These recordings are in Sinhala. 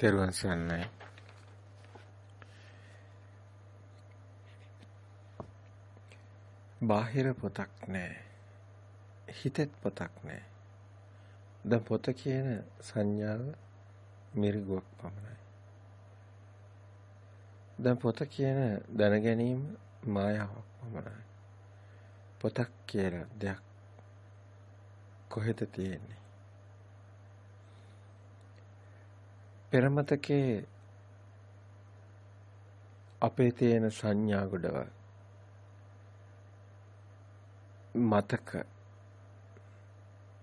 තෙරුවන් සරණයි. බාහිර පොතක් නැහැ. හිතෙත් පොතක් නැහැ. දැන් පොත කියන සංඥාව මිරිගුවක් පමණයි. දැන් පොත කියන දැන ගැනීම මායාවක් පමණයි. පොතක් කියලා දෙයක් කොහෙද තියෙන්නේ? පෙරමතකේ අපේ තියෙන සංඥා ගොඩවල් මතක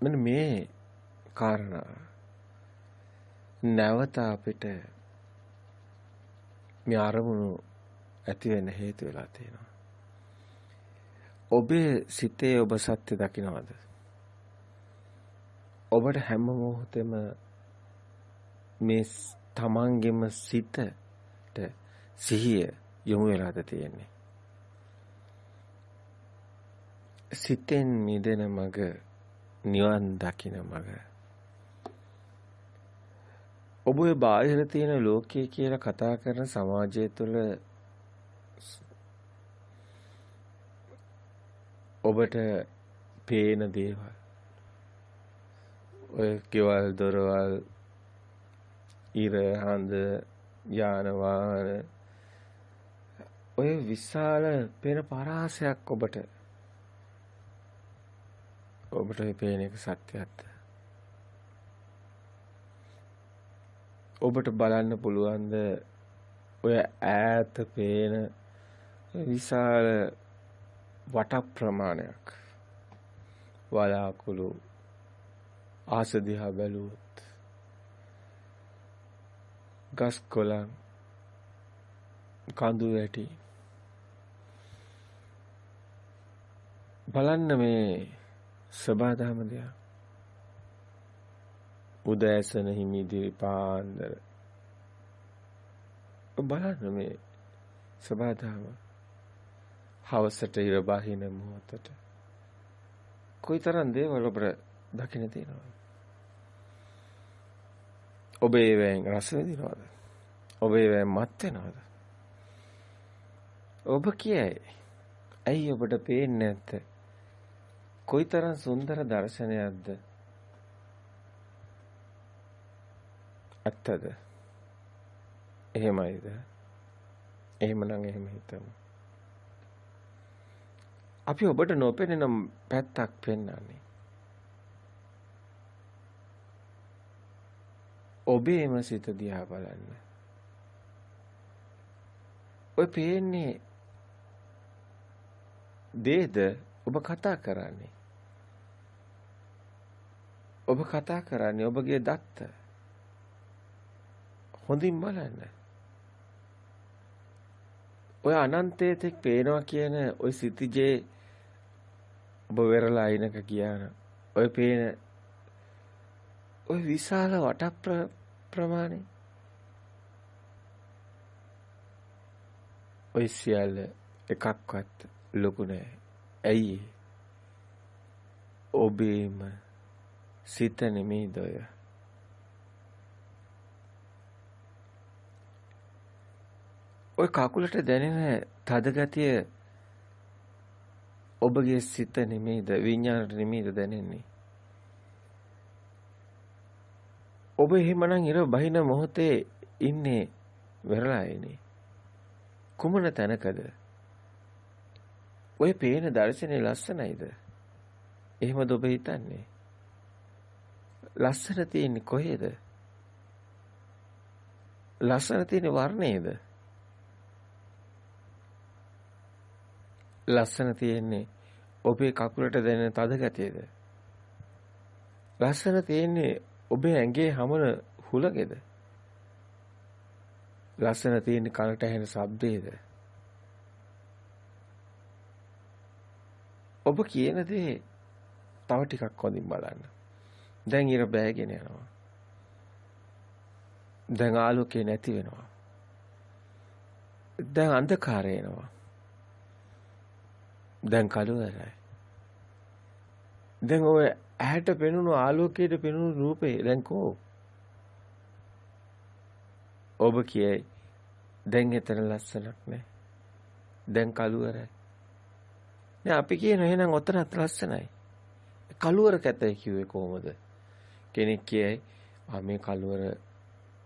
මෙන්න මේ කාරණා නැවත අපිට මේ අරමුණු ඇති වෙන්න හේතු වෙලා තියෙනවා. ඔබේ සිතේ ඔබ සත්‍ය දකින්නවද? ඔබට හැම මොහොතෙම මේ තමන්ගෙම සිතට සිහිය යොමු වෙලාද තියෙන්නේ. සිතෙන් මිදෙන මග නිවන් දකින මග. ඔබ ඔය බාහිර තියෙන ලෝකයේ කියලා කතා කරන සමාජය තුළ ඔබට පේන දේවල් ඔය කෙවල් දොරවල් ඉර හඳ යාන වාහන. ඔය විශාල පේන පරාසයක් ඔබට. ඔබට පේන එක සත්‍යයක්ද? ඔබට බලන්න පුළුවන්ද ඔය ඈත පේන විශාල වට ප්‍රමාණයක්? වලාකුළු ආස දිහා බැලුවොත්. ගස් කොළන් කඳු වැටි. බලන්න මේ සබාදාම දෙයක්. උදෑසන හිමිදිරි පාන්දර. බලන්න මේ සබාදාම හවසට ඉර බහින මොහොතට. කොයිතරම් දේවල් ඔබට දකින්න තියෙනවද? ඔබ ඒවෙන් රස විඳිනවද? ඔබ ඒවෙන් මත් වෙනවද? ඔබ කියයි. ඇයි ඔබට පේන්නේ නැත්තේ? කොයිතරම් සුන්දර දර්ශනයක්ද? ඇත්තද? එහෙමයිද? එහෙමනම් එහෙම හිතමු. අපි ඔබට නොපෙනෙන පැත්තක් පෙන්වන්නේ. ඔබේම සිත දිහා බලන්න. ඔය පේන්නේ දේද ඔබ කතා කරන්නේ. ඔබ කතා කරන්නේ ඔබගේ දත්ත. හොඳින් බලන්න. ඔය අනන්තයේ තෙක් පේනවා කියන ඔය සිටිජේ ඔබ වෙරළා අයිනක කියන ඔය පේන ඔය විශාල වට ප්‍රමාණය ඔය සියල්ල එකක්වත් ලොකු නෑ. ඇයි? ඔබේම සිත නෙමෙයිද ඔය? ඔය කකුලට දැනෙන තද ගතිය ඔබගේ සිත නෙමෙයිද විඤ්ඤාණයට නෙමෙයිද දැනෙන්නේ? ඔබ එහෙමනම් ඉර බහින මොහොතේ ඉන්නේ වෙරළායනේ. කුමන තැනකද? ඔය පේන දර්ශනේ ලස්සනයිද? එහෙමද ඔබ හිතන්නේ? ලස්සන තියෙන්නේ කොහේද? ලස්සන තියෙන වර්ණයේද? ලස්සන තියෙන්නේ ඔබේ කකුලට දැනෙන තද ගතියද? ලස්සන තියෙන්නේ ඔබේ ඇඟේ හමන හුලකේද? ලස්සන තියෙන කනට ඇහෙන ශබ්දේද? ඔබ කියන දේ තව ටිකක් හොඳින් බලන්න. දැන් ඉර බෑගෙන යනවා. දැන් ආලෝකය නැති වෙනවා. දැන් අන්ධකාරය එනවා. දැන් කළුවරයි. දැන් ඔය ඇහැට පෙනුණු ආලෝකයට පෙනුණු රූපේ දැන් කෝ ඔබ කියයි දැන් එතන ලස්සනක් නැහැ. දැන් කළුවරයි. නෑ අපි කියන එහෙනම් ඔතනත් ලස්සනයි. කළුවර කැතයි කිව්වේ කොහොමද? කෙනෙක් කියයි ආ මේ කළුවර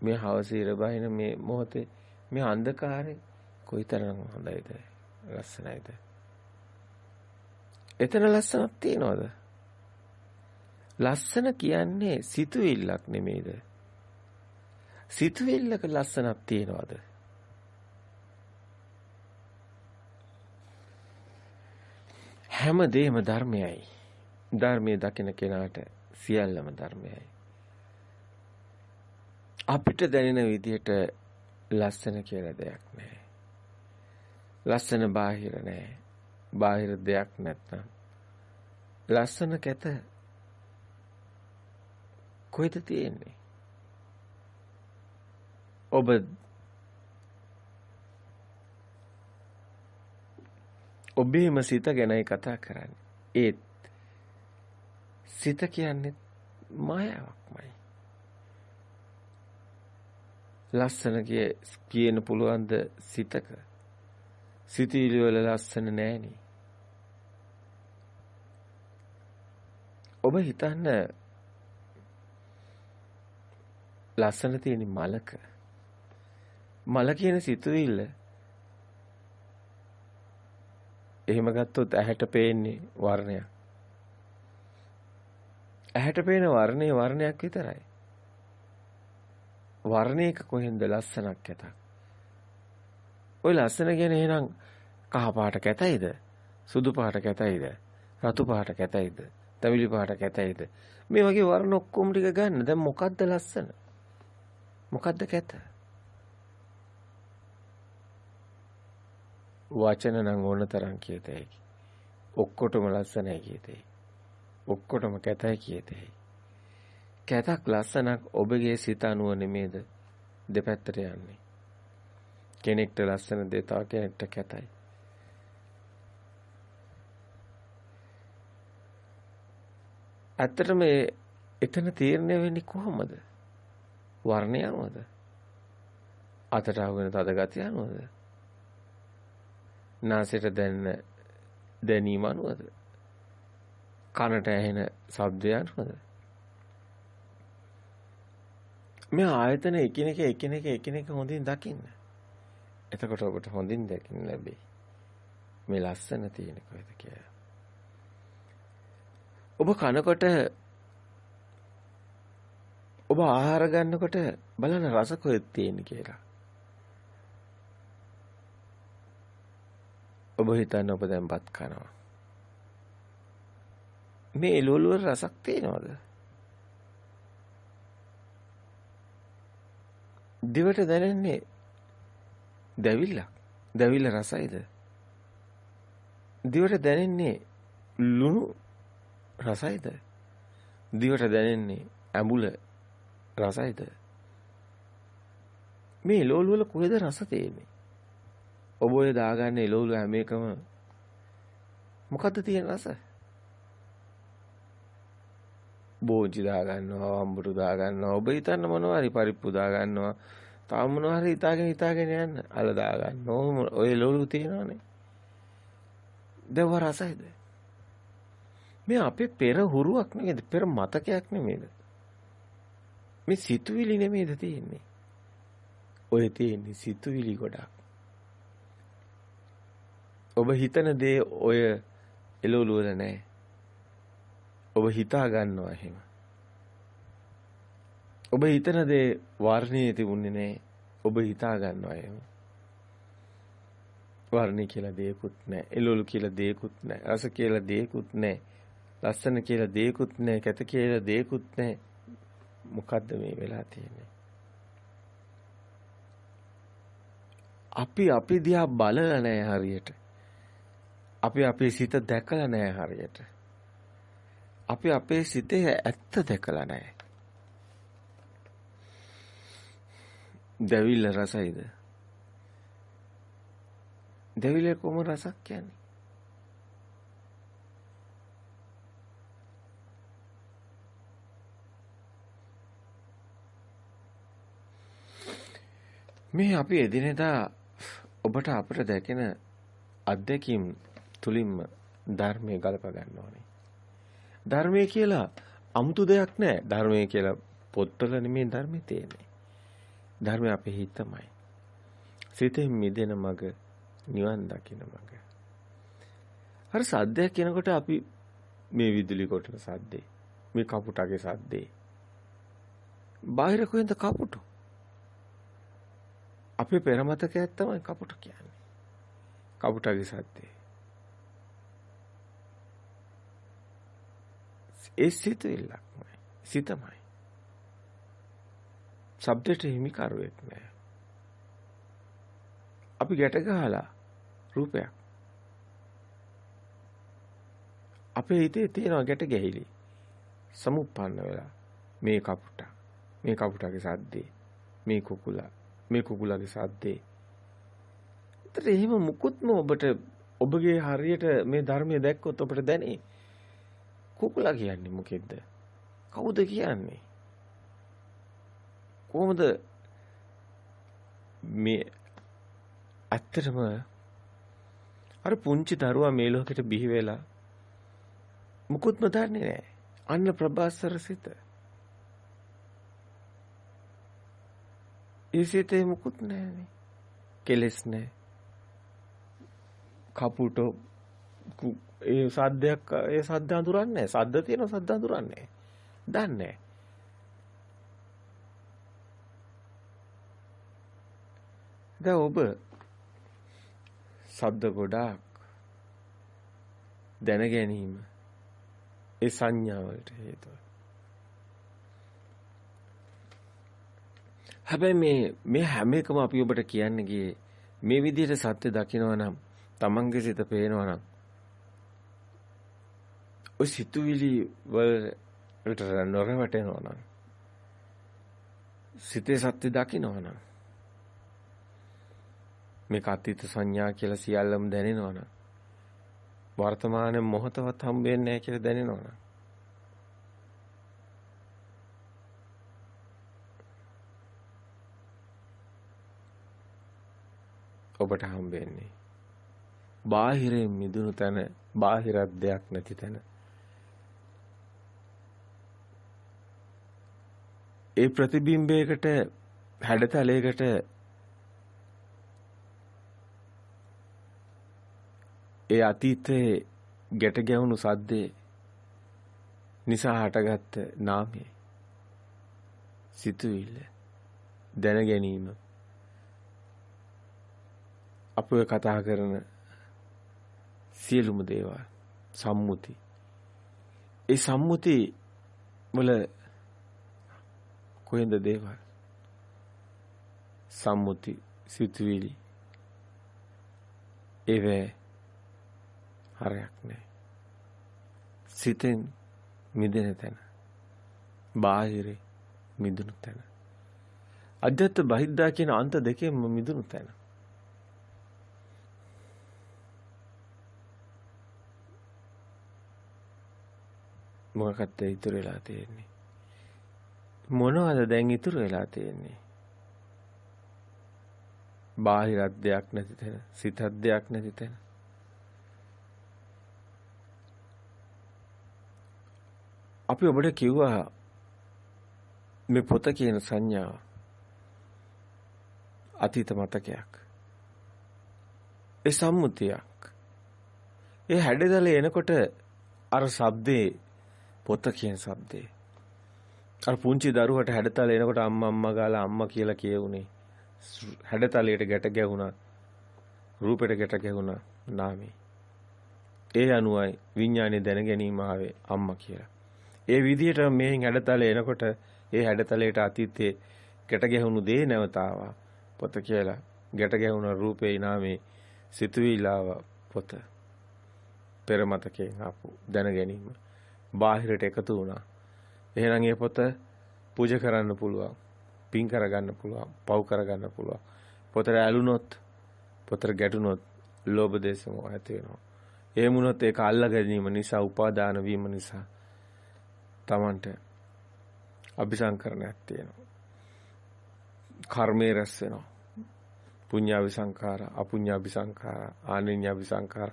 මේ හවස ඉර බහින මේ මොහොතේ මේ අන්ධකාරේ කොයිතරම් හොඳයිද ලස්සනයිද එතන ලස්සනක් තියනවද ලස්සන කියන්නේ සිතුවිල්ලක් නෙමෙයිද සිතුවිල්ලක ලස්සනක් තියනවද? හැම දෙයක්ම ධර්මයයි. ධර්මයේ දකින කෙනාට සියල්ලම ධර්මයයි. අපිට දැනෙන විදිහට ලස්සන කියලා දෙයක් නැහැ. ලස්සන බාහිර නැහැ. බාහිර දෙයක් නැත්නම් ලස්සන කැත කොහෙද තියෙන්නේ? ඔබ ඔබේම සිත ගැනයි කතා කරන්නේ. ඒත් සිත කියන්නේ මායාවක්මයි. ලස්සන කියන පුළුවන්ද සිතක සිතීලි වල ලස්සන නෑනේ ඔබ හිතන්න ලස්සන තියෙන මලක මල කියන සිතුවිල්ල එහෙම ගත්තොත් ඇහැට පේන්නේ වර්ණයක් ඇහැට පේන වර්ණේ වර්ණයක් විතරයි වර්ණයක කොහෙන්ද ලස්සනක් කැතක්. ওই ලස්සන කියන එහෙනම් කහ පාට කැතයිද? සුදු පාට කැතයිද? රතු පාට කැතයිද? තවිලි පාට කැතයිද? මේ වගේ වර්ණ ඔක්කොම ටික ගන්න. දැන් මොකද්ද ලස්සන? මොකද්ද කැත? වචන නම් ඕන තරම් කියතයි. ඔක්කොටම ලස්සනයි කියතයි. ඔක්කොටම කැතයි කියතයි. කැතක් ලස්සනක් ඔබගේ සිත අනුව නෙමේද දෙපැත්තට යන්නේ. කෙනෙක්ට ලස්සන දේ තව කෙනෙක්ට කැතයි. ඇත්තටම එතන තීරණය වෙන්නේ කොහොමද? වර්ණය අනුවද? අතට අහුවෙන තද ගතිය අනුවද? නාසයට දැනෙන දැනීම අනුවද? කනට ඇහෙන ශබ්දය අනුවද? මේ ආයතන එකිනෙක එකිනෙක එකිනෙක හොඳින් දකින්න. එතකොට ඔබට හොඳින් දකින්න ලැබෙයි. මේ ලස්සන තියෙන කොහෙද කියලා. ඔබ කනකොට ඔබ ආහාර ගන්නකොට බලන්න රස කොහෙද තියෙන්නේ කියලා. ඔබ හිතන්නේ ඔබ දැන්පත් කනවා. මේ එළවලු වල රසක් තියෙනවද? දිවට දැනෙන්නේ දැවිල්ලක්. දැවිල්ල රසයිද? දිවට දැනෙන්නේ ලුණු රසයිද? දිවට දැනෙන්නේ ඇඹුල රසයිද? මේ එළවලු වල කොහෙද රස තියෙන්නේ? ඔබ ඔය දාගන්න එළවලු හැම එකම මොකද්ද තියෙන රස? බෝජි දා ගන්නවා වම්බුරු දා ගන්නවා ඔබ හිතන්න මොනවා හරි පරිප්පු දා ගන්නවා තව මොනවා හරි හිතාගෙන හිතාගෙන යන්න. අල දා ගන්නවා ඔය ලෝලු තියෙනවනේ. දෙව රසයිද? මේ අපේ පෙර හුරුවක් නෙමෙයිද? පෙර මතකයක් නෙමෙයිද? මේ සිතුවිලි නෙමෙයිද තියෙන්නේ ඔය තියෙන්නේ සිතුවිලි ගොඩක් ඔබ හිතන දේ ඔය එළවලු වල නැහැ ඔබ හිතා ගන්නවා එහෙම. ඔබ හිතන දේ වර්ණයේ තිබුණේ නැහැ. ඔබ හිතා ගන්නවා එහෙම. වර්ණي කියලා දෙයක්වත් නැහැ. එළවලු කියලා දෙයක්වත් නැහැ. රස කියලා දෙයක්වත් නැහැ. ලස්සන කියලා දෙයක්වත් නැහැ. කැත කියලා දෙයක්වත් නැහැ. මොකද්ද මේ වෙලා තියෙන්නේ? අපි අපි දිහා බලලා නැහැ හරියට. අපි අපේ සිත දැකලා නැහැ හරියට. අපි අපේ සිතේ ඇත්ත දැකලා නැහැ. දෙවිල රසයිද? දෙවිල කොම රසක් කියන්නේ? මේ අපි එදිනෙදා ඔබට අපට දැකෙන අත්දැකීම් තුලින්ම ධර්මයේ ගලප ගන්න ඕනේ. ධර්මයේ කියලා 아무තු දෙයක් නැහැ. ධර්මයේ කියලා පොත්වල නෙමෙයි ධර්මයේ තියෙන්නේ. ධර්මය අපේ හිතමයි. සිතෙන් මිදෙන මග නිවන් දකින මග. හරි සද්දයක් කියනකොට අපි මේ විදුලි කොටන සද්දේ මේ කපුටගේ සද්දේ බාහිර කොහෙන්ද කපුටු අපේ පෙරමතකයක් තමයි කපුට කියන්නේ. කපුටගේ සද්දේ ඒ සිතුවිල්ලක්මයි සිතමයි. සබ්දයට හිමිකරුවෙක් නෑ. අපි ගැට ගහලා රූපයක්. අපේ හිතේ තියෙන ගැට ගැහිලි. සමුප්පන්න වෙලා මේ කපුට මේ කපුටගේ සද්දේ මේ කුකුලා. මේ කුකුලාගේ සද්දේ ඒතර එහෙම මුකුත්ම ඔබට ඔබගේ හරියට මේ ධර්මයේ දැක්කොත් ඔබට දැනේ කුකුලා කියන්නේ මොකෙද්ද කවුද කියන්නේ කොහොමද මේ ඇත්තටම අර පුංචි දරුවා මේ ලෝකෙට බිහි වෙලා මුකුත්ම දන්නේ නැහැ. අන්න ප්‍රභාස්වර සිත. ඒ සිතේ මුකුත් නැහැනේ. කෙලස් නැහැ. කපුටෝ ඒ සද්දයක් ඒ සද්ද අඳුරන්නේ නැහැ. සද්ද තියෙනවා සද්ද අඳුරන්නේ නැහැ. දන්නේ නැහැ. දැන් ඔබ ශබ්ද ගොඩාක් දැන ගැනීම ඒ සංඥාවලට හේතුව. හැබැයි මේ මේ හැම එකම අපි ඔබට කියන්නේ ගියේ මේ විදිහට සත්‍ය දකිනවා නම් තමන්ගේ සිත පේනවා නම් ඔය සිතුවිලි වලට නොරවටෙනවා නම් සිතේ සත්‍ය දකිනවා නම් මේක අතීත සංඥා කියලා සියල්ලම දැනෙනවා නම් වර්තමාන මොහොතවත් හම්බ වෙන්නේ නැහැ කියලා දැනෙනවනම් ඔබට හම්බ වෙන්නේ. බාහිරින් මිදුණු තැන බාහිරක් දෙයක් නැති තැන. ඒ ප්‍රතිබිම්බයකට හැඩතලයකට ඒ අතීතයේ ගැට ගැවුණු සද්දේ නිසා හටගත්ත නාමය සිතුවිල්ල දැන ගැනීම අපව කතා කරන සියලුම දේවල් සම්මුති ඒ සම්මුති වල කොහෙන්ද දේවල් සම්මුති සිතුවිලි ඒවේ හරයක් නැහැ. සිතෙන් මිදෙන තැන. බාහිරේ මිදුණු තැන. අධ්‍යත්ත බහිද්දා කියන අන්ත දෙකෙන්ම මිදුණු තැන. මොකක්ද ඉතුරු වෙලා තියෙන්නේ? මොනවද දැන් ඉතුරු වෙලා තියෙන්නේ? බාහිර අධ්‍යයක් නැති තැන, සිත අධ්‍යයක් නැති තැන. අපි ඔබට කිව්වා මේ පොත කියන සංඥාව අතීත මතකයක්. ඒ සම්මුතියක්. ඒ හැඩතලේ එනකොට අර shabdේ පොත කියන shabdේ අර පුංචි දරුවට හැඩතල එනකොට අම්මා අම්මා ගාලා අම්මා කියලා කියුනේ හැඩතලයට ගැට ගැහුණා. රූපෙට ගැට ගැහුණා. නාමේ. ඒ අනුවයි විඥානේ දැන ගැනීම ආවේ අම්මා කියලා. ඒ විදිහට මෙහෙන් හැඩතල එනකොට ඒ හැඩතලයට අතීතයේ ගැට ගැහුණු දේ නැවත ආවා. පොත කියලා. ගැට ගැහුණ රූපේ නාමේ සිතුවිලාව පොත. පෙර මතකයෙන් ආපු දැන ගැනීම. බාහිරට එකතු වුණා. එහෙනම් ඒ පොත පූජා කරන්න පුළුවන්. පින් කරගන්න පුළුවන්. පව් කරගන්න පුළුවන්. පොතට ඇලුනොත් පොතට ගැටුනොත් ලෝභ දේශ මොහ ඇති වෙනවා. එහෙමුණොත් ඒක අල්ලා ගැනීම නිසා උපාදාන වීම නිසා Tamanට අபிසංකරණයක් තියෙනවා. කර්මයේ රැස් වෙනවා. පුඤ්ඤාවි සංඛාර, අපුඤ්ඤාවි සංඛාර, ආනිඤ්ඤාවි සංඛාර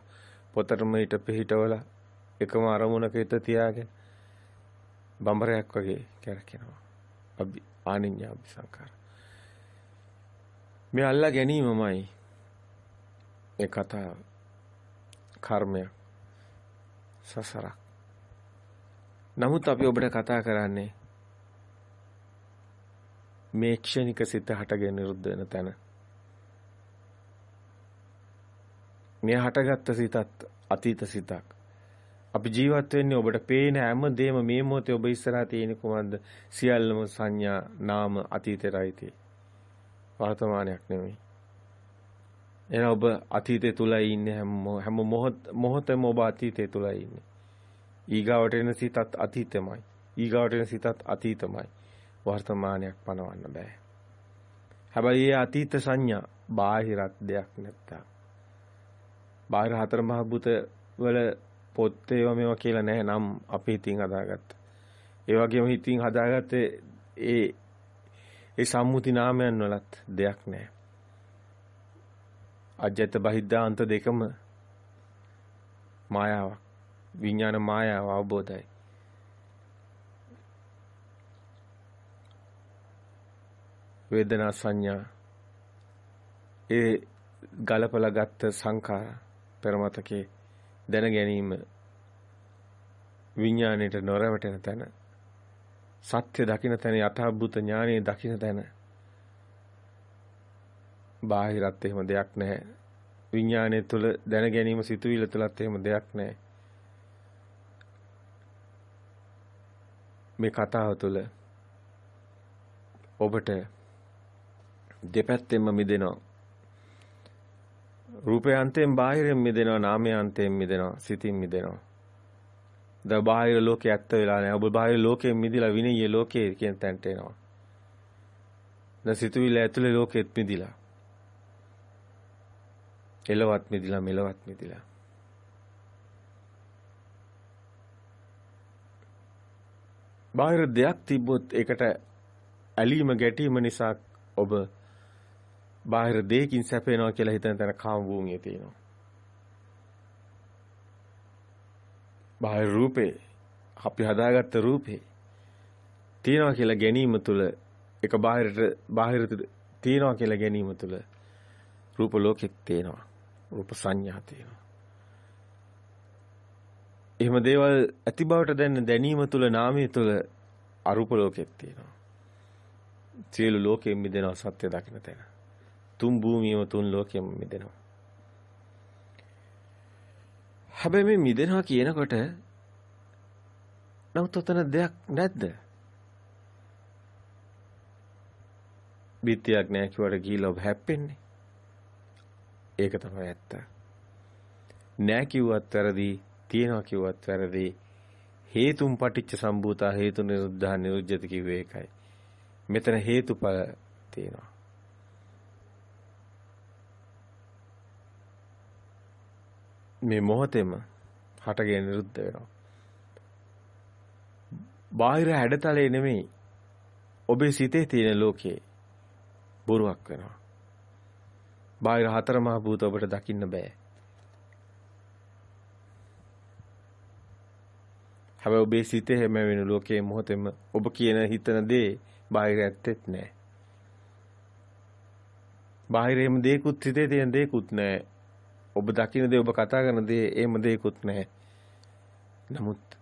පොතටම හිට පිහිටවල එකම අරමුණක හිත තියාගෙන බඹරයක් වගේ කරකිනවා. අභි ආනිඤ්ඤාවි සංඛාර. මේ අල්ලා ගැනීමමයි ඒ කතාව. කර්මයක්. සසරක්. නමුත් අපි ඔබට කතා කරන්නේ මේ ක්ෂණික සිත හටගෙන නිරුද්ධ වෙන තැන. මේ හටගත්ත සිතත් අතීත සිතක්. අපි ජීවත් වෙන්නේ ඔබට පේන හැම දෙයක්ම මේ මොහොතේ ඔබ ඉස්සරහා තියෙන කොහොමද සියල්ලම සංඥා නාම අතීතේයි තියෙන්නේ. වර්තමානයක් නෙමෙයි. එහෙනම් ඔබ අතීතය තුලයි ඉන්නේ හැම හැම මොහොතෙම ඔබ අතීතය තුලයි ඉන්නේ. ඊගාවට එන සිතත් අතීතමයි. ඊගාවට එන සිතත් අතීතමයි. වර්තමානයක් පනවන්න බෑ. හැබැයි ඒ අතීත සංඥා බාහිරත් දෙයක් නැත්තම්. බාහිර හතර මහ භූත වල පොත් ඒවා මේවා කියලා නැහැ නම් අපි හිතින් හදාගත්ත. ඒ වගේම හිතින් හදාගත්තේ ඒ ඒ සම්මුති නාමයන් වලත් දෙයක් නැහැ. අජ්‍යත බහිද්ධාන්ත දෙකම මායාවක්. විඥාන මායාව අවබෝධයි. වේදනා සංඥා ඒ ගලපලා ගත්ත සංඛාර පෙරමතකේ දැන ගැනීම විඥාණයට නොරවටෙන තැන සත්‍ය දකින්න තැන යථාභූත ඥානයේ දකින්න තැන. බාහිරත් එහෙම දෙයක් නැහැ. විඥාණය තුළ දැන ගැනීම සිතුවිල්ල තුළත් එහෙම දෙයක් නැහැ. මේ කතාව තුළ ඔබට දෙපැත්තෙන්ම මිදෙනවා. රූපයන්තයෙන් බාහිරින් මිදෙනවා නාමයන්තයෙන් මිදෙනවා සිතින් මිදෙනවා. ද බාහිර ලෝකේ ඇත්ත වෙලා නැහැ. ඔබ බාහිර ලෝකයෙන් මිදිලා විනීය ලෝකේ කියන තැනට එනවා. ද සිතුවිල්ල ඇතුලේ ලෝකෙත් මිදිලා. එලවත් මිදිලා මෙලවත් මිදිලා. බාහිර දෙයක් තිබ්බොත් ඒකට ඇලීම ගැටීම නිසා ඔබ බාහිර දෙයකින් සැපේනවා කියලා හිතන තැන කාම භූමිය තියෙනවා. බාහිර රූපේ අපි හදාගත්ත රූපේ තියනවා කියලා ගැනීම තුළ එක බාහිරට බාහිරට තියනවා කියලා ගැනීම තුළ රූප ලෝකෙත් තියෙනවා. රූප සංඥා තියෙනවා. එහෙම දේවල් ඇති බවට දැනෙන දැනීම තුළ නාමය තුළ අරූප ලෝකෙත් තියෙනවා. සියලු ලෝකෙන් මිදෙනවා සත්‍ය දකින්න තැන. තුන් භූමියම තුන් ලෝකෙම මිදෙනවා. හැබැයි මේ මිදෙනවා කියනකොට නමුත් උතන දෙයක් නැද්ද? බිත්තියක් නැහැ කිව්වට ගිහිල්ලා ඔබ හැප්පෙන්නේ. ඒක තමයි ඇත්ත. නැහැ කිව්වත් වැරදි, තියනවා කිව්වත් වැරදි. හේතුම් පටිච්ච සම්භූතා හේතු නිරුද්ධා නිරුද්ධති කිව්වේ ඒකයි. මෙතන හේතුඵල තියෙනවා. මේ මොහොතේම හටගෙන නිරුද්ධ වෙනවා. බාහිර හැඩතලේ නෙමෙයි ඔබේ සිතේ තියෙන ලෝකේ බොරුවක් වෙනවා. බාහිර හතර මහ භූත ඔබට දකින්න බෑ. හැබැයි ඔබේ සිතේ හැම වෙන ලෝකයේ මොහොතෙම ඔබ කියන හිතන දේ බාහිර ඇත්තෙත් නෑ. බාහිර එහෙම දේකුත් හිතේ තියෙන දේකුත් නෑ. ඔබ දකින දේ ඔබ කතා කරන දේ එහෙම දෙයක්වත් නැහැ. නමුත්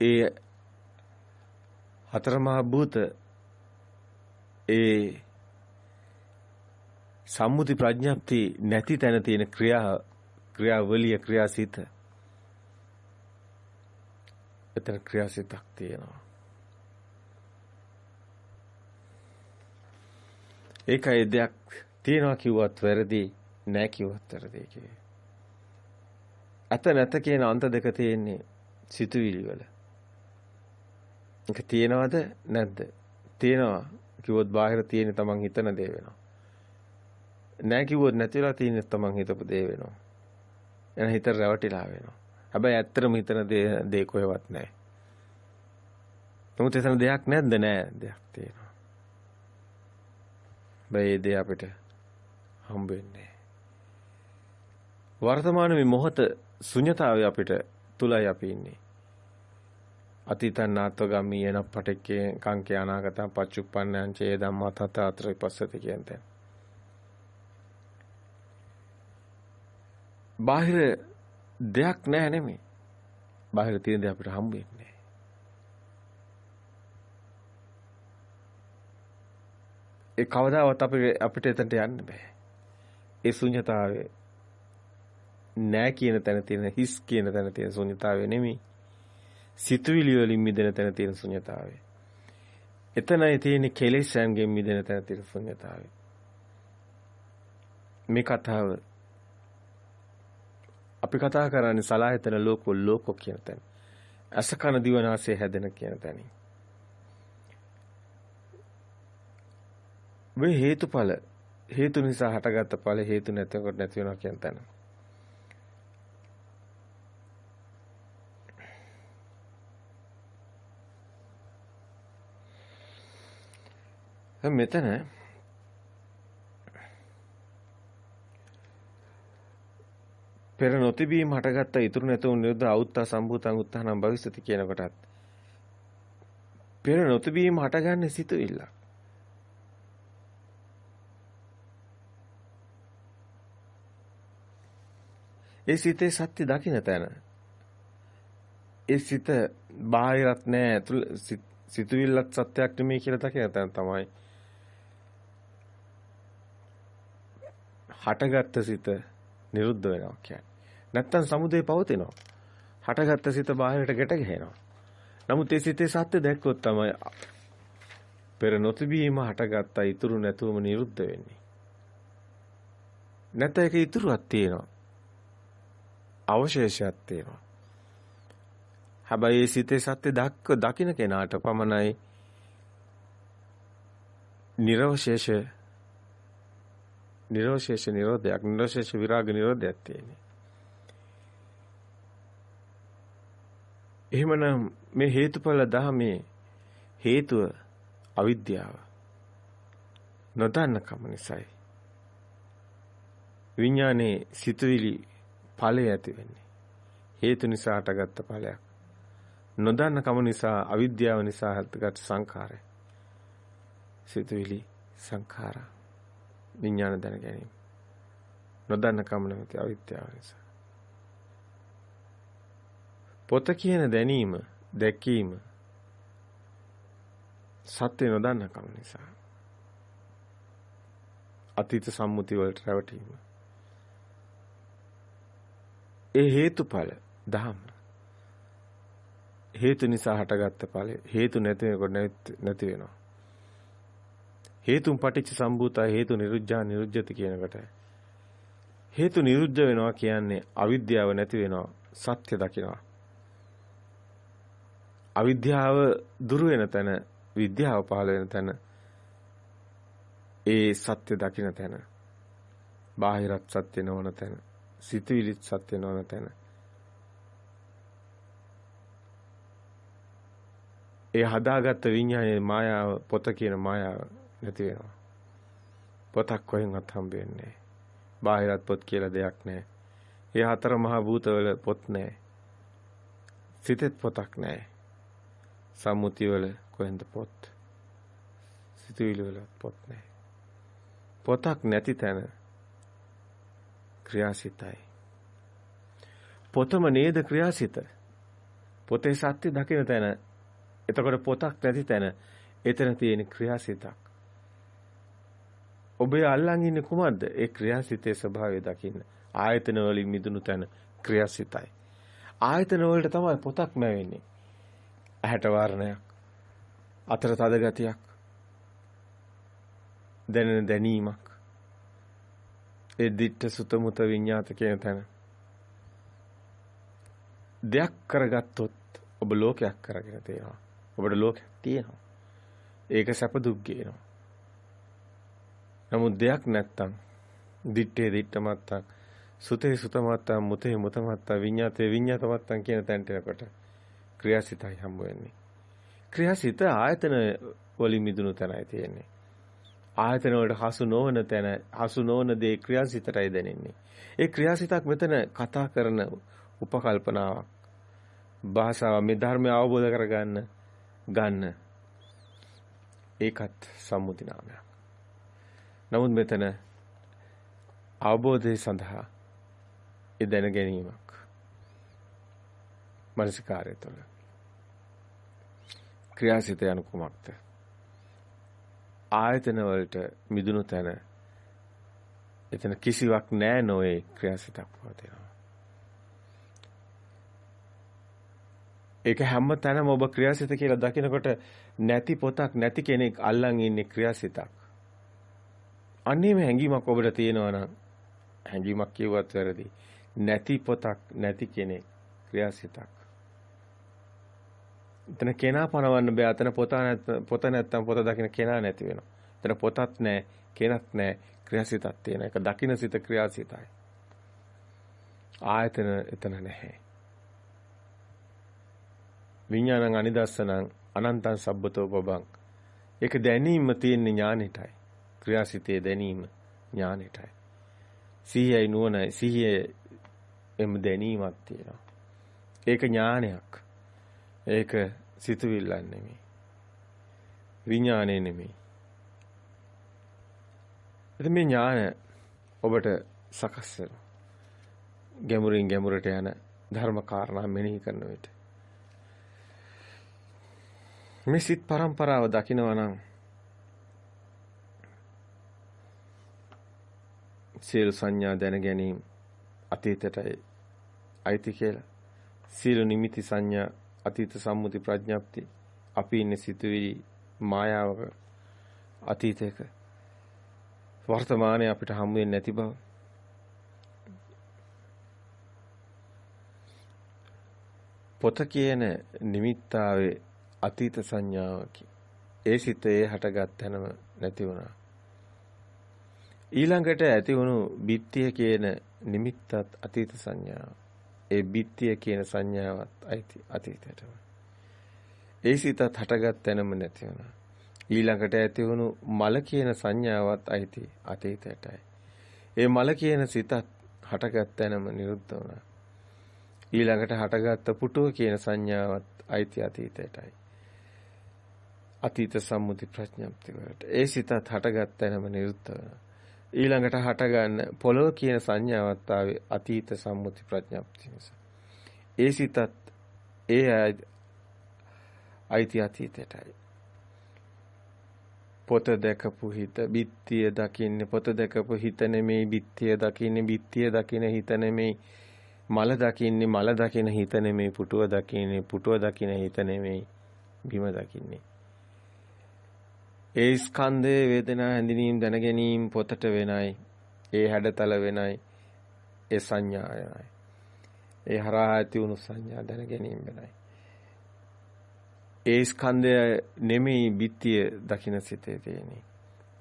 ඒ හතරමහා භූත ඒ සම්මුති ප්‍රඥප්ති නැති තැන තියෙන ක්‍රියා ක්‍රියාවලිය ක්‍රියාසිත. එතන ක්‍රියාසිතක් තියෙනවා. ඒකයි දෙයක් තියනවා කිව්වත් වැරදි. නෑ කිව්වත් වැරදි කියේ. අත නැත කියන අන්ත දෙක තියෙන්නේ සිතුවිලි වල. ඒක තියෙනවද නැද්ද? තියෙනවා කිව්වොත් බාහිර තියෙන තමන් හිතන දේ වෙනවා. නෑ කිව්වොත් නැතිලා තියෙන තමන් හිතපු දේ වෙනවා. එන හිත රැවටිලා වෙනවා. හැබැයි ඇත්තටම හිතන දේ දේ කොහෙවත් නෑ. නමුත් එතන දෙයක් නැද්ද නෑ දෙයක් තියෙනවා. බෑ දේ අපිට හම්බ වෙන්නේ. වර්තමාන මේ මොහොත ශුන්‍යතාවය අපිට තුලයි අපි ඉන්නේ. අතීතං නාත්වගම්මී යන පටික්කේ කංකේ අනාගතං පච්චුප්පන්නං චේ ධම්මා තත අතර විපස්සති කියන්නේ. බාහිර දෙයක් නැහැ නෙමෙයි. බාහිර තියෙන දේ අපිට හම්බ වෙන්නේ ඒ කවදාවත් අපිට අපිට එතනට යන්න බෑ. ඒ ශුන්‍යතාවය නෑ කියන තැන තියෙන හිස් කියන තැන තියෙන ශුන්‍යතාවය නෙමෙයි. සිතුවිලි වලින් මිදෙන තැන තියෙන ශුන්‍යතාවය. එතනයි තියෙන කෙලෙස්යන්ගෙන් මිදෙන තැන තියෙන ශුන්‍යතාවය. මේ කතාව අපි කතා කරන්නේ සලායතන ලෝකෝ ලෝකෝ කියන තැන. අසකන දිවනාසය හැදෙන කියන තැනින්. මේ හේතුඵල හේතු නිසා හටගත්ත ඵල හේතු නැතිකොට නැති වෙනවා කියන තැන. මෙතන පෙර නොතිබීම හටගත්ත ඉතුරු නැතුණු නිරුද්ධ අවුත්තා සම්භූතං උත්තානම් භවිෂති කියන කොටත් පෙර නොතිබීම හටගන්නේ සිතුවිල්ල. ඒ සිතේ සත්‍ය දකින්න තැන. ඒ සිත බාහිරත් නෑ ඇතුළ සිතුවිල්ලත් සත්‍යයක් නෙමෙයි කියලා දකින්න තැන තමයි හටගත්ත සිත නිරුද්ධ වෙනවා කියන්නේ. නැත්තම් සමුදේ පවතිනවා. හටගත්ත සිත බාහිරට ගැට ගැහෙනවා. නමුත් ඒ සිතේ සත්‍ය දැක්කොත් තමයි පෙර නොතිබීම හටගත්ත ඉතුරු නැතුවම නිරුද්ධ වෙන්නේ. නැත්නම් ඒක ඉතුරුවක් තියෙනවා. අවශේෂයක් තියෙනවා. හැබැයි ඒ සිතේ සත්‍ය දක්ක දකින්න කෙනාට පමණයි නිර්වශේෂ නිරෝෂේෂ නිරෝධයක් නිරෝෂේෂ විරාග නිරෝධයක් තියෙන්නේ. එහෙමනම් මේ හේතුඵල ධමයේ හේතුව අවිද්‍යාව. නොදන්න කම නිසායි. විඥානේ සිතුවිලි ඵලය ඇති වෙන්නේ. හේතු නිසා හටගත්ත ඵලයක්. නොදන්න කම නිසා අවිද්‍යාව නිසා හටගත් සංඛාරය. සිතුවිලි සංඛාරා විඥාන දැන ගැනීම. නොදන්න කම නැති අවිද්‍යාව නිසා. පොත කියන දැනීම, දැකීම සත්‍ය නොදන්න කම නිසා. අතීත සම්මුති වලට රැවටීම. ඒ හේතුඵල දහම්. හේතු නිසා හටගත්ත ඵලය හේතු නැති වෙනකොට නැති වෙනවා. හේතුන් පටිච්ච සම්භූතා හේතු නිරුද්ධා නිරුද්ධති කියනකොට හේතු නිරුද්ධ වෙනවා කියන්නේ අවිද්‍යාව නැති වෙනවා සත්‍ය දකිනවා. අවිද්‍යාව දුරු වෙන තැන විද්‍යාව පහළ වෙන තැන ඒ සත්‍ය දකින තැන. බාහිරත් සත්‍ය නොවන තැන සිතුවිලිත් සත්‍ය නොවන තැන. ඒ හදාගත්ත විඤ්ඤාණයේ මායාව පොත කියන මායාව. නැති වෙනවා. පොතක් කොහෙන්වත් හම්බ වෙන්නේ බාහිරත් පොත් කියලා දෙයක් නැහැ. ඒ හතර මහා භූතවල පොත් නැහැ. සිතෙත් පොතක් නැහැ. සම්මුති වල කොහෙන්ද පොත්? සිතුවිලි වල පොත් නැහැ. පොතක් නැති තැන ක්‍රියාසිතයි. පොතම නේද ක්‍රියාසිත. පොතේ සත්‍ය දකින තැන එතකොට පොතක් නැති තැන එතන තියෙන ක්‍රියාසිතක්. ඔබ අල්ලන් ඉන්නේ කුමක්ද? ඒ ක්‍රියාසිතේ ස්වභාවය දකින්න. ආයතන වලින් මිදුණු තැන ක්‍රියාසිතයි. ආයතන වලට තමයි පොතක් නැවෙන්නේ. ඇහැට වර්ණයක්. අතර තද ගතියක්. දැනෙන දැනීමක්. ඒ ditta sutta muta විඤ්ඤාත කියන තැන. දෙයක් කරගත්තොත් ඔබ ලෝකයක් කරගෙන තියෙනවා. ඔබට ලෝකයක් තියෙනවා. ඒක සැප දුක් ගේනවා. නමුත් දෙයක් නැත්තම් දිත්තේ දිත්ත මත්තක් සුතේ සුත මත්තක් මුතේ මුත මත්තක් විඤ්ඤාතේ විඤ්ඤාත මත්තක් කියන තැනට එනකොට ක්‍රියාසිතයි හම්බ වෙන්නේ. ක්‍රියාසිත ආයතන වලින් මිදුණු තැනයි තියෙන්නේ. ආයතන වලට හසු නොවන තැන හසු නොවන දේ ක්‍රියාසිතටයි දැනෙන්නේ. ඒ ක්‍රියාසිතක් මෙතන කතා කරන උපකල්පනාවක්. භාෂාව මේ ධර්මය අවබෝධ කරගන්න ගන්න. ඒකත් සම්මුති නාමයක්. නමුත් මෙතන අවබෝධය සඳහා ඒ දැන ගැනීමක්. මනසිකාරය තුළ. ක්‍රියාසිත යන කුමක්ද? ආයතන වලට මිදුණු තැන එතන කිසිවක් නැහැ නොවේ ක්‍රියාසිතක් පවතිනවා. ඒක හැම තැනම ඔබ ක්‍රියාසිත කියලා දකිනකොට නැති පොතක් නැති කෙනෙක් අල්ලන් ඉන්නේ ක්‍රියාසිතක්. අන්නේම හැඟීමක් ඔබට තියෙනවා නම් හැඟීමක් කියුවත් වැරදි. නැති පොතක් නැති කෙනෙක් ක්‍රියාසිතක්. එතන කෙනා පනවන්න බෑ. එතන පොත පොත නැත්තම් පොත දකින්න කෙනා නැති වෙනවා. එතන පොතත් නැහැ, කෙනත් නැහැ, ක්‍රියාසිතක් තියෙන එක. දකින්න සිත ක්‍රියාසිතයි. ආයතන එතන නැහැ. විඥානං අනිදස්සනං අනන්තං සබ්බතෝ පබං. ඒක දැනීම තියෙන ඥානෙටයි. ක්‍රියාසිතේ දැනීම ඥානෙටයි. සිහියයි නුවණයි සිහිය එම දැනීමක් තියෙනවා. ඒක ඥානයක්. ඒක සිතුවිල්ලක් නෙමෙයි. විඥානය නෙමෙයි. එතන මේ ඥාන ඔබට සකස් වෙනවා. ගැඹුරින් ගැඹුරට යන ධර්ම කාරණා මෙනෙහි කරන විට. මේ සිත් પરම්පරාව දකිනවා නම් සියලු සංඥා දැන ගැනීම අතීතයටයි. අයිති කියලා. සියලු නිමිති සංඥා අතීත සම්මුති ප්‍රඥප්ති අපි ඉන්නේ සිතුවිලි මායාවක අතීතයක. වර්තමානයේ අපිට හමු වෙන්නේ නැති බව. පොත කියන නිමිත්තාවේ අතීත සංඥාවකි. ඒ සිතේ හටගත් තැනම නැති වුණා. ඊළඟට ඇති වුණු බිත්තිය කියන නිමිත්තත් අතීත සංඥාව ඒ බිත්තිය කියන සංඥාවත් අයිති අතීතයටම. ඒ සිතත් හටගත් තැනම නැති වුණා. ඊළඟට ඇති වුණු මල කියන සංඥාවත් අයිති අතීතයටයි. ඒ මල කියන සිතත් හටගත් තැනම නිරුද්ධ වුණා. ඊළඟට හටගත්ත පුටුව කියන සංඥාවත් අයිති අතීතයටයි. අතීත සම්මුති ප්‍රඥප්ති වලට. ඒ සිතත් හටගත් තැනම නිරුද්ධ වුණා. ඊළඟට හටගන්න පොළොව කියන සංඥාවත් ආවේ අතීත සම්මුති ප්‍රඥාප්තිය නිසා. ඒ සිතත් ඒ අයිති අතීතයටයි. පොත දැකපු හිත බිත්තිය දකින්නේ පොත දැකපු හිත නෙමෙයි බිත්තිය දකින්නේ බිත්තිය දකින හිත නෙමෙයි මල දකින්නේ මල දකින හිත නෙමෙයි පුටුව දකින්නේ පුටුව දකින හිත නෙමෙයි බිම දකින්නේ ඒ ස්කන්ධයේ වේදනා හැඳිනීම දැන ගැනීම පොතට වෙනයි. ඒ හැඩතල වෙනයි. ඒ සංඥායයි. ඒ හරහා ඇති වුණු සංඥා දැන ගැනීම වෙනයි. ඒ ස්කන්ධය නෙමෙයි බිත්තිය දකින්න සිතේ තියෙන්නේ.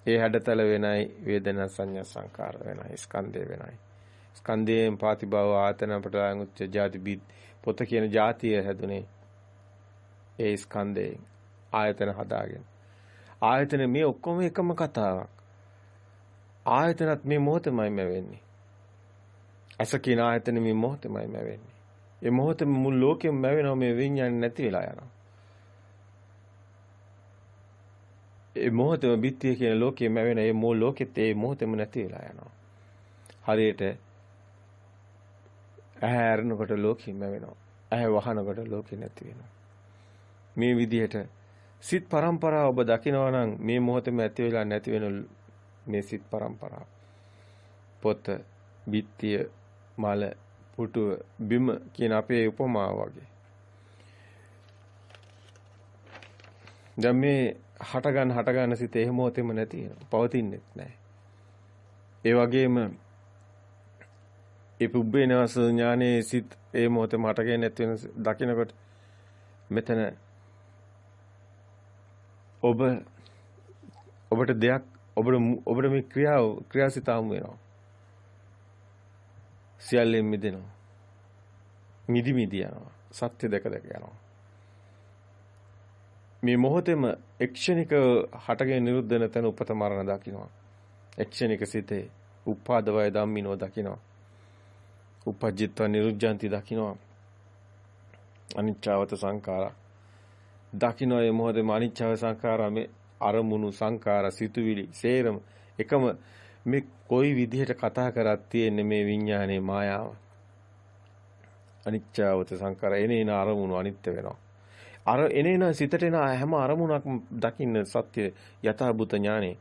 ඒ හැඩතල වෙනයි වේදනා සංඥා සංකාර වෙනයි ස්කන්ධය වෙනයි. ස්කන්ධයෙන් පාතිභව ආතන අපට අංගුච්ච ජාති බිත් පොත කියන જાතිය හැදුනේ ඒ ස්කන්ධයෙන් ආයතන හදාගෙන ආයතන මේ ඔක්කොම එකම කතාවක්. ආයතනත් මේ මොහොතමයි මැවෙන්නේ. අස කියන ආයතන මේ මොහොතමයි මැවෙන්නේ. ඒ මොහොතේ මුළු ලෝකෙම මැවෙනවා මේ විඤ්ඤාණ නැති වෙලා යනවා. ඒ මොහොතේම බිත්තිය කියන ලෝකෙම මැවෙන ඒ මොහොත ලෝකෙත් ඒ මොහොතේම නැති වෙලා යනවා. හරියට ඇහැ අරනකොට ලෝකෙම මැවෙනවා. ඇහැ වහනකොට ලෝකෙ නැති වෙනවා. මේ විදිහට සිත් પરම්පරාව ඔබ දකිනවා නම් මේ මොහොතේම ඇති වෙලා නැති වෙන මේ සිත් પરම්පරාව. පොත, බිත්තිය, මල, පුටුව, බිම කියන අපේ උපමා වගේ. දැන් මේ හට ගන්න හට ගන්න සිත එහෙම මොතෙම නැති වෙනවා. පවතින්නේ නැහැ. ඒ වගේම ඒ පුබ්බේනවස ඥානයේ සිත් ඒ මොහොතේ මටගෙන නැති වෙන දකිනකොට මෙතන ඔබ ඔබට දෙයක් ඔබට ඔබට මේ ක්‍රියාව ක්‍රියාසිතාම වෙනවා. සියල්ලෙන් මිදෙනවා. මිදි මිදි යනවා. සත්‍ය දැක දැක යනවා. මේ මොහොතේම එක්ෂණික හටගෙන නිරුද්ධ වෙන තැන උපත මරණ දකින්නවා. එක්ෂණික සිතේ උපාද වය ධම්මිනෝ දකින්නවා. උපජ්ජිත්ව නිරුද්ධාන්ති දකින්නවා. අනිච්චවත සංඛාරා දකින්න මේ මොහොතේම අනිච්චව සංඛාරා මේ අරමුණු සංඛාර සිතුවිලි සේරම. එකම මේ කොයි විදිහට කතා කරත් තියෙන්නේ මේ විඥානයේ මායාව. අනිච්චවත සංඛාර එනේන අරමුණු අනිත්‍ය වෙනවා. අර එනේන සිතට එන හැම අරමුණක්ම දකින්න සත්‍ය යථාභූත ඥානෙ.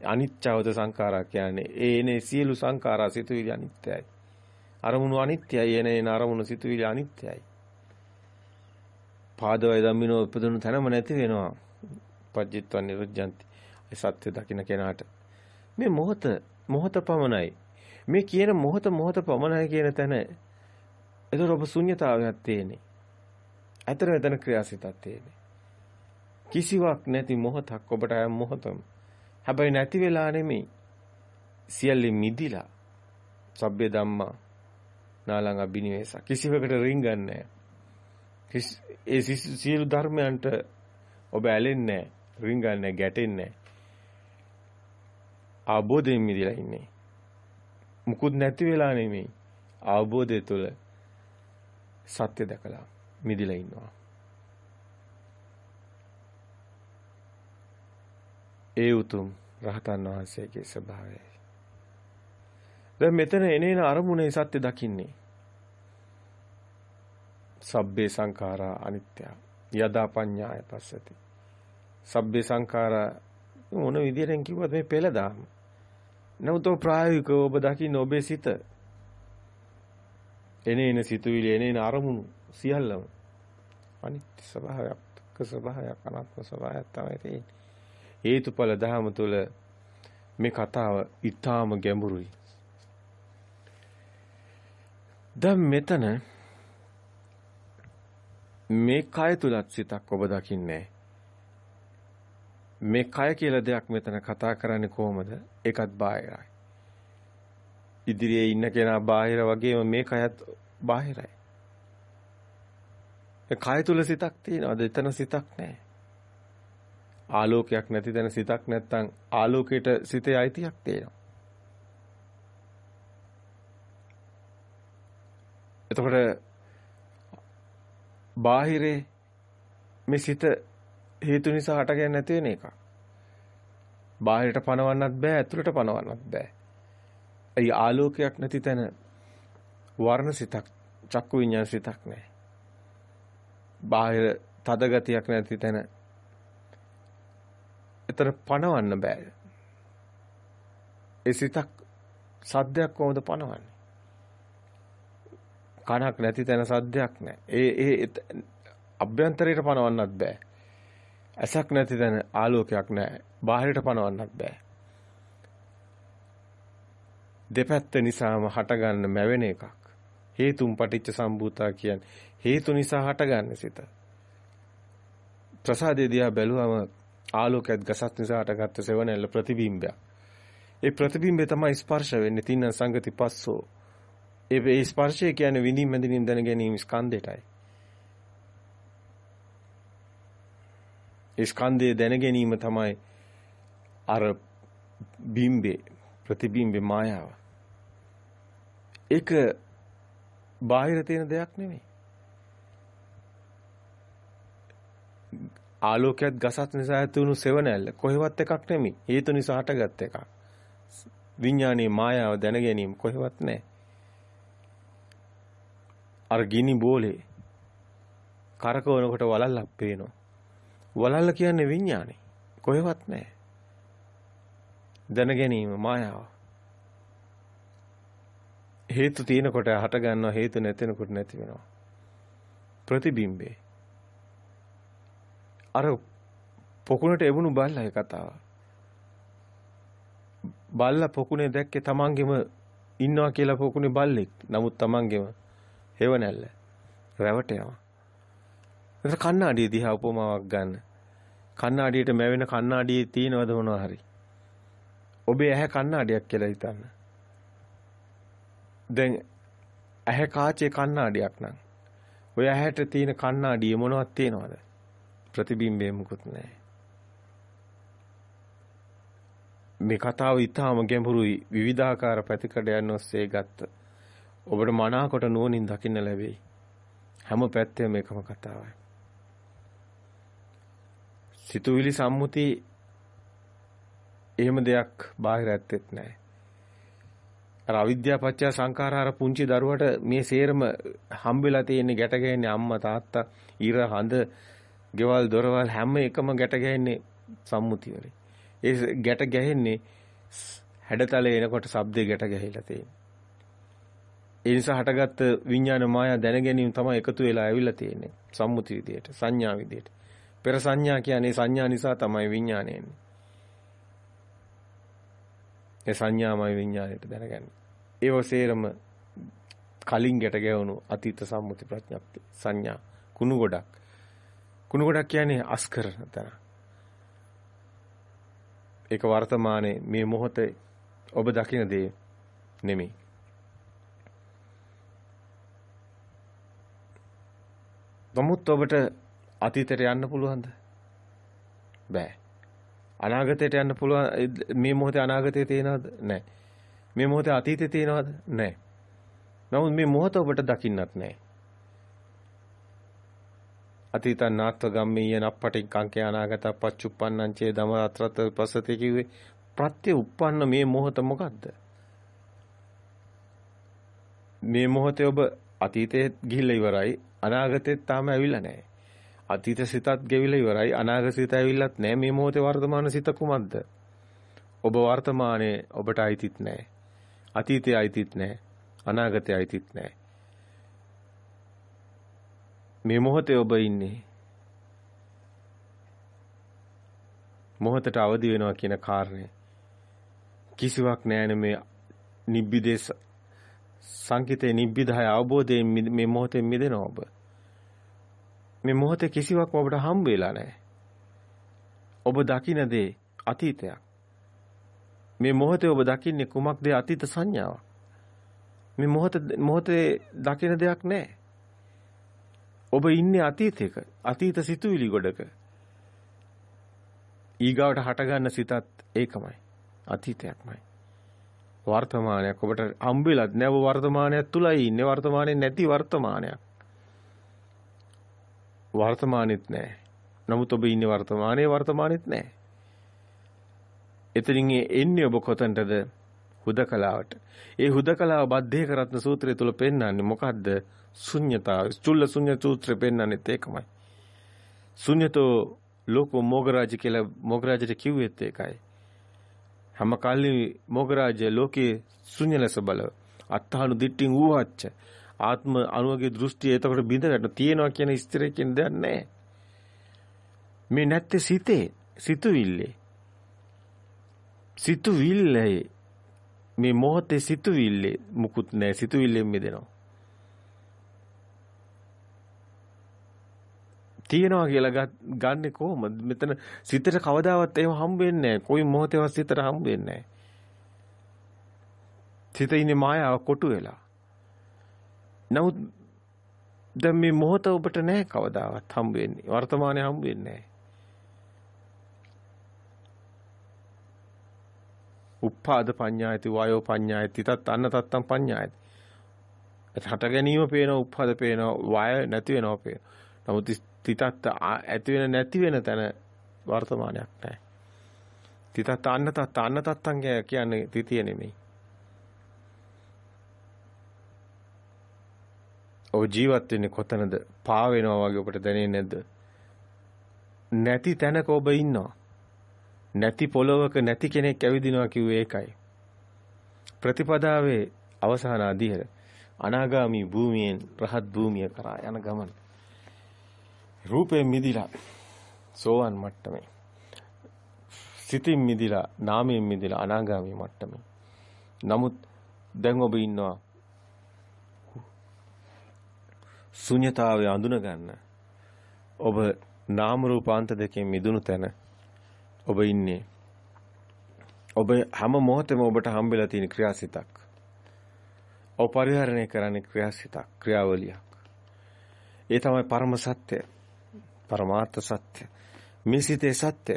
අනිච්චවත සංඛාරා කියන්නේ ඒ එනේ සියලු සංඛාරා සිතුවිලි අනිත්‍යයි. අරමුණු අනිත්‍යයි එනේන අරමුණු සිතුවිලි අනිත්‍යයි. පාදවය ධම්මිනෝ උපදිනු තැනම නැති වෙනවා. පජ්ජිත්වන් නිරුද්ධಂತಿ. ඒ සත්‍ය දකින්න කෙනාට මේ මොහත මොහත පමණයි. මේ කියන මොහත මොහත පමණයි කියන තැන එතකොට ඔබ ශුන්්‍යතාවයක් තියෙන්නේ. අතර මෙතන ක්‍රියාසිතක් තියෙන්නේ. කිසිවක් නැති මොහතක් ඔබට අය මොහතම. හැබැයි නැති වෙලා නෙමෙයි. සියල්ලි මිදිලා. සබ්බේ ධම්මා නාලං අබිනිවේස කිසිවකට රින්ගන්නේ නැහැ. ඒ සියලු ධර්මයන්ට ඔබ ඇලෙන්නේ නැහැ, රිංගන්නේ ගැටෙන්නේ නැහැ. අවබෝධයෙන් මිදලා ඉන්නේ. මුකුත් නැති වෙලා නෙමෙයි. අවබෝධය තුළ සත්‍ය දැකලා මිදලා ඉන්නවා. ඒ උතුම් රහතන් වහන්සේගේ ස්වභාවයයි. දැන් මෙතන එනේන අරමුණේ සත්‍ය දකින්නේ. සබ්බේ සංඛාරා අනිත්‍ය. යදා පඤ්ඤාය පස්සති. සබ්බේ සංඛාරා මොන විදිහෙන් කිව්වද මේ පෙළ දාම. නමුත් ප්‍රායෝගිකව ඔබ දකින්න ඔබේ සිත එනේන සිතුවිලි එනේන අරමුණු සියල්ලම අනිත්‍ය ස්වභාවයක් දුක්ඛ ස්වභාවයක් අනාත්ම ස්වභාවයක් තමයි තියෙන්නේ. හේතුඵල ධහම තුළ මේ කතාව ඊටාම ගැඹුරුයි. දැන් මෙතන මේ කය තුලත් සිතක් ඔබ දකින්නේ මේ කය කියලා දෙයක් මෙතන කතා කරන්නේ කොහොමද? ඒකත් බාහිරයි. ඉදිරියේ ඉන්න කෙනා බාහිර වගේම මේ කයත් බාහිරයි. ඒ කය තුල සිතක් තියෙනවද? එතන සිතක් නැහැ. ආලෝකයක් නැති තැන සිතක් නැත්තම් ආලෝකයට සිතේ අයිතියක් තියෙනවා. එතකොට බාහිරේ මේ සිත හේතු නිසා හටගෙන නැති වෙන එකක්. බාහිරට පනවන්නත් බෑ ඇතුළට පනවන්නත් බෑ. ඒ ආලෝකයක් නැති තැන වර්ණ සිතක් චක්කු විඤ්ඤාණ සිතක් නැහැ. බාහිර තද ගතියක් නැති තැන එතන පනවන්න බෑ. ඒ සිතක් සද්දයක් කොහොමද පනවන්නේ? කනක් නැති තැන සද්දයක් නැහැ. ඒ ඒ අභ්‍යන්තරයට පනවන්නත් බෑ. ඇසක් නැති තැන ආලෝකයක් නැහැ. බාහිරට පනවන්නත් බෑ. දෙපැත්ත නිසාම හටගන්න මැවෙන එකක්. හේතුම් පටිච්ච සම්භූතා කියන්නේ හේතු නිසා හටගන්න සිත. ප්‍රසාදේ දිහා බැලුවම ආලෝකයක් ගසත් නිසා හටගත්ත සෙවණැල්ල ප්‍රතිබිම්බයක්. ඒ ප්‍රතිබිම්බය තමයි ස්පර්ශ වෙන්නේ තින්න සංගති පස්සෝ. ඒ ස්පර්ශය කියන්නේ විඳින් මැදින් දැන ගැනීම ස්කන්ධයටයි. ඒ ස්කන්ධය දැන ගැනීම තමයි අර බිම්බේ ප්‍රතිබිම්බේ මායාව. ඒක බාහිර තියෙන දෙයක් නෙමෙයි. ආලෝකයක් ගසත් නිසා ඇතිවුණු සෙවණැල්ල කොහෙවත් එකක් නෙමෙයි. හේතු නිසා හටගත් එකක්. විඥානයේ මායාව දැන ගැනීම කොහෙවත් නැහැ. අර ගිනි බෝලේ කරකවනකොට වලල්ලක් පේනවා. වලල්ල කියන්නේ විඥානේ. කොහෙවත් නැහැ. දැන ගැනීම මායාව. හේතු තියෙනකොට හට ගන්නවා හේතු නැතෙනකොට නැති වෙනවා. ප්‍රතිබිම්බේ. අර පොකුණට එවුණු බල්ලා ඒ කතාව. බල්ලා පොකුණේ දැක්කේ තමන්ගෙම ඉන්නවා කියලා පොකුණේ බල්ලෙක්. නමුත් තමන්ගෙම හේව නැල්ල. රැවටෙනවා. ඒක කණ්ණාඩිය දිහා උපමාවක් ගන්න. කණ්ණාඩියට මැවෙන කණ්ණාඩියේ තියෙනවද මොනවා හරි. ඔබේ ඇහැ කණ්ණාඩියක් කියලා හිතන්න. දැන් ඇහැ කාචේ කණ්ණාඩියක් නම් ඔය ඇහැට තියෙන කණ්ණාඩියේ මොනවද තියෙනවද? ප්‍රතිබිම්බේ මුකුත් නැහැ. මේ කතාව ඊටාම ගැඹුරුයි විවිධාකාර පැතිකඩයන් ඔස්සේ ගත්ත. ඔබට මනාකොට නුවණින් දකින්න ලැබෙයි. හැම පැත්තෙම එකම කතාවයි. සිතුවිලි සම්මුති එහෙම දෙයක් බාහිර ඇත්තෙත් නැහැ. අර අවිද්‍යාව පත්‍ය සංඛාරාර පුංචි දරුවට මේ සේරම හම්බෙලා තියෙන්නේ ගැට ගැහෙන්නේ අම්මා තාත්තා ඉර හඳ ගෙවල් දොරවල් හැම එකම ගැට ගැහෙන්නේ සම්මුති වලින්. ඒ ගැට ගැහෙන්නේ හැඩතලේ එනකොට ශබ්දේ ගැට ගැහිලා තියෙන්නේ. ඒ නිසා හටගත්ත විඥාන මායා දැන ගැනීම තමයි එකතු වෙලා ඇවිල්ලා තියෙන්නේ සම්මුති විදියට සංඥා විදියට. පෙර සංඥා කියන්නේ සංඥා නිසා තමයි විඥානය එන්නේ. ඒ සංඥාමයි විඥාණයට දැනගන්නේ. ඒව සේරම කලින් ගැට ගැවුණු අතීත සම්මුති ප්‍රඥප්ති සංඥා කුණු ගොඩක්. කුණු ගොඩක් කියන්නේ අස්කර තැන. ඒක වර්තමානයේ මේ මොහොතේ ඔබ දකින දේ නෙමෙයි. නමුත් ඔබට අතීතයට යන්න පුළුවන්ද? බෑ. අනාගතයට යන්න පුළුවන් මේ මොහොතේ අනාගතේ තියෙනවද? නැහැ. මේ මොහොතේ අතීතේ තියෙනවද? නැහැ. නමුත් මේ මොහොත ඔබට දකින්නත් නැහැ. අතීතං නාත්ව ගම්මීය නප්පටින් කංකේ අනාගත පච්චුප්පන්නං චේ දම අත්‍රත පසති කිව්වේ ප්‍රත්‍ය උප්පන්න මේ මොහොත මොකද්ද? මේ මොහොතේ ඔබ අතීතයේ ගිහිල්ලා ඉවරයි අනාගතෙත් තාම ඇවිල්ලා නැහැ. අතීත සිතත් ගෙවිලා ඉවරයි. අනාගත සිත ඇවිල්ලත් නැහැ. මේ මොහොතේ වර්තමාන සිත කුමක්ද? ඔබ වර්තමානයේ ඔබට අයිතිත් නැහැ. අතීතයේ අයිතිත් නැහැ. අනාගතයේ අයිතිත් නැහැ. මේ මොහොතේ ඔබ ඉන්නේ මොහොතට අවදි වෙනවා කියන කාරණේ කිසිවක් නැහැනේ මේ නිබ්බිදේ සංකිතේ නිබ්බිදාය අවබෝධයෙන් මේ මොහොතේ මිදෙනවා ඔබ මේ මොහොතේ කිසිවක් ඔබට හම්බ වෙලා නැහැ. ඔබ දකින දේ අතීතයක්. මේ මොහොතේ ඔබ දකින්නේ කුමක්ද අතීත සංඥාවක්. මේ මොහොත මොහොතේ දකින දෙයක් නැහැ. ඔබ ඉන්නේ අතීතයක. අතීත සිතුවිලි ගොඩක. ඊගාවට හටගන්න සිතත් ඒකමයි. අතීතයක්මයි. වර්තමානයක් ඔබට හම්බෙලත් නැව වර්තමානයක් තුලයි ඉන්නේ වර්තමානයේ නැති වර්තමානයක්. වර්තමානෙත් නැහැ. නමුත් ඔබ ඉන්නේ වර්තමානයේ වර්තමානෙත් නැහැ. එතනින් එන්නේ ඔබ කොතනටද? හුදකලාවට. ඒ හුදකලාව බද්ධේ කරත්න සූත්‍රය තුල පෙන්වන්නේ මොකද්ද? ශුන්්‍යතාව. චුල්ල ශුන්‍ය සූත්‍රය පෙන්වන්නේත් ඒකමයි. ශුන්‍යතෝ ලෝකෝ මොගරාජ කියලා මොගරාජට කිව්වෙත් ඒකයි. හැම කල්ලි මොගරාජ ලෝකේ ශුන්‍ය ලෙස බලව. අත්තානු දිට්ඨින් ඌවච්ච. ආත්ම අණුවගේ දෘෂ්ටිය එතකොට බිඳ තියෙනවා කියන ස්ථිර කියන දෙයක් නැහැ. මේ නැත්තේ සිතේ සිතුවිල්ලේ. සිතුවිල්ලේ මේ මොහොතේ සිතුවිල්ලේ මුකුත් නැහැ සිතුවිල්ලෙන් මිදෙනවා. තියෙනවා කියලා ගන්නෙ කොහොමද? මෙතන සිතට කවදාවත් එහෙම හම්බ වෙන්නේ නැහැ. කොයි මොහොතේවත් සිතට හම්බ වෙන්නේ නැහැ. සිත ඉන්නේ මායාව කොටු වෙලා. නමුත් දැන් මේ මොහොත ඔබට නැහැ කවදාවත් හම්බ වෙන්නේ. වර්තමානයේ හම්බ වෙන්නේ නැහැ. උප්පාද පඤ්ඤායති වායෝ පඤ්ඤායති තත් අන්න තත්තම් පඤ්ඤායති. හට ගැනීම පේනවා උප්පාද පේනවා වාය නැති වෙනවා පේනවා. නමුත් තිතත් ඇති වෙන නැති වෙන තැන වර්තමානයක් නැහැ. තිතත් අන්න තත් අන්න තත්තම් කියන්නේ තිතිය නෙමෙයි. ඔබ ජීවත් වෙන්නේ කොතනද? පා වෙනවා වගේ ඔබට දැනෙන්නේ නැද්ද? නැති තැනක ඔබ ඉන්නවා. නැති පොළොවක නැති කෙනෙක් ඇවිදිනවා කිව්වේ ඒකයි. ප්‍රතිපදාවේ අවසාන අධියර අනාගාමි භූමියෙන් රහත් භූමිය කරා යන ගමන. රූපයෙන් මිදිලා සෝවන් මට්ටමේ. සිතින් මිදිලා නාමයෙන් මිදිලා අනාගාමි මට්ටමේ. නමුත් දැන් ඔබ ඉන්නවා ශුන්‍යතාවය අඳුන ගන්න. ඔබ නාම රූපාන්ත දෙකෙන් මිදුණු තැන ඔබ ඉන්නේ. ඔබ හැම මොහොතෙම ඔබට හම්බෙලා තියෙන ක්‍රියාසිතක්. ඔබ පරිහරණය කරන්නේ ක්‍රියාසිතක්, ක්‍රියාවලියක්. ඒ තමයි පරම සත්‍ය. පරමාර්ථ සත්‍ය. මේ සිතේ සත්‍ය.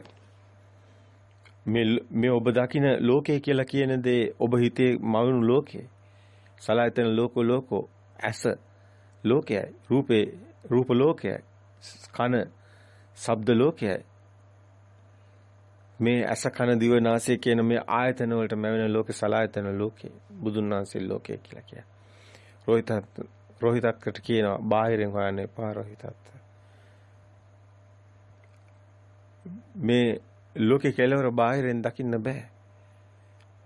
මේ මේ ඔබ දකින ලෝකය කියලා කියන දේ ඔබ හිතේ මවුණු ලෝකේ. සලායතන ලෝක ලෝකෝ ඇස ලෝකයයි රූපේ රූප ලෝකයයි කන ශබ්ද ලෝකයයි මේ ඇස කන දිව නාසය කියන මේ ආයතන වලට මැවෙන ලෝක සලායතන ලෝකේ බුදුන් වහන්සේ ලෝකය කියලා කියනවා. රෝහිතත් රෝහිතක්කට කියනවා බාහිරින් හොයන්න එපා රෝහිතත්. මේ ලෝකේ කෙලවර බාහිරින් දකින්න බෑ.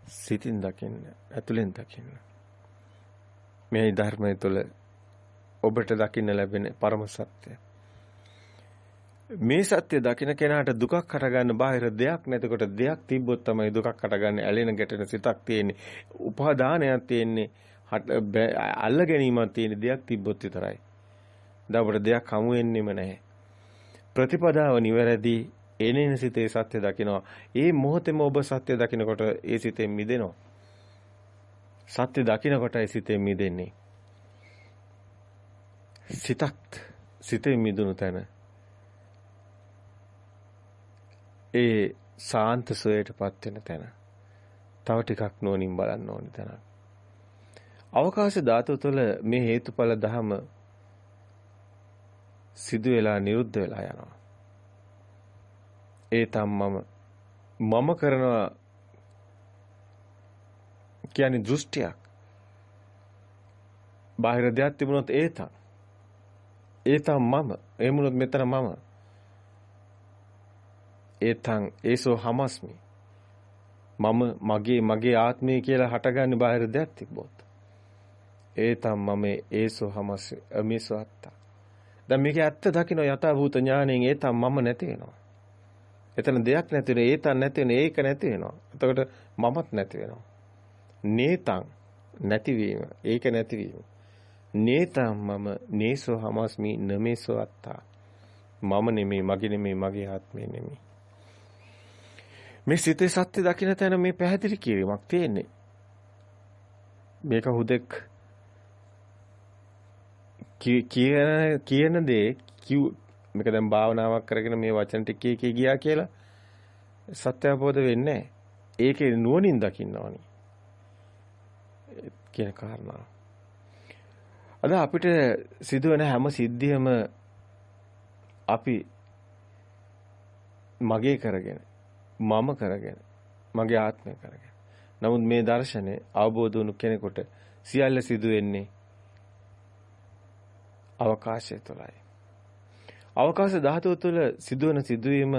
සිතින් දකින්න, ඇතුලෙන් දකින්න. මේ ධර්මය තුළ ඔබට දකින්න ලැබෙන පරම සත්‍යය. මේ සත්‍ය දකින කෙනාට දුකක් හටගන්න බාහිර දෙයක් නැතකොට දෙයක් තිබ්බොත් තමයි දුකක් හටගන්නේ ඇලෙන ගැටෙන සිතක් තියෙන්නේ උපාදානයක් තියෙන්නේ අල්ල ගැනීමක් තියෙන දෙයක් තිබ්බොත් විතරයි දැන් අපිට දෙයක් හමු වෙන්නෙම නැහැ ප්‍රතිපදාව නිවැරදි එනේන සිතේ සත්‍ය දකිනවා ඒ මොහොතේම ඔබ සත්‍ය දකිනකොට ඒ සිතෙන් මිදෙනවා සත්‍ය දකිනකොට ඒ සිතෙන් මිදෙන්නේ සිතක් සිතෙන් මිදුණු තැන ඒ සාන්ත සෝයටපත් වෙන තැන. තව ටිකක් නෝනින් බලන්න ඕනේ තැන. අවකාශ ධාතුව තුළ මේ හේතුඵල ධම සිදු වෙලා නිරුද්ධ වෙලා යනවා. ඒ තම්මම මම කරනවා කියන්නේ දෘෂ්ටියක්. බාහිර දෙයක් තිබුණොත් ඒ තම්. ඒ තම් මම. ඒ මුලොත් මෙතන මම. ඒතං ඒසෝ හමස්මි මම මගේ මගේ ආත්මය කියලා හටගන්නේ බාහිර දෙයක් තිබ්බොත් ඒතං මම ඒසෝ හමස් අමේසෝ අත්තා දැන් මේක ඇත්ත දකින්න යථාභූත ඥාණයෙන් ඒතං මම නැති වෙනවා එතන දෙයක් නැති වෙන ඒතං නැති වෙන ඒක නැති වෙනවා. එතකොට මමත් නැති වෙනවා. නේතං නැතිවීම ඒක නැතිවීම නේතං මම නේසෝ හමස්මි නමේසෝ අත්තා. මම නෙමෙයි මගේ නෙමෙයි මගේ ආත්මය නෙමෙයි මේ සිතේ සත්‍ය දකින්න තැන මේ පැහැදිලි කිරීමක් තියෙන්නේ. මේක හුදෙක් කියන කියන දේ කිව් මේක දැන් භාවනාවක් කරගෙන මේ වචන ටික කී ගියා කියලා සත්‍ය අවබෝධ වෙන්නේ ඒකේ නුවණින් දකින්න ඕනි. කියන කාරණා. අද අපිට සිදුවෙන හැම සිද්ධියම අපි මගේ කරගෙන මම කරගෙන මගේ ආත්මය කරගෙන. නමුත් මේ දර්ශනය අවබෝධ වුණු කෙනෙකුට සියල්ල සිදු වෙන්නේ අවකාශය තුළයි. අවකාශ ධාතුව තුළ සිදුවන සිදුවීම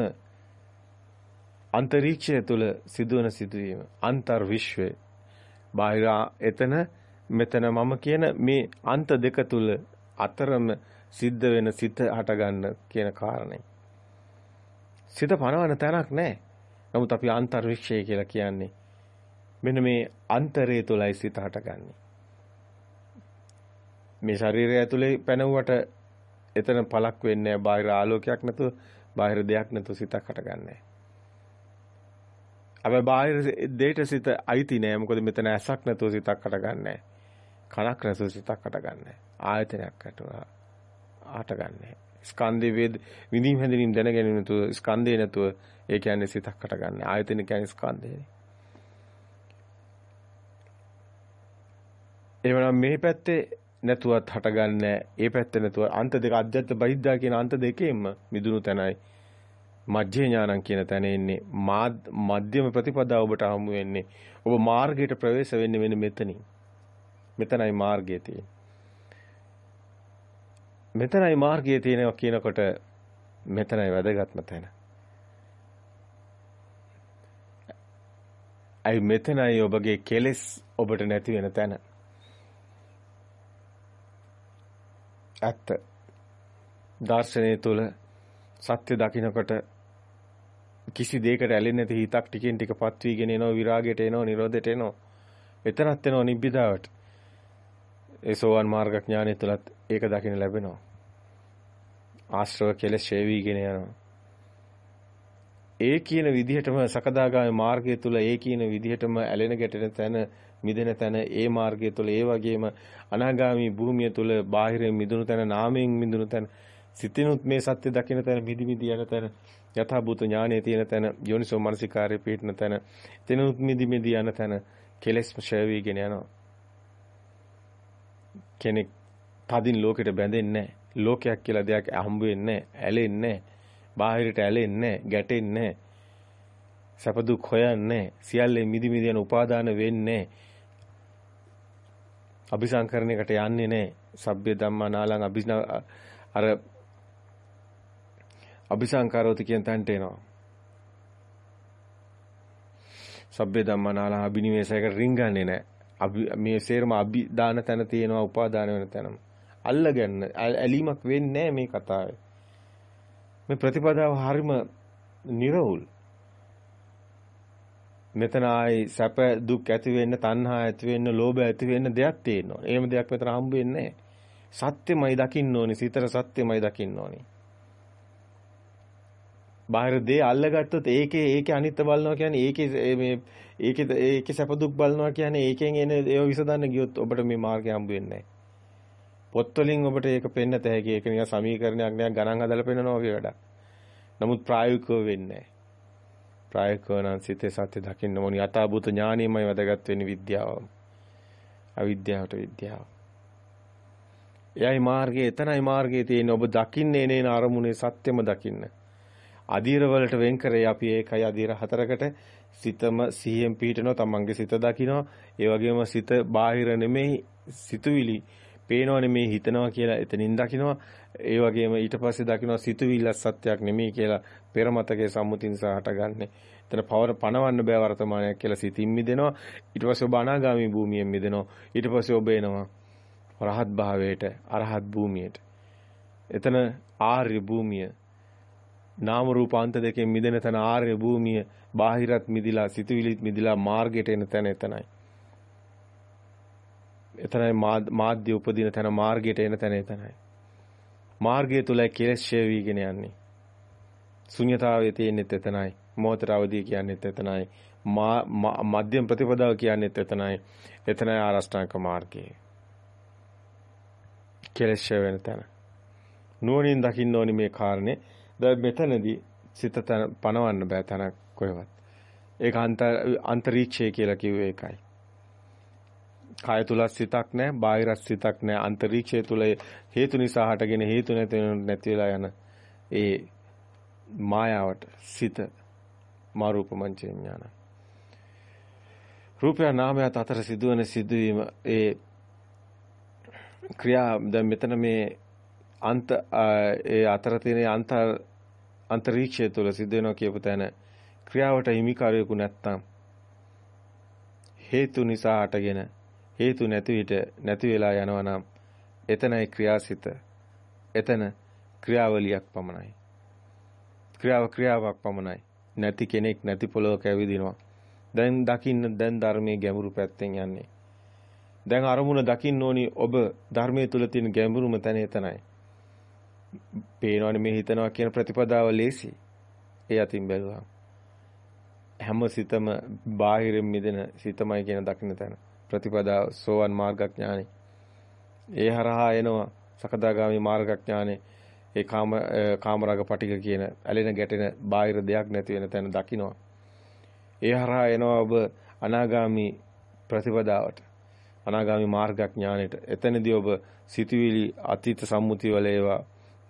අන්තරීක්ෂය තුළ සිදුවන සිදුවීම අන්තර් විශ්වය බාහිර එතන මෙතන මම කියන මේ අන්ත දෙක තුල අතරම සිද්ධ වෙන සිත හටගන්න කියන කාරණේ. සිත පනවන තැනක් නැහැ. නමුත් අපි අන්තර්වික්ෂය කියලා කියන්නේ මෙන්න මේ අන්තරය තුලයි සිත හටගන්නේ. මේ ශරීරය ඇතුලේ පැනවුවට එතන පළක් වෙන්නේ නැහැ. බාහිර ආලෝකයක් නැතුව, බාහිර දෙයක් නැතුව සිතක් හටගන්නේ නැහැ. බාහිර දෙයට සිත අයිති නෑ. මොකද මෙතන ඇසක් නැතුව සිතක් හටගන්නේ කනක් නැතුව සිතක් හටගන්නේ ආයතනයක් නැතුව හටගන්නේ ස්කන්ධේ වේද විඳීම් හැඳිනීම් දැනගැනීම නැතුව ස්කන්ධේ නැතුව ඒ කියන්නේ සිතක් හටගන්නේ ආයතන කියන්නේ ස්කන්ධයනේ එවනම් මේ පැත්තේ නැතුවත් හටගන්නේ ඒ පැත්තේ නැතුව අන්ත දෙක අධ්‍යත්ත බහිද්දා කියන අන්ත දෙකේම මිදුණු තැනයි. මජ්ජේ ඥානං කියන තැන එන්නේ. මධ්‍යම ප්‍රතිපදාව ඔබට හමු වෙන්නේ. ඔබ මාර්ගයට ප්‍රවේශ වෙන්නේ මෙන්න මෙතනින්. මෙතනයි මාර්ගය තියෙන්නේ. මෙතනයි මාර්ගය තියෙනවා කියනකොට මෙතනයි වැදගත්ම තැන. අයි මෙතනයි ඔබගේ කෙලෙස් ඔබට නැති වෙන තැන. ඇත්ත. දර්ශනය තුල සත්‍ය දකින්නකොට කිසි දෙයකට ඇලෙන්නේ නැති හිතක් ටිකෙන් ටික පත් වීගෙන එනවා විරාගයට එනවා නිරෝධයට එනවා. එතනත් එනවා නිබ්බිදාවට. ඒ සෝවන් මාර්ග ඥානය තුලත් ඒක දකින්න ලැබෙනවා. ආශ්‍රව කෙලෙස් ඡේවිගෙන යනවා. ඒ කියන විදිහටම සකදාගාමී මාර්ගය තුල ඒ කියන විදිහටම ඇලෙන ගැටෙන තැන මිදෙන තැන ඒ මාර්ගය තුල ඒ වගේම අනාගාමී භූමිය තුල බාහිරින් මිදුණු තැන නාමයෙන් මිදුණු තැන සිතිනුත් මේ සත්‍ය දකින තැන මිදි මිදි යන තැන යථාභූත ඥානයේ තියෙන තැන යෝනිසෝ මනසිකාරයේ පිටන තැන එතනුත් මිදි මිදි යන තැන කෙලෙස් ඡය වීගෙන යනවා. කෙනෙක් තදින් ලෝකෙට බැඳෙන්නේ නැහැ. ලෝකයක් කියලා දෙයක් හම්බ වෙන්නේ නැහැ. ඇලෙන්නේ නැහැ. බාහිරට ඇලෙන්නේ නැහැ. ගැටෙන්නේ නැහැ. සැප දුක් හොයන්නේ සියල්ලේ මිදි මිදි යන උපාදාන වෙන්නේ අபிසංකරණයකට යන්නේ නැහැ. සබ්බේ ධම්මා නාලං අபிන අර අபிසංකාරෝති කියන තැනට එනවා. සබ්බේ ධම්මා නාලං අබිනිවේෂයකට රිංගන්නේ නැහැ. අපි මේ සේරම අභිදාන තැන තියෙනවා උපාදාන වෙන තැනම. අල්ලගන්න ඇලීමක් වෙන්නේ මේ කතාවේ. මේ ප්‍රතිපදාව හරිම නිර්වෘල්. මෙතන ආයි සැප දුක් ඇති වෙන්න තණ්හා ඇති වෙන්න ලෝභ ඇති වෙන්න දෙයක් තියෙනවා. එහෙම දෙයක් මෙතන හම්බ වෙන්නේ නැහැ. සත්‍යමයි දකින්න ඕනේ. සිතට සත්‍යමයි දකින්න ඕනේ. බාහිර දේ අල්ලගත්තොත් ඒකේ ඒකේ අනිත්‍ය බලනවා කියන්නේ ඒකේ මේ ඒකේ ඒකේ සැප දුක් බලනවා කියන්නේ ඒකෙන් එන ඒව විසඳන්න ගියොත් ඔබට මේ මාර්ගය හම්බ වෙන්නේ නැහැ. පොත් වලින් ඔබට ඒක පෙන්නත හැකි. ඒක නිකන් සමීකරණයක් නෑ ගණන් හදලා පෙන්නනවා වගේ වැඩක්. නමුත් ප්‍රායෝගිකව වෙන්නේ නැහැ. ප්‍රායෝගිකව නම් සිතේ සත්‍ය දකින්න ඕනි. යථාභූත ඥානෙමයි වැදගත් වෙන්නේ විද්‍යාව. අවිද්‍යාවට විද්‍යාව. එයයි මාර්ගයේ එතනයි මාර්ගයේ තියෙන ඔබ දකින්නේ නේන අරමුණේ සත්‍යම දකින්න. අධීර වලට වෙන් කරේ අපි ඒකයි අධීර හතරකට සිතම සිහියෙන් පිහිටනවා තමන්ගේ සිත දකිනවා ඒ වගේම සිත බාහිර නෙමෙයි සිතුවිලි පේනව නෙමෙයි හිතනවා කියලා එතනින් දකිනවා. ඒ වගේම ඊට පස්සේ දකිනවා සිතුවිල්ල සත්‍යයක් නෙමෙයි කියලා පෙර මතකයේ සම්මුතින් සහ හටගන්නේ. එතන පවර පණවන්න බෑ වර්තමානයක් කියලා සිතින් මිදෙනවා. ඊට පස්සේ ඔබ අනාගාමී භූමියෙන් මිදෙනවා. ඊට පස්සේ ඔබ එනවා රහත් භාවයට අරහත් භූමියට. එතන ආර්ය භූමිය නාම රූප අන්ත දෙකෙන් මිදෙන තැන ආර්ය භූමිය බාහිරත් මිදිලා සිතුවිලිත් මිදිලා මාර්ගයට එන තැන එතනයි. එතනයි මාධ්‍ය උපදින තැන මාර්ගයට එන තැන එතනයි. මාර්ගය තුලයි කෙලෙස් ඡය වීගෙන යන්නේ. ශුන්‍යතාවයේ තියෙනෙත් එතනයි. මොහතර අවදී කියන්නේත් එතනයි. මධ්‍යම ප්‍රතිපදාව කියන්නේත් එතනයි. එතනයි ආරෂ්ඨාංග මාර්ගය. කෙලෙස් ඡය වෙන තැන. නුවණින් දකින්න ඕනි මේ කාරණේ දැන් මෙතනදී සිත පනවන්න බෑ තනක් කොහෙවත්. ඒක අන්තරීක්ෂය කියලා කිව්වේ ඒකයි. කාය තුල සිතක් නැහැ, බාහිර සිතක් නැහැ. අන්තරීක්ෂය තුල හේතු නිසා හටගෙන හේතු නැති වෙලා යන ඒ මායාවට සිත මාරූපමංච විඥාන. රූපය නාමයත් අතර සිදුවන සිදුවීම ඒ ක්‍රියා දැන් මෙතන මේ අන්ත ඒ අතර තියෙන අන්තර් අන්තරීක්ෂය තුළ සිද්ධ වෙනවා කියපු තැන ක්‍රියාවට හිමිකාරයෙකු නැත්තම් හේතු නිසා හටගෙන හේතු නැති විට නැති වෙලා යනවා නම් එතනයි ක්‍රියාසිත එතන ක්‍රියාවලියක් පමණයි ක්‍රියාව ක්‍රියාවක් පමණයි නැති කෙනෙක් නැති පොළොවක ඇවිදිනවා දැන් දකින්න දැන් ධර්මයේ ගැඹුරු පැත්තෙන් යන්නේ දැන් අරමුණ දකින්න ඕනි ඔබ ධර්මයේ තුල තියෙන ගැඹුරුම තැන එතනයි පේනවනේ මේ හිතනවා කියන ප්‍රතිපදාව ලේසි. ඒ අතින් බැලුවා. හැම සිතම බාහිරින් මිදෙන සිතමයි කියන දකින්න තැන. ප්‍රතිපදාව සෝවන් මාර්ගඥානෙ. ඒ හරහා එනවා සකදාගාමි මාර්ගඥානෙ. ඒ කාම කාමරාග පටික කියන ඇලෙන ගැටෙන බාහිර දෙයක් නැති වෙන තැන දකින්නවා. ඒ හරහා එනවා ඔබ අනාගාමි ප්‍රතිපදාවට. අනාගාමි මාර්ගඥානෙට. එතනදී ඔබ සිතුවිලි අතීත සම්මුති වල ඒවා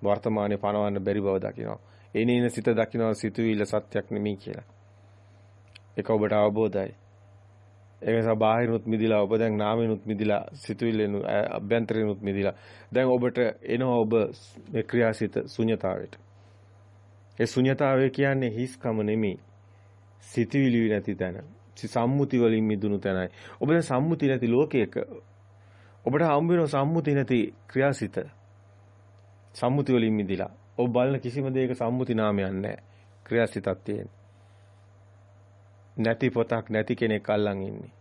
වර්තමානයේ පණවන්න බැරි බව දකිනවා. එනින සිත දකිනවා සිතුවිල්ල සත්‍යක් නෙමෙයි කියලා. ඒක ඔබට අවබෝධයි. ඒ නිසා බාහිරුත් මිදිලා ඔබ දැන් නාමිනුත් මිදිලා සිතුවිල්ලෙනු අභ්‍යන්තරිනුත් මිදිලා දැන් ඔබට එනවා ඔබ මේ ක්‍රියාසිත ශුන්‍යතාවයට. ඒ ශුන්‍යතාවය කියන්නේ හිස්කම නෙමෙයි. සිතුවිලි නැති තැන. සම්මුති වලින් මිදුණු තැනයි. ඔබ දැන් සම්මුති නැති ලෝකයක ඔබට හම්බ වෙන සම්මුති නැති ක්‍රියාසිත සම්මුති වලින් මිදිලා. ඔබ බලන කිසිම දෙයක සම්මුති 나මයක් නැහැ. ක්‍රියාසිතක් තියෙන. නැති පොතක් නැති කෙනෙක් අල්ලන් ඉන්නේ.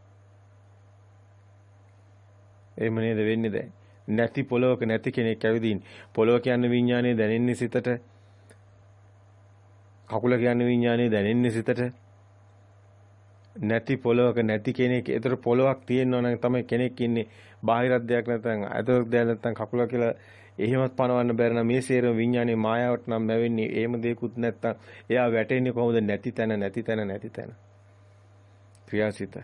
එහෙම නේද වෙන්නේ දැන්. නැති පොලවක නැති කෙනෙක් ඇවිදින්. පොලව කියන්නේ විඥානයේ දැනෙන්නේ සිතට. කකුල කියන්නේ විඥානයේ දැනෙන්නේ සිතට. නැති පොලවක නැති කෙනෙක් ඒතර පොලවක් තියෙනවා නම් තමයි කෙනෙක් ඉන්නේ බාහිර දෙයක් නැත්නම් අතොක් දෙයක් නැත්නම් කකුල කියලා එහෙමත් පනවන්න බැරි නම් මේ සේරම විඥානේ මායාවට නම් මැවෙන්නේ එහෙම දෙයක්වත් නැත්නම් එයා වැටෙන්නේ කොහොමද නැති තැන නැති තැන නැති තැන ක්‍රියාසිත.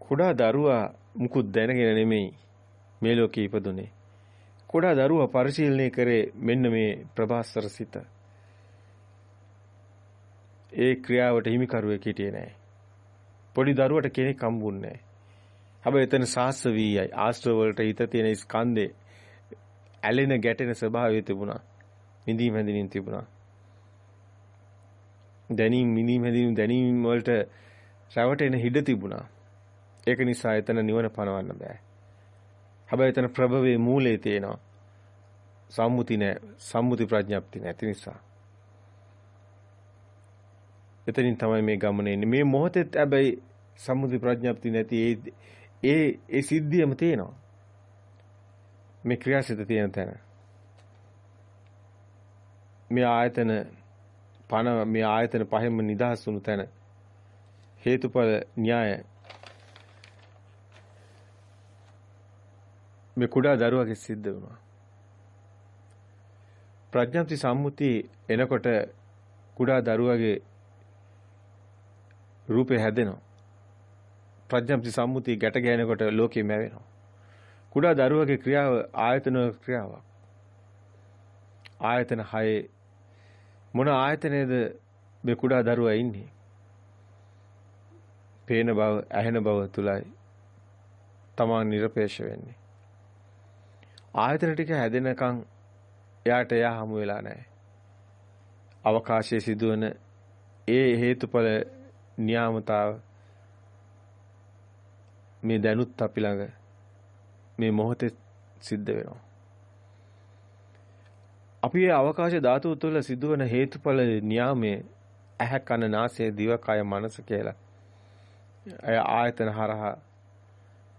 කුඩා දරුවා මුකුත් දැනගෙන නෙමෙයි මේ ලෝකේ ඉපදුනේ. කුඩා දරුවා පරිශීලනය කරේ මෙන්න මේ ප්‍රභාස්වර සිත. ඒ ක්‍රියාවට හිමිකරුවෙක් හිටියේ නැහැ පොඩි දරුවට කෙනෙක් හම්බුන්නේ නැහැ හැබැයි එතන සාස්වීයයි ආශ්‍රව වලට හිත තියෙන ස්කන්ධේ ඇලෙන ගැටෙන ස්වභාවය තිබුණා. නිදීම හැදිනින් තිබුණා. දැනීම් නිදීම හැදිනින් දැනීම් වලට රැවටෙන හිඩ තිබුණා. ඒක නිසා එතන නිවන පනවන්න බෑ. හැබැයි එතන ප්‍රභවයේ මූලයේ තියෙනවා. සම්මුති නෑ සම්මුති ප්‍රඥප්ති නැති නිසා. එතනින් තමයි මේ ගමන එන්නේ. මේ මොහොතෙත් හැබැයි සම්මුති ප්‍රඥප්ති නැති ඒ ඒ ඒ සිද්ධියම තියෙනවා. මේ ක්‍රියාසිත තියෙන තැන. මේ ආයතන පණ මේ ආයතන පහෙන්ම නිදහස් වුණු තැන හේතුඵල න්‍යාය මේ කුඩා දරුවගේ සිද්ධ වුණා. ප්‍රඥාප්ති සම්මුති එනකොට කුඩා දරුවගේ රූපේ හැදෙනවා. ප්‍රඥප්ති සම්මුතිය ගැට ගැහෙනකොට ලෝකෙ මැවෙනවා. කුඩා දරුවගේ ක්‍රියාව ආයතන ක්‍රියාවක්. ආයතන 6 මොන ආයතනයේද මේ කුඩා දරුවා ඉන්නේ? පේන බව, ඇහෙන බව තුලයි තමන් নিরপেক্ষ වෙන්නේ. ආයතන ටික හැදෙනකන් එයාට එයා හමු වෙලා නැහැ. අවකාශයේ සිදුවන ඒ හේතුඵල නියාමතාව මේ දැනුත් අපි ළඟ මේ මොහොතේ සිද්ධ වෙනවා. අපි මේ අවකාශ ධාතුව තුළ සිදුවන හේතුඵල න්යාමයේ ඇහැ කන නාසය දිව කය මනස කියලා. අය ආයතන හරහා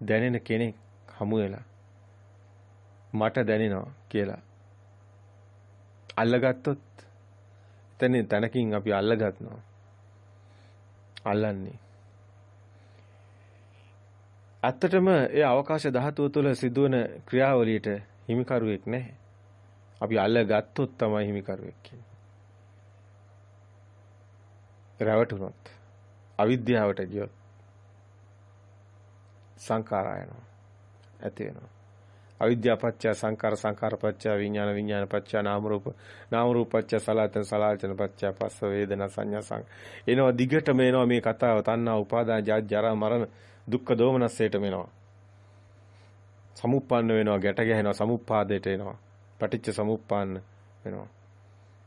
දැනෙන කෙනෙක් හමු වෙලා මට දැනෙනවා කියලා. අල්ලගත්තොත් එතන තනකින් අපි අල්ලගන්නවා. අල්ලන්නේ ඇත්තටම ඒ අවකාශ ධාතුව තුළ සිදුවන ක්‍රියාවලියට හිමිකරුවෙක් නැහැ. අපි අල්ල ගත්තොත් තමයි හිමිකරුවෙක් කියන්නේ. රැවටුනොත් අවිද්‍යාවට ගියොත් සංකාරයනවා ඇති වෙනවා. අවිද්‍යාව පත්‍ය සංකාර සංකාර පත්‍ය විඥාන විඥාන පත්‍ය නාම රූප නාම රූප පත්‍ය සලආතන සලආතන පත්‍ය පස්ස වේදනා සංඥා සං එනවා දිගටම එනවා මේ කතාව තණ්හා උපාදාන ජාත් ජරා මරණ දුක්ඛ දෝමනස්සයට වෙනවා. සමුප්පන්න වෙනවා, ගැට ගැහෙනවා, සමුප්පාදයට එනවා. පටිච්ච සමුප්පාන්න වෙනවා.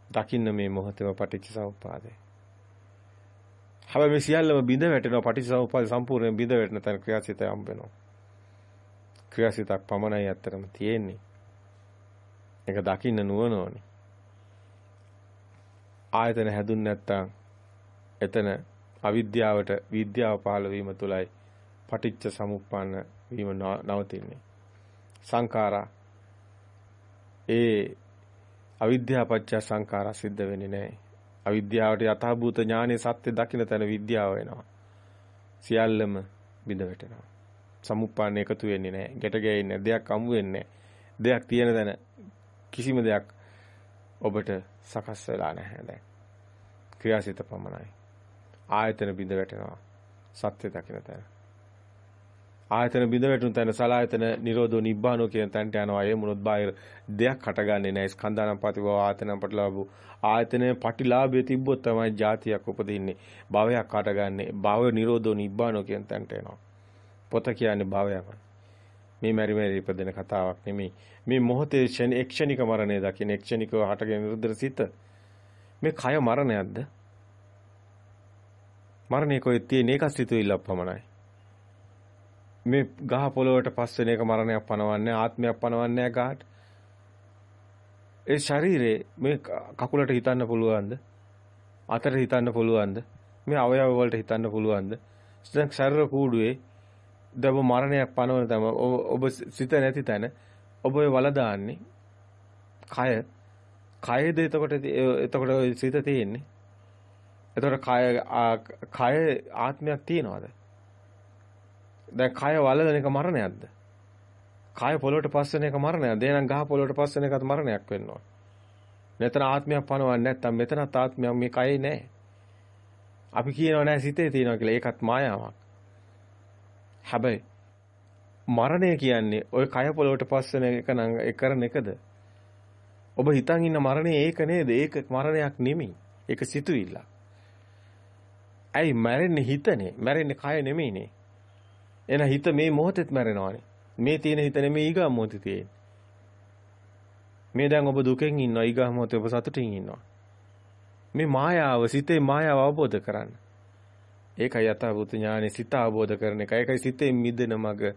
දකින්න මේ මොහොතේම පටිච්ච සමුප්පාදේ. හැබැයි මේ සියල්ලම බිඳ වැටෙනවා පටිච්ච සමුප්පාද සම්පූර්ණයෙන් බිඳ වැටෙන තැන ක්‍රියාසිත යම් වෙනවා. ක්‍රියාසිතක් පමණයි අත්‍තරම තියෙන්නේ. ඒක දකින්න නුවණ ඕනේ. ආයතන හැදුන් නැත්තම් එතන අවිද්‍යාවට විද්‍යාව පහළ වීම තුලයි පටිච්ච සමුප්පන්න වීම නවතින්නේ. සංඛාරා ඒ අවිද්‍යාව පත්‍ය සංඛාරා සිද්ධ වෙන්නේ නැහැ. අවිද්‍යාවට යථාභූත ඥානයේ සත්‍ය දකින්න තැන විද්‍යාව වෙනවා. සියල්ලම බිඳ වැටෙනවා. සමුප්පාන්න එකතු වෙන්නේ නැහැ. ගැට ගැහෙන්නේ දෙයක් අමු වෙන්නේ දෙයක් තියෙන තැන කිසිම දෙයක් ඔබට සකස් වෙලා නැහැ දැන්. ක්‍රියාසිත පමණයි. ආයතන බිඳ වැටෙනවා. සත්‍ය දකින්න තැන. ආයතන බිඳ වැටුණු තැන සලායතන නිරෝධෝ නිබ්බානෝ කියන තැනට යනවා. ඒ මොනොත් බාහිර දෙයක් හටගන්නේ නැහැ. ස්කන්ධානම් පතිව ආයතනම් පටිලාභෝ. ආයතනයේ පටිලාභය තිබ්බොත් තමයි જાතියක් උපදින්නේ. භවයක් හටගන්නේ. භව නිරෝධෝ නිබ්බානෝ කියන තැනට එනවා. පොත කියන්නේ භවයමයි. මේ මෙරි මෙරි ඉපදෙන කතාවක් නෙමෙයි. මේ මොහොතේ ක්ෂණික මරණය දකින්න ක්ෂණිකව හටගෙන නිරුද්ධ සිත. මේ කය මරණයක්ද? මරණේ කොයි තියෙන එකක් සිතුවිල්ලක් පමණයි. මේ ගහ පොළොවට පස් වෙන එක මරණයක් පනවන්නේ ආත්මයක් පනවන්නේ ගහට. ඒ ශරීරේ මේ කකුලට හිතන්න පුළුවන්ද? අතට හිතන්න පුළුවන්ද? මේ අවයව වලට හිතන්න පුළුවන්ද? දැන් ශරීර කූඩුවේ දව මරණයක් පනවන තම ඔබ සිත නැති තැන ඔබ ඔය වල දාන්නේ කය කයද එතකොට එතකොට සිත තියෙන්නේ එතකොට කය කය ආත්මයක් තියනවාද? දැන් කය වලදන එක මරණයක්ද? කය පොළොවට පස් වෙන එක මරණයක්. දේනම් ගහ පොළොවට පස් වෙන එකත් මරණයක් වෙනවා. මෙතන ආත්මයක් පනවන්නේ නැත්තම් මෙතනත් ආත්මයක් මේ කයේ නැහැ. අපි කියනවා නෑ සිතේ තියෙනවා කියලා. ඒකත් මායාවක්. හැබැයි මරණය කියන්නේ ওই කය පොළොවට පස් වෙන එක නම් ඒ කරන එකද? ඔබ හිතන් ඉන්න මරණය ඒක නේද? ඒක මරණයක් නෙමෙයි. ඒක සිතුවිල්ල. ඇයි මැරෙන්නේ හිතනේ? මැරෙන්නේ කය නෙමෙයිනේ. එන හිත මේ මොහොතෙත් මැරෙනවානේ. මේ තියෙන හිත නෙමෙයි ඊගා මොහොතේ තියෙන්නේ. මේ දැන් ඔබ දුකෙන් ඉන්නවා ඊගා මොහොතේ ඔබ සතුටින් ඉන්නවා. මේ මායාව සිතේ මායාව අවබෝධ කරන්න. ඒකයි යථාභූත ඥානෙ සිත අවබෝධ කරන එක. ඒකයි සිතේ මිදෙන මග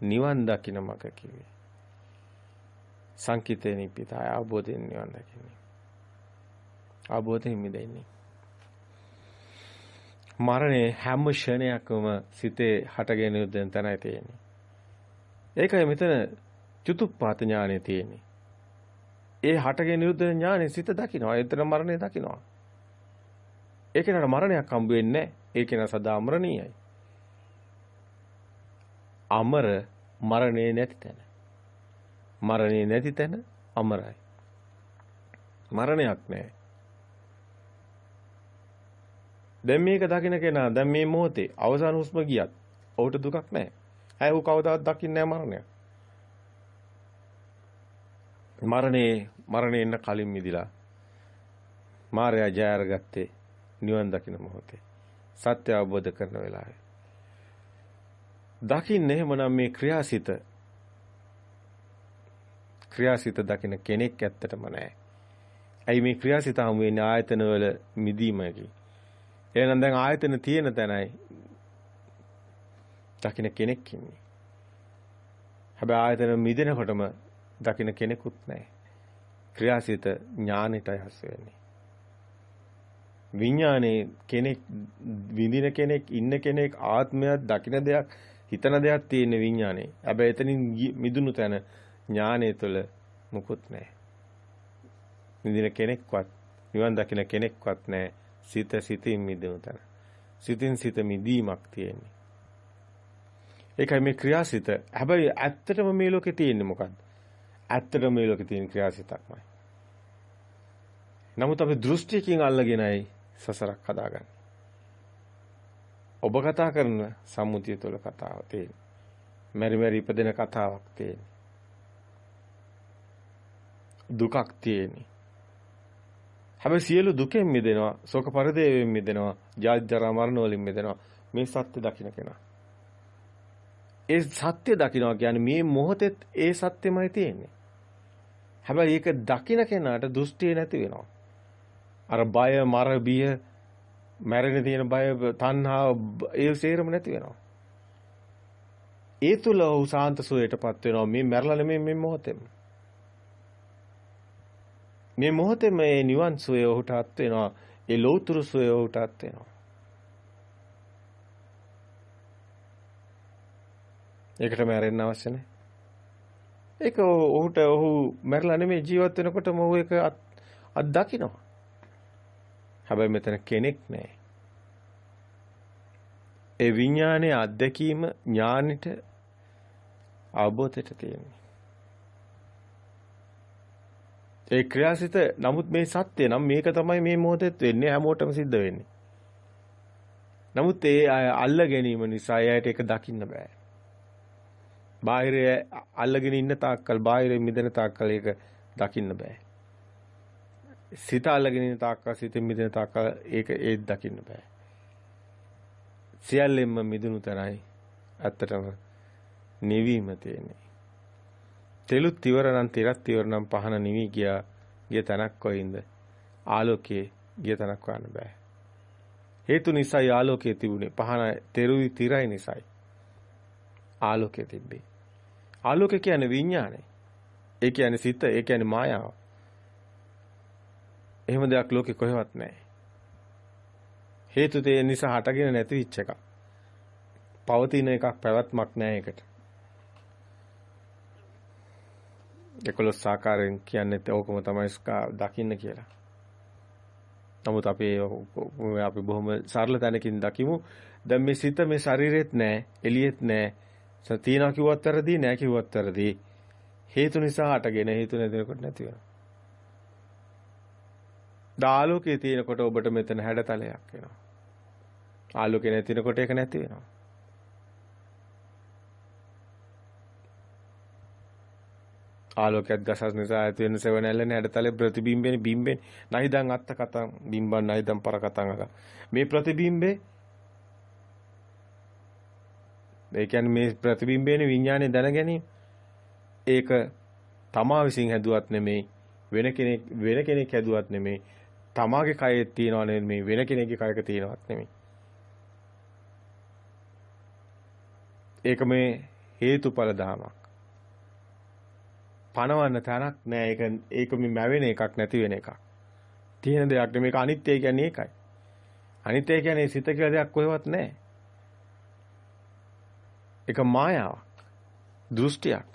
නිවන් දකින්න මග කිව්වේ. සංකිතේ නිපිතය අවබෝධයෙන් නිවන් දකින්නේ. අවබෝධයෙන් මිදෙන්නේ. මරණය හැම ෂණයකම සිතේ හටගෙන යුද්ධෙන් තැනයි තියෙන්නේ. ඒකයි මෙතන චුතුප්පාත ඥානෙ තියෙන්නේ. ඒ හටගෙන යුද්ධ ඥානෙ සිත දකින්නවා. එතන මරණය දකින්නවා. ඒක නට මරණයක් හම්බ වෙන්නේ ඒක න සදා අමරණීයයි. අමර මරණේ නැති තැන. මරණේ නැති තැන අමරයි. මරණයක් නැහැ. දැන් මේක දකින්න කෙනා දැන් මේ මොහොතේ අවසාන හුස්ම ගියත් ඔහුට දුකක් නැහැ. ඇයි ඌ කවදාවත් දකින්නේ නැහැ මරණය. මරණේ මරණේ එන්න කලින් මිදිලා මාර්යා ජය අරගත්තේ නිවන් දකින්න මොහොතේ. සත්‍ය අවබෝධ කරන වෙලාවේ. දකින්නේ එහෙමනම් මේ ක්‍රියාසිත ක්‍රියාසිත දකින්න කෙනෙක් ඇත්තටම නැහැ. ඇයි මේ ක්‍රියාසිත හමු වෙන්නේ ආයතන වල මිදීමකි. එහෙනම් දැන් ආයතන තියෙන තැනයි දකින්න කෙනෙක් ඉන්නේ. හැබැයි ආයතන මිදෙනකොටම දකින්න කෙනෙකුත් නැහැ. ක්‍රියාසිත ඥානෙටයි හස් වෙන්නේ. විඥානේ කෙනෙක් විඳින කෙනෙක් ඉන්න කෙනෙක් ආත්මයක් දකින්න දෙයක් හිතන දෙයක් තියෙන විඥානේ. හැබැයි එතනින් මිදුණු තැන ඥානය තුළ මුකුත් නැහැ. විඳින කෙනෙක්වත් නිවන් දකින්න කෙනෙක්වත් නැහැ. සිත සිතින් මිදුණු තැන. සිතින් සිත මිදීමක් තියෙන්නේ. ඒකයි මේ ක්‍රියාසිත. හැබැයි ඇත්තටම මේ ලෝකේ තියෙන්නේ මොකද්ද? ඇත්තටම මේ ලෝකේ තියෙන ක්‍රියාසිතක්මයි. නමුත් අපි දෘෂ්ටියකින් අල්ලගෙනයි සසරක් හදාගන්නේ. ඔබ කතා කරන සම්මුතිය තුළ කතාව තියෙන්නේ. මෙරි මෙරි ඉපදෙන කතාවක් තියෙන්නේ. දුකක් තියෙන්නේ. හැබැයි සියලු දුකෙන් මිදෙනවා, ශෝක පරිදේවෙන් මිදෙනවා, ජාති ජරා මරණ වලින් මිදෙනවා. මේ සත්‍ය දකින්න කෙනා. ඒ සත්‍ය දකින්නවා කියන්නේ මේ මොහොතෙත් ඒ සත්‍යමයි තියෙන්නේ. හැබැයි ඒක දකින්න කෙනාට දෘෂ්ටිය නැති වෙනවා. අර බය, මර, බිය, මැරෙන තියෙන බය, තණ්හාව ඒ සේරම නැති වෙනවා. ඒ තුල ඔහු සාන්ත සුවයටපත් වෙනවා. මේ මැරලා නෙමෙයි මේ මොහොතේම. මේ මොහොතේ මේ නිවන් සුවය ඔහුට අත් වෙනවා. ඒ ලෞතුරු සුවය ඔහුට අත් වෙනවා. ඒකට මැරෙන්න අවශ්‍ය නැහැ. ඒක ඔහුට ඔහු මැරලා නෙමෙයි ජීවත් වෙනකොටම ඔහු ඒක අත් දකිනවා. හැබැයි මෙතන කෙනෙක් නැහැ. ඒ විඥානයේ අත්දැකීම ඥානෙට අවබෝධයට තියෙනවා. ඒ ක්‍රියාසිත නමුත් මේ සත්‍ය නම් මේක තමයි මේ මොහොතෙත් වෙන්නේ හැමෝටම සිද්ධ වෙන්නේ. නමුත් ඒ අල්ල ගැනීම නිසා එයාට ඒක දකින්න බෑ. බාහිරය අල්ලගෙන ඉන්න තාක්කල් බාහිරෙ මිදෙන තාක්කල් ඒක දකින්න බෑ. සිත අල්ලගෙන ඉන්න තාක්කල් සිතෙන් මිදෙන තාක්කල් ඒක ඒත් දකින්න බෑ. සියල්ලෙන්ම මිදුණු තරයි ඇත්තටම නිවීම තියෙන්නේ. තෙලුත් ඉවර නම් තිරත් ඉවර නම් පහන නිවි ගියා. ගිය තැනක් කොයින්ද? ආලෝකයේ ගිය තැනක් හොයන්න බෑ. හේතු නිසායි ආලෝකයේ තිබුණේ. පහන තෙරුයි තිරයි නිසායි ආලෝකයේ තිබ්බේ. ආලෝකය කියන්නේ විඥානය ඒ කියන්නේ සිත ඒ කියන්නේ මායාව. එහෙම දෙයක් ලෝකේ කොහෙවත් නැහැ. හේතු තේ නිසා හටගෙන නැති වෙච්ච එකක්. පවතින එකක් පැවැත්මක් නැහැ ඒකට. 11 ආකාරයෙන් කියන්නේ ඕකම තමයි දකින්න කියලා. නමුත් අපි අපි බොහොම සරල තැනකින් දකිමු. දැන් මේ සිත මේ ශරීරෙත් නැහැ, එළියෙත් නැහැ. තියනවා කිව්වත් වැරදි, නැහැ කිව්වත් වැරදි. හේතු නිසා හටගෙන හේතු නැතිනකොට නැති වෙනවා. ආලෝකයේ තියෙනකොට ඔබට මෙතන හැඩතලයක් වෙනවා. ආලෝකේ නැතිනකොට ඒක නැති වෙනවා. ආලෝකයක් ගසස් නිසා ඇති වෙන සෙවණැල්ලනේ හැඩතලේ ප්‍රතිබිම්බෙනේ බිම්බෙනේ. නයිදන් අත්ත කතං බිම්බන් නයිදන් පර කතං අක මේ ප්‍රතිබිම්බේ ඒ කියන්නේ මේ ප්‍රතිබිම්බේනේ විඥානේ දැන ගැනීම ඒක තමා විසින් හැදුවත් නෙමෙයි වෙන කෙනෙක් වෙන කෙනෙක් හැදුවත් නෙමෙයි තමාගේ කයේ තියනව නෙමෙයි වෙන කෙනෙක්ගේ කයක තියනවත් නෙමෙයි. ඒක මේ හේතුඵල ධමයක් පණවන්න තැනක් නෑ. ඒක ඒක මේ මැවෙන එකක් නැති වෙන එකක්. තියෙන දෙයක් නෙමෙයි මේක අනිත්‍ය කියන්නේ ඒකයි. අනිත්‍ය කියන්නේ සිත කියලා දෙයක් කොහෙවත් නෑ. ඒක මායාවක්. දෘෂ්ටියක්.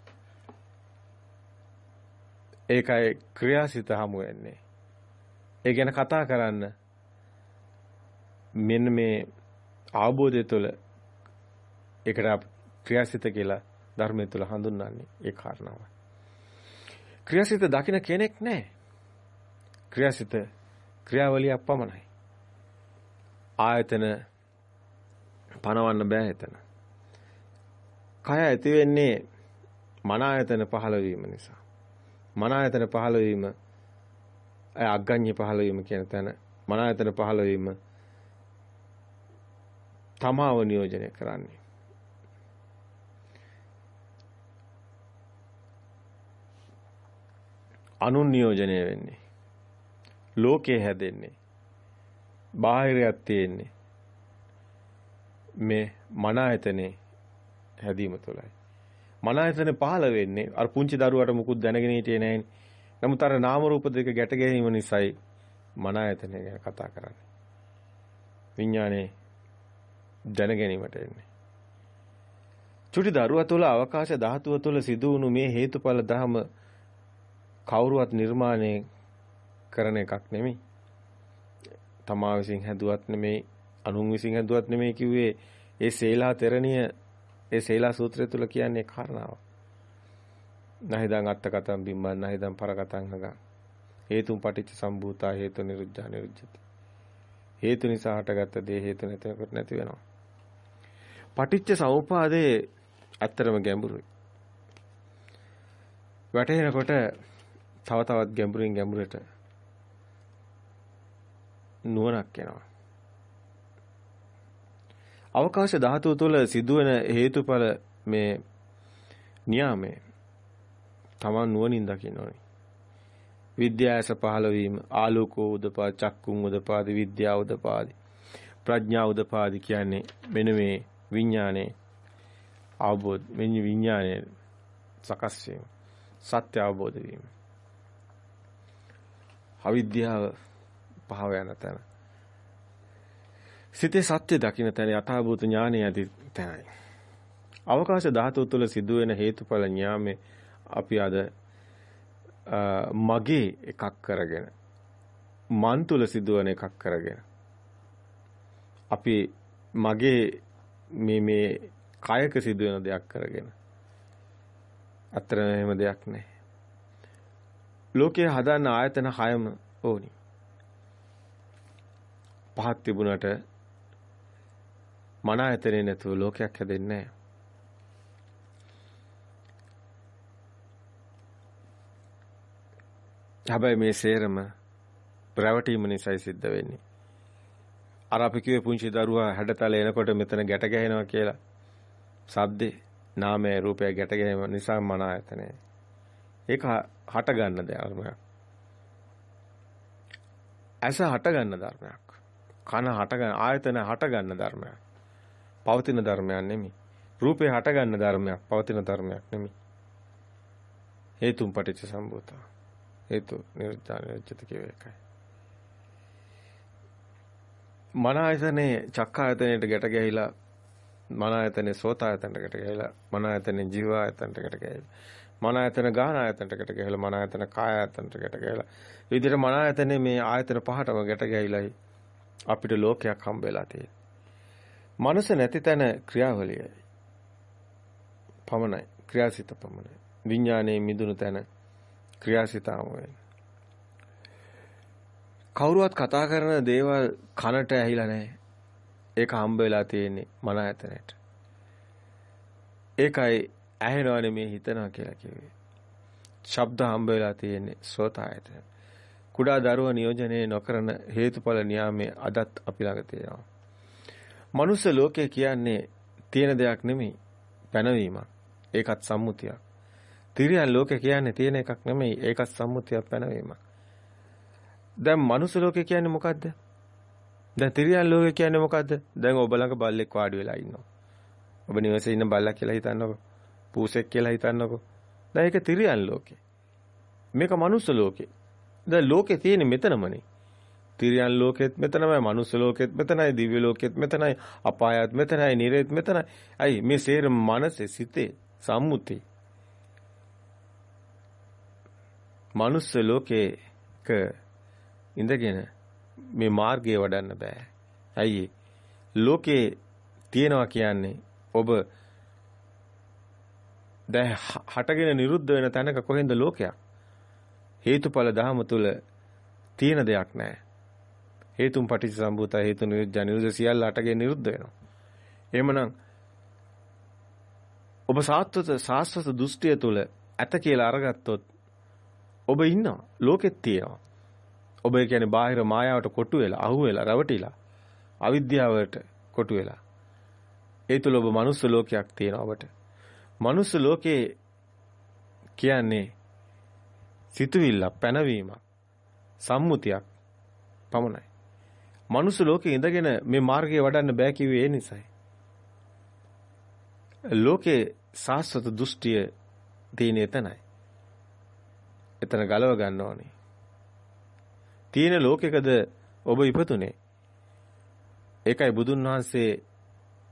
ඒකයි ක්‍රියාසිත හමු වෙන්නේ. ඒ ගැන කතා කරන්න මෙන්න මේ අවබෝධය තුළ ඒකට ක්‍රියාසිත කියලා ධර්මය තුළ හඳුන්වන්නේ ඒ කාරණාවයි. ක්‍රියාසිත දකින්න කෙනෙක් නැහැ. ක්‍රියාසිත ක්‍රියාවලියක් පමණයි. ආයතන පනවන්න බෑ එතන. කය ඇති වෙන්නේ මන ආයතන පහළ වීම නිසා. මන ආයතන පහළ වීම අග්ගඤ්ඤ පහළ වීම කියන තැන මන ආයතන පහළ වීම තමාව නියෝජනය කරන්නේ අනුන් නියෝජනය වෙන්නේ ලෝකේ හැදෙන්නේ බාහිරයක් තියෙන්නේ මේ මන ආයතනේ හැදීම තුළයි මන ආයතන පහළ වෙන්නේ අර පුංචි දරුවට මුකුත් දැනගෙන හිටියේ නැහැ. නමුත් අර නාම රූප දෙක ගැට ගැනීම නිසායි මන ආයතන ගැන කතා කරන්නේ. විඥානේ දැන ගැනීමට එන්නේ. චුටි දරුවා තුළ අවකාශ ධාතුව තුළ සිදු වුණු මේ හේතුඵල ධම කවුරුවත් නිර්මාණය කරන එකක් නෙමෙයි. තමා විසින් හැදුවත් නෙමෙයි, අනුන් විසින් හැදුවත් නෙමෙයි කිව්වේ ඒ සේලා තෙරණිය ඒ සේලා සූත්‍රය තුල කියන්නේ කාරණාව. නහිදං අත්ත කතං බිම්බන් නහිදං පර කතං නගං. හේතුන් පටිච්ච සම්භූතා හේතු නිරුද්ධා නිරුද්ධති. හේතු නිසා හටගත්ත දේ හේතු නැතිනකොට නැති වෙනවා. පටිච්ච සමුපාදේ ඇත්තරම ගැඹුරුයි. වැටෙනකොට තව තවත් ගැඹුරින් ගැඹුරට නුවණක් එනවා. අවකාශ ධාතුව තුළ සිදුවෙන හේතුඵල මේ නියාමය තමන් නුවණින් දකින්න ඕනේ. විද්‍යාස පහළ වීම ආලෝකෝ උදපා චක්කුම් උදපාදි විද්‍යාව උදපාදි ප්‍රඥා උදපාදි කියන්නේ මෙන්න මේ විඥානේ අවබෝධ මෙන්න විඥානේ සකස් වීම සත්‍ය අවබෝධ වීම අවිද්‍යාව පහව යන තැන සිතේ සත්‍ය දකින්න තැන යථාභූත ඥානය ඇති තැනයි. අවකාශ ධාතුව තුළ සිදුවෙන හේතුඵල ඥාමේ අපි අද මගේ එකක් කරගෙන මන් තුල සිදුවන එකක් කරගෙන අපි මගේ මේ මේ කායක සිදුවෙන දෙයක් කරගෙන අතර එහෙම දෙයක් නැහැ. ලෝකයේ හදන්න ආයතන හයම ඕනි. පහක් තිබුණට මන ආයතනේ නැතුව ලෝකයක් හැදෙන්නේ නැහැ. හැබැයි මේ සේරම ප්‍රවටීම නිසායි සිද්ධ වෙන්නේ. අර අපි කිව්වේ පුංචි දරුවා හැඩතල එනකොට මෙතන ගැට ගැහෙනවා කියලා. සද්දේ නාමය රූපය ගැට ගැනීම නිසා මන ආයතනය. ඒක හට ගන්න ධර්මයක්. ඇස හට ගන්න ධර්මයක්. කන හට ගන්න ආයතන හට ගන්න ධර්මයක්. පවතින ධර්මයක් නෙමෙයි. රූපේ හට ගන්න ධර්මයක්, පවතින ධර්මයක් නෙමෙයි. හේතුන් පටිච්ච සම්භූතා. හේතු නිරුද්ධා නිරුද්ධති කියව එකයි. මන ආයතනේ චක්කායතනයට ගැට ගැහිලා මන ආයතනේ සෝත ආයතනයට ගැට ගැහිලා මන ආයතනේ ජීව ආයතනයට ගැට ගැහිලා මන ආයතන ගාන ආයතනකට ගහලා මන ආයතන කාය ආයතනකට ගහලා විදිහට මන ආයතනේ මේ ආයතන පහටම ගැට ගැහිලායි අපිට ලෝකයක් හම්බ වෙලා තියෙන්නේ. මනස නැති තැන ක්‍රියාවලියයි. පමණයි. ක්‍රියාසිත පමණයි. විඥානයේ මිදුණු තැන ක්‍රියාසිතාම වෙන්නේ. කවුරුවත් කතා කරන දේවල් කනට ඇහිලා නැහැ. ඒක හම්බ වෙලා තියෙන්නේ මන ඇතනට. ඒකයි ඇහෙනවනේ මේ හිතනවා කියලා කිව්වේ. ශබ්ද හම්බ වෙලා තියෙන්නේ සෝතායතන. කුඩා දරුව නියෝජනයේ නොකරන හේතුඵල නියාමයේ අදත් අපි ළඟ තියෙනවා. මනුස්ස ලෝකය කියන්නේ තියෙන දෙයක් නෙමෙයි පැනවීමක්. ඒකත් සම්මුතියක්. තිරියන් ලෝකය කියන්නේ තියෙන එකක් නෙමෙයි ඒකත් සම්මුතියක් පැනවීමක්. දැන් මනුස්ස ලෝකය කියන්නේ මොකද්ද? දැන් තිරියන් ලෝකය කියන්නේ මොකද්ද? දැන් ඔබ ළඟ බල්ලෙක් වාඩි වෙලා ඉන්නවා. ඔබ නිවසේ ඉන්න බල්ලා කියලා හිතන්නකෝ. පූසෙක් කියලා හිතන්නකෝ. දැන් ඒක තිරියන් ලෝකේ. මේක මනුස්ස ලෝකේ. දැන් ලෝකේ තියෙන්නේ මෙතනමනේ. තිරියන් ලෝකෙත් මෙතනමයි, මනුස්ස ලෝකෙත් මෙතනයි, දිව්‍ය ලෝකෙත් මෙතනයි, අපායත් මෙතනයි, නිරේත් මෙතනයි. අයි මේ සේරම මනසේ සිතේ සම්මුති. මනුස්ස ලෝකේක ඉඳගෙන මේ මාර්ගය වඩන්න බෑ. ඇයි ලෝකේ තියෙනවා කියන්නේ ඔබ දැන් හටගෙන නිරුද්ධ වෙන තැනක කොහෙන්ද ලෝකයක්? හේතුඵල ධහම තුල තියෙන දෙයක් නැහැ. හේතුන් පටිච්ච සම්භූත හේතු නිරුද්ධ නිරුද්ධ සියල්ල අටගෙන නිරුද්ධ වෙනවා. එහෙමනම් ඔබ සාත්වත සාස්වත දෘෂ්ටිය තුල ඇත කියලා අරගත්තොත් ඔබ ඉන්නවා ලෝකෙත් තියෙනවා. ඔබ කියන්නේ බාහිර මායාවට කොටු වෙලා අහු වෙලා රැවටිලා අවිද්‍යාවට කොටු වෙලා. ඒ තුල ඔබ මනුස්ස ලෝකයක් තියෙනවා ඔබට. මනුස්ස ලෝකේ කියන්නේ සිතුවිල්ල පැනවීමක් සම්මුතියක් පමණයි. මනුස්ස ලෝකේ ඉඳගෙන මේ මාර්ගය වඩන්න බෑ කිව්වේ ඒ නිසයි. ලෝකේ සාස්වත දෘෂ්ටිය තියෙන එතනයි. එතන ගලව ගන්න ඕනේ. තියෙන ලෝකෙකද ඔබ ඉපතුනේ? ඒකයි බුදුන් වහන්සේ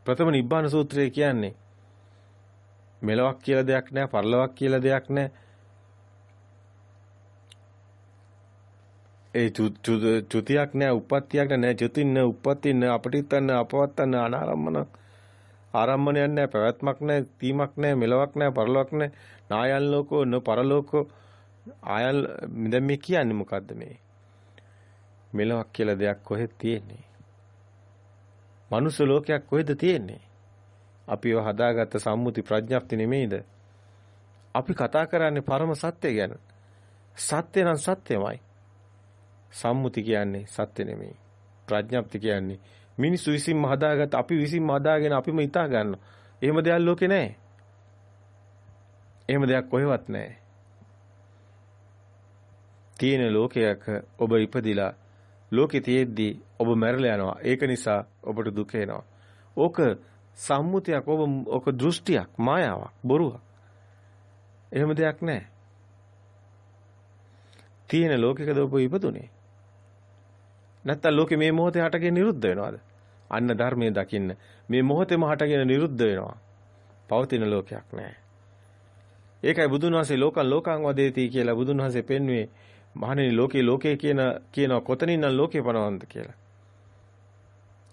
ප්‍රථම නිබ්බාන සූත්‍රයේ කියන්නේ. මෙලොවක් කියලා දෙයක් නැහැ, පරලොවක් කියලා දෙයක් නැහැ. ඒ චුතියක් නැහැ, උප්පත්තියක් නැහැ, චුතින්න, උප්පත්තින්න, අපටිත්තන්න, අපවත්තන්න අනාරම්මන ආරම්මණයක් නැහැ, පැවැත්මක් නැහැ, තීමක් නැහැ, මෙලොවක් නැහැ, පරලොවක් නැහැ. නායන් ලෝකෝ, න පරලෝකෝ ආයල් දැන් මේ කියන්නේ මොකද්ද මේ? මෙලොවක් කියලා දෙයක් කොහෙද තියෙන්නේ? මනුස්ස ලෝකයක් කොහෙද තියෙන්නේ? අපි ඒව හදාගත්ත සම්මුති ප්‍රඥප්ති නෙමෙයිද? අපි කතා කරන්නේ පරම සත්‍ය ගැන. සත්‍ය නම් සත්‍යමයි. සම්මුති කියන්නේ සත්‍ය නෙමෙයි. ප්‍රඥප්ති කියන්නේ මිනිස්සු විසින්ම හදාගත්ත අපි විසින්ම හදාගෙන අපිම හිතා ගන්නවා. එහෙම දෙයක් ලෝකේ නැහැ. එහෙම දෙයක් කොහෙවත් නැහැ. තියෙන ලෝකයක ඔබ ඉපදිලා ලෝකේ තියෙද්දි ඔබ මැරලා යනවා. ඒක නිසා ඔබට දුක එනවා. ඕක සම්මුතියක් ඔබ ඕක දෘෂ්ටියක් මායාවක් බොරුවක්. එහෙම දෙයක් නැහැ. තියෙන ලෝකයකද ඔබ ඉපදුනේ? නැත්තම් ලෝකේ මේ මොහොතේ හටගෙන නිරුද්ධ වෙනවද? අන්න ධර්මයේ දකින්න මේ මොහොතේම හටගෙන නිරුද්ධ වෙනවා. පවතින ලෝකයක් නැහැ. ඒකයි බුදුන් වහන්සේ ලෝකං ලෝකං වදේති කියලා බුදුන් වහන්සේ පෙන්වුවේ මහණෙනි ලෝකේ ලෝකේ කියන කියන කොතනින් නම් ලෝකේ පනවන්නද කියලා.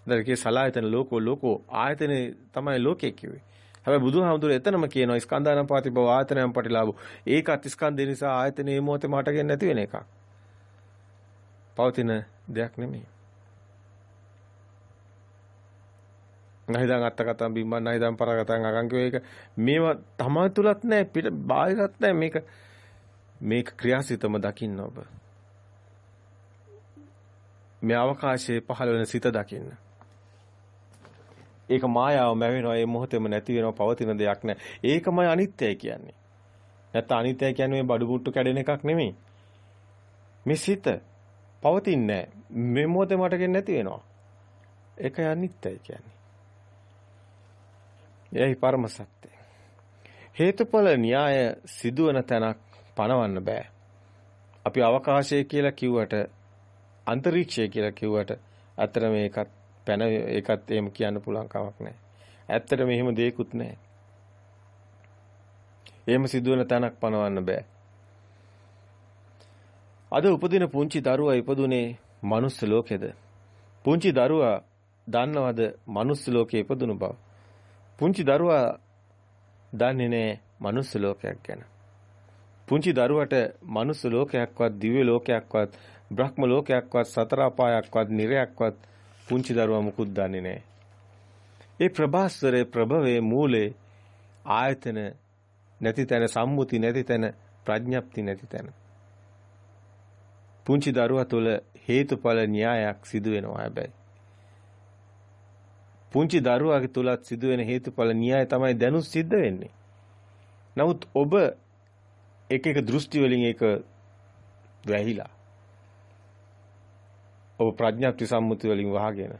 දැන් සලායතන ලෝකෝ ලෝකෝ ආයතනේ තමයි ලෝකේ කිව්වේ. හැබැයි බුදුහාමුදුරේ එතනම කියනවා ස්කන්ධානම් පාති බව ආයතනයන් පටිලාභ. ඒකත් ස්කන්ධය නිසා ආයතනේ මොහොතේ මටගෙන නැති වෙන එකක්. පවතින දෙයක් නෙමෙයි. නැහිදන් අත්ත කතම් බිම්බන් නැහිදන් පරගතන් අගංකෝ ඒක මේවා තමයි තුලත් නැහැ පිට බාහිරත් නැහැ මේක මේක ක්‍රියාසිතම දකින්න ඔබ. මේ අවකාශයේ පහළ වෙන සිත දකින්න. ඒක මායාව මැවෙනවා ඒ මොහොතේම නැති වෙනවා පවතින දෙයක් නෑ. ඒකමයි අනිත්‍යයි කියන්නේ. නැත්නම් අනිත්‍යයි කියන්නේ මේ බඩු මුට්ටු කැඩෙන එකක් නෙමෙයි. මේ සිත පවතින්නේ මේ මොහොතේ මට නැති වෙනවා. ඒකයි අනිත්‍යයි කියන්නේ. එයයි පරම සත්‍ය. හේතුඵල න්‍යාය සිදුවන තැනක් පණවන්න බෑ. අපි අවකාශය කියලා කිව්වට අන්තරීක්ෂය කියලා කිව්වට අතර මේකත් පැන ඒකත් එහෙම කියන්න පුළුවන් කමක් නැහැ. ඇත්තටම එහෙම දෙයක්වත් නැහැ. එහෙම සිදුවෙන තැනක් පනවන්න බෑ. අද උපදින පුංචි දරුවා ඉපදුනේ මනුස්ස ලෝකෙද? පුංචි දරුවා දන්නවද මනුස්ස ලෝකේ ඉපදුණු බව? පුංචි දරුවා දන්නේ නැහැ මනුස්ස ලෝකයක් ගැන. පුංචි දරුවට මනුස්ස ලෝකයක්වත් දිව්‍ය ලෝකයක්වත් බ්‍රහ්ම ලෝකයක්වත් සතර අපායක්වත් නිරයක්වත් පුංචි දරුවා මුකුත් දන්නේ නැහැ. ඒ ප්‍රභාස්වරේ ප්‍රභවයේ මූලේ ආයතන නැති තැන සම්මුති නැති තැන ප්‍රඥප්ති නැති තැන. පුංචි දරුවා තුළ හේතුඵල න්‍යායක් සිදු වෙනවා හැබැයි. පුංචි දරුවාගේ තුලත් සිදුවෙන හේතුඵල න්‍යාය තමයි දැනුත් සිද්ධ වෙන්නේ. නමුත් ඔබ එක එක දෘෂ්ටි වලින් ඒක වැහිලා. ඔබ ප්‍රඥාප්ති සම්මුති වලින් වහගෙන.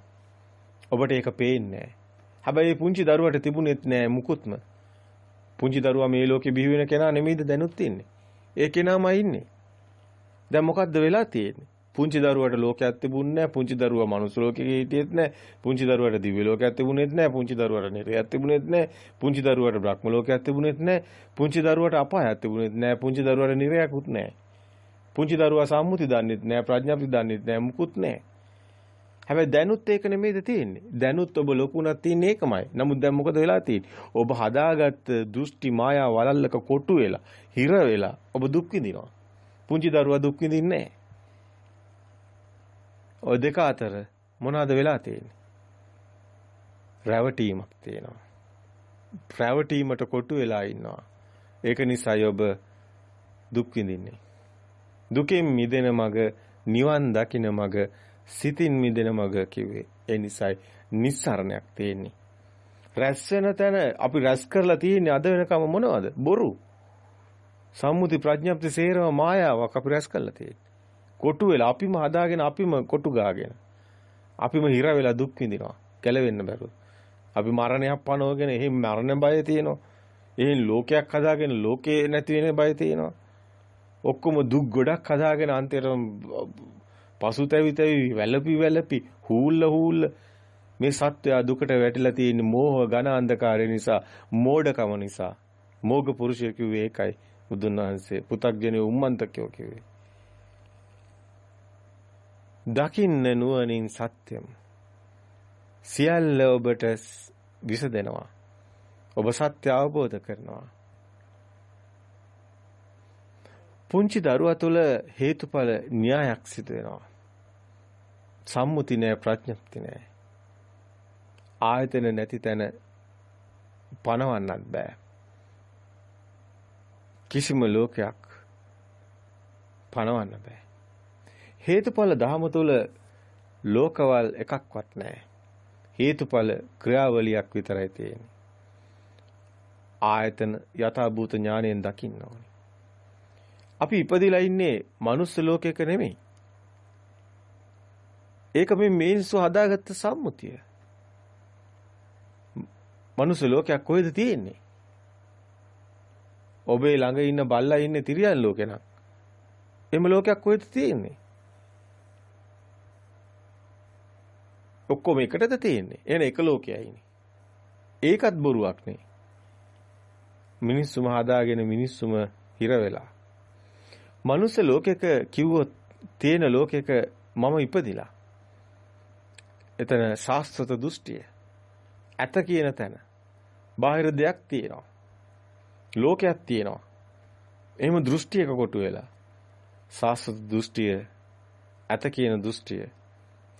ඔබට ඒක පේන්නේ නැහැ. හැබැයි පුංචි දරුවට තිබුණෙත් නෑ මුකුත්ම. පුංචි දරුවා මේ ලෝකේ බිහි වෙන කෙනා නෙමෙයිද දැනුත් ඉන්නේ. ඒ කෙනාමයි ඉන්නේ. දැන් මොකද්ද වෙලා තියෙන්නේ? පුංචි දරුවට ලෝකයක් තිබුණේ නැහැ. පුංචි දරුවා මනුස්ස ලෝකෙක හිටියෙත් නැහැ. පුංචි දරුවට දිව්‍ය ලෝකයක් තිබුණෙත් නැහැ. පුංචි දරුවට නිර්යයක් තිබුණෙත් නැහැ. පුංචි දරුවට බ්‍රහ්ම ලෝකයක් තිබුණෙත් නැහැ. පුංචි දරුවට අපායක් තිබුණෙත් නැහැ. පුංචි දරුවට නිර්යයක්වත් නැහැ. පුංචි දරුවා සම්මුති දන්නෙත් නැහැ. ප්‍රඥාප්ති දන්නෙත් නැහැ. මුකුත් නැහැ. හැබැයි දැනුත් ඒක නෙමෙයිද තියෙන්නේ. දැනුත් ඔබ ලොකුණක් තියෙන්නේ ඒකමයි. නමුත් දැන් මොකද වෙලා තියෙන්නේ? ඔබ හදාගත්ත දෘෂ්ටි මායා වලල්ලක කොටු වෙලා, හිර වෙලා ඔබ දුක් විඳිනවා. පුංචි දරුවා දුක් විඳින්නේ නැහැ. ඔය දෙක අතර මොනවද වෙලා තියෙන්නේ? රැවටීමක් තියෙනවා. රැවටීමට කොටු වෙලා ඉන්නවා. ඒක නිසායි ඔබ දුක් විඳින්නේ. දුකෙන් මිදෙන මග නිවන් දකින මග සිතින් මිදෙන මග කිව්වේ. ඒ නිසායි නිස්සරණයක් තියෙන්නේ. රැස් වෙන තැන අපි රැස් කරලා තියෙන්නේ අද වෙනකම මොනවද? බොරු. සම්මුති ප්‍රඥප්ති සේරම මායාවක් අපි රැස් කරලා තියෙන්නේ. කොටු වෙලා අපිම හදාගෙන අපිම කොටු ගාගෙන අපිම හිර වෙලා දුක් විඳිනවා ගැලවෙන්න බැරුව අපි මරණයක් පනවගෙන එහෙම මරණ බය තියෙනවා එහෙන් ලෝකයක් හදාගෙන ලෝකේ නැති වෙන බය තියෙනවා ඔක්කොම දුක් ගොඩක් හදාගෙන අන්තිමට පසුතැවි තැවි වැළපි වැළපි හූල්ල හූල්ල මේ සත්වයා දුකට වැටිලා තියෙන මෝහ ඝන අන්ධකාරය නිසා මෝඩකම නිසා. මෝග පුරුෂය කිව්වේ ඒකයි බුදුන් වහන්සේ. පු탁ජනේ උම්මන්තකයෝ කිව්වේ. දකින්න නුවණින් සත්‍යම්. සියල්ල ඔබට විසදෙනවා. ඔබ සත්‍ය අවබෝධ කරනවා. පුංචි දරුවා තුළ හේතුඵල න්‍යායක් සිදු වෙනවා සම්මුති නෑ ප්‍රඥප්ති නෑ ආයතන නැති තැන පණවන්නත් බෑ කිසිම ලෝකයක් පණවන්න බෑ හේතුඵල ධහම තුල ලෝකවල් එකක්වත් නැහැ. හේතුඵල ක්‍රියාවලියක් විතරයි තියෙන්නේ. ආයතන යථාභූත ඥාණයෙන් දකින්න ඕනේ. අපි ඉපදිලා ඉන්නේ මනුස්ස ලෝකයක නෙමෙයි. ඒක මේ මිනිස්සු හදාගත්ත සම්මුතිය. මනුස්ස ලෝකයක් කොහෙද තියෙන්නේ? ඔබේ ළඟ ඉන්න බල්ලා ඉන්නේ තිරියන් ලෝකේ නම්. එම ලෝකයක් කොහෙද තියෙන්නේ? ඔක්කොම එකටද තියෙන්නේ. එහෙනම් එක ලෝකයයිනේ. ඒකත් බොරුවක් නේ. මිනිස්සුම හදාගෙන මිනිස්සුම හිර වෙලා. මනුස්ස ලෝකෙක කිව්වොත් තියෙන ලෝකෙක මම ඉපදිලා. එතන ශාස්ත්‍රත දෘෂ්ටිය. ඇත කියන තැන. බාහිර දෙයක් තියෙනවා. ලෝකයක් තියෙනවා. එහෙම දෘෂ්ටියක කොටු වෙලා. ශාස්ත්‍රත දෘෂ්ටිය ඇත කියන දෘෂ්ටිය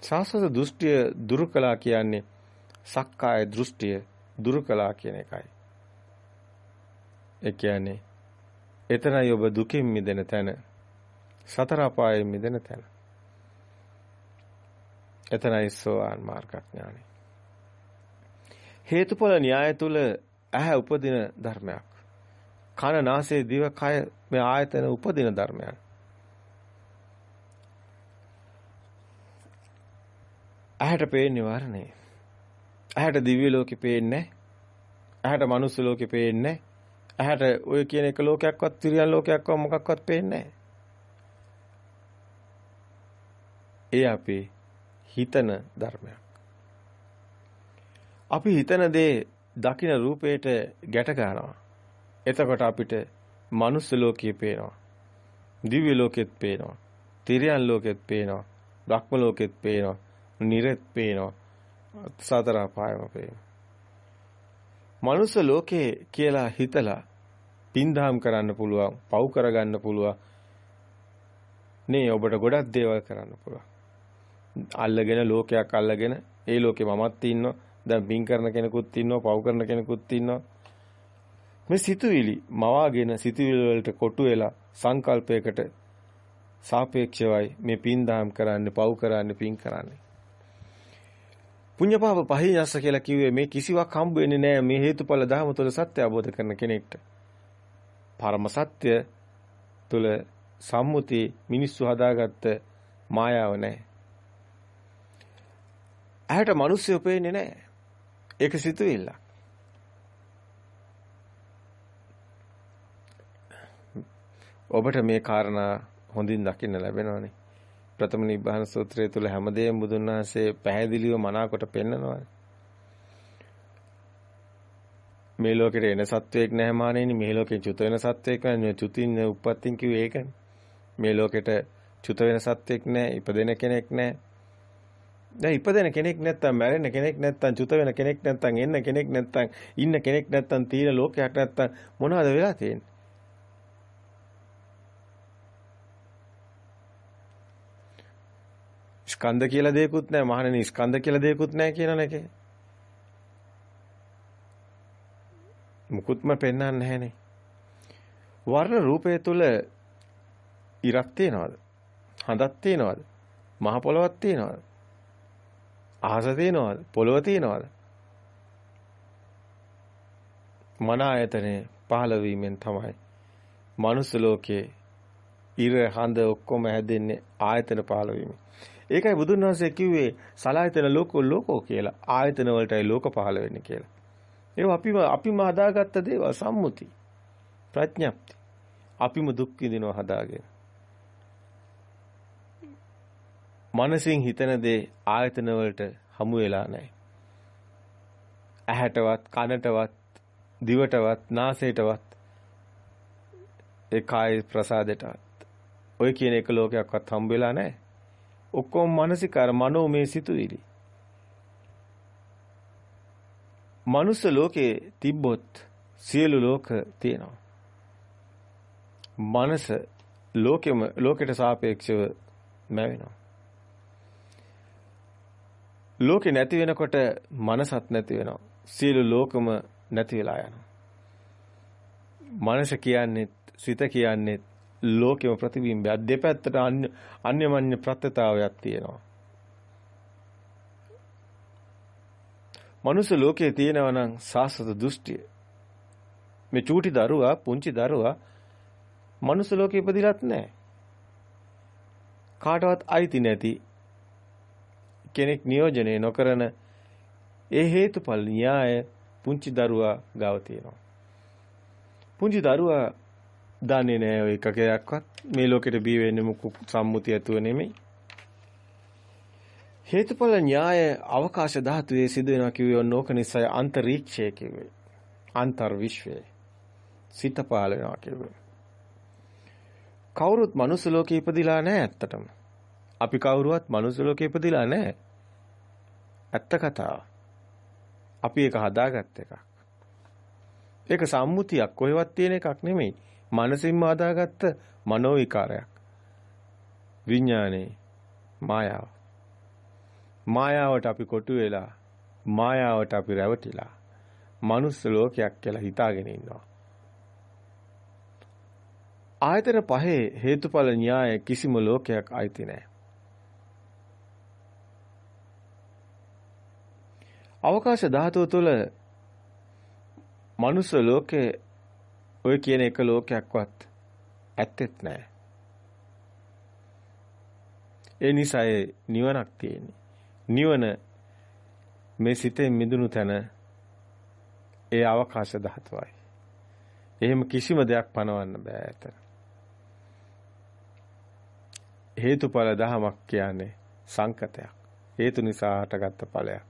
සාසත දෘෂ්ටිය දුරු කළා කියන්නේ සක්කාය දෘෂ්ටිය දුරු කළා කියන එකයි. ඒ කියන්නේ එතනයි ඔබ දුකින් මිදෙන තැන. සතර අපායෙන් මිදෙන තැන. එතනයි සෝවාන් මාර්ගඥානෙ. හේතුඵල න්‍යාය තුල ඇහැ උපදින ධර්මයක්. කන නාසය දිව කය මේ ආයතන උපදින ධර්මයක්. ඇහැට පේන්නේ වර්ණේ. ඇහැට දිව්‍ය ලෝකෙ පේන්නේ ඇහැට මනුස්ස ලෝකෙ පේන්නේ ඇහැට ඔය කියන එක ලෝකයක්වත් තිරියන් ලෝකයක්වත් මොකක්වත් පේන්නේ ඒ අපේ හිතන ධර්මයක්. අපි හිතන දේ දකින රූපයට ගැට ගන්නවා. එතකොට අපිට මනුස්ස ලෝකයේ පේනවා. දිව්‍ය ලෝකෙත් පේනවා. තිරියන් ලෝකෙත් පේනවා. බ්‍රහ්ම ලෝකෙත් පේනවා. නිරෙත් පේනවා. සතර අපායම පේනවා. මනුස්ස ලෝකේ කියලා හිතලා පින්දහම් කරන්න පුළුවන්, පව් කරගන්න පුළුවන්. නේ ඔබට ගොඩක් දේවල් කරන්න පුළුවන්. අල්ලගෙන ලෝකයක් අල්ලගෙන ඒ ලෝකේ මමත් ඉන්නවා. දැන් පින් කරන කෙනෙකුත් ඉන්නවා, පව් කරන කෙනෙකුත් ඉන්නවා. මේ සිතුවිලි මවාගෙන සිතුවිලි වලට කොටු වෙලා සංකල්පයකට සාපේක්ෂවයි මේ පින් දහම් කරන්නේ, පව් කරන්නේ, පින් කරන්නේ. පුඤ්ඤපාප පහියස්ස කියලා කිව්වේ මේ කිසිවක් හම්බ වෙන්නේ නැහැ මේ හේතුඵල ධහම තුළ සත්‍ය අවබෝධ කරන කෙනෙක්ට. පරම සත්‍ය තුළ සම්මුති මිනිස්සු හදාගත්ත මායාව නැහැ. ඇහැට මිනිස්සු පේන්නේ නැහැ. ඒක සිතුවිල්ලක්. ඔබට මේ කාරණා හොඳින් දකින්න ලැබෙනවනේ. ප්‍රථම නිබ්බාන සූත්‍රය තුල හැමදේම බුදුන් වහන්සේ පැහැදිලිව මනාකොට පෙන්නනවානේ. මේ ලෝකෙට එන සත්වයක් නැහැ මානෙනි මේ ලෝකෙන් චුත වෙන සත්වයක් නැහැ චුතින් උප්පත්තින් කිව්වේ ඒකනේ. මේ ලෝකෙට චුත වෙන සත්වයක් නැහැ ඉපදෙන කෙනෙක් නැහැ. දැන් ඉපදෙන කෙනෙක් නැත්තම් මැරෙන කෙනෙක් නැත්තම් චුත වෙන කෙනෙක් නැත්තම් එන්න කෙනෙක් නැත්තම් ඉන්න කෙනෙක් නැත්තම් තීන ලෝකයක් නැත්තම් මොනවද වෙලා තියෙන්නේ? ස්කන්ධ කියලා දෙයක්වත් නැහැ. මහණෙනි ස්කන්ධ කියලා දෙයක්වත් නැහැ කියන එකේ. මුකුත්ම පෙන්වන්නේ නැහනේ. වර්ණ රූපය තුල ඉරක් තියනවද? හඳක් තියනවද? මහ පොළවක් තියනවද? අහස තියනවද? පොළව තියනවද? මන ආයතනේ පහළ වීමෙන් තමයි මනුස්ස ලෝකයේ ඉර හඳ ඔක්කොම හැදෙන්නේ ආයතන පහළ වීමෙන්. ඒකයි බුදුන් වහන්සේ කිව්වේ සලායතන ලෝකෝ ලෝකෝ කියලා. ආයතන වලටයි ලෝක පහළ වෙන්නේ කියලා. ඒව අපිම අපිම හදාගත්ත දේවල් සම්මුති. ප්‍රඥප්ති. අපිම දුක් විඳිනවා හදාගෙන. මනසින් හිතන දේ ආයතන වලට හමු වෙලා නැහැ. ඇහැටවත් කනටවත් දිවටවත් නාසයටවත් ඒ කාය ප්‍රසාදයටවත් ඔය කියන එක ලෝකයක්වත් හම්බ වෙලා නැහැ. ඔක්කොම මානසිකාර මනෝමය සිතුවිලි. මනුස්ස ලෝකේ තිබ්බොත් සියලු ලෝක තියෙනවා. මනස ලෝකෙම ලෝකෙට සාපේක්ෂව මැවෙනවා. ලෝකේ නැති වෙනකොට මනසත් නැති වෙනවා. සියලු ලෝකම නැති වෙලා යනවා. මනස කියන්නේ සිත කියන්නේ ලෝකෙම ප්‍රතිබිම්බයක් දෙපැත්තට අන්‍යමඤ්ඤ ප්‍රත්‍යතාවයක් තියෙනවා. මනුස්ස ලෝකයේ තියෙනවා නම් සාස්වත දෘෂ්ටිය. මේ චූටි දරුවා, පුංචි දරුවා මනුස්ස ලෝකෙ ඉපදිලත් නැහැ. කාටවත් අයිති නැති කෙනෙක් නියෝජනය නොකරන ඒ හේතුඵල න්‍යාය පුංචි දරුවා ගාව තියෙනවා. පුංචි දරුවා දන්නේ නැහැ ඔය එකකයක්වත් මේ ලෝකෙට බී වෙන්නේ මුකු සම්මුතිය ඇතුව නෙමෙයි. හේතුඵල න්‍යාය අවකාශ ධාතුවේ සිදු වෙනවා කිව්වේ ඔන්න ඕක නිසායි අන්තරීක්ෂය කිව්වේ. අන්තර් විශ්වය. සිත පහළ වෙනවා කිව්වේ. කවුරුත් මනුස්ස ලෝකේ ඉපදිලා නැහැ ඇත්තටම. අපි කවුරුවත් මනුස්ස ලෝකේ ඉපදිලා නැහැ. ඇත්ත කතාව. අපි ඒක හදාගත්ත එකක්. ඒක සම්මුතියක් කොහෙවත් තියෙන එකක් නෙමෙයි. මනසින්ම හදාගත්ත මනෝ විකාරයක්. විඥානේ මායාව. මායාවට අපි කොටු වෙලා මායාවට අපි රැවටිලා මනුස්ස ලෝකයක් කියලා හිතාගෙන ඉන්නවා. ආයතන පහේ හේතුඵල න්‍යාය කිසිම ලෝකයක් අයිති නැහැ. අවකාශ ධාතුව තුළ මනුස්ස ලෝකේ ඔය කියන එක ලෝකයක්වත් ඇත්තෙත් නැහැ. ඒ නිසා නිවනක් තියෙන්නේ. නිවන මේ සිතේ මිදුණු තැන ඒ අවකාශ ධාතුවයි. එහෙම කිසිම දෙයක් පනවන්න බෑ ඇතන. හේතුඵල දහමක් කියන්නේ සංකතයක්. හේතු නිසා හටගත්ත ඵලයක්.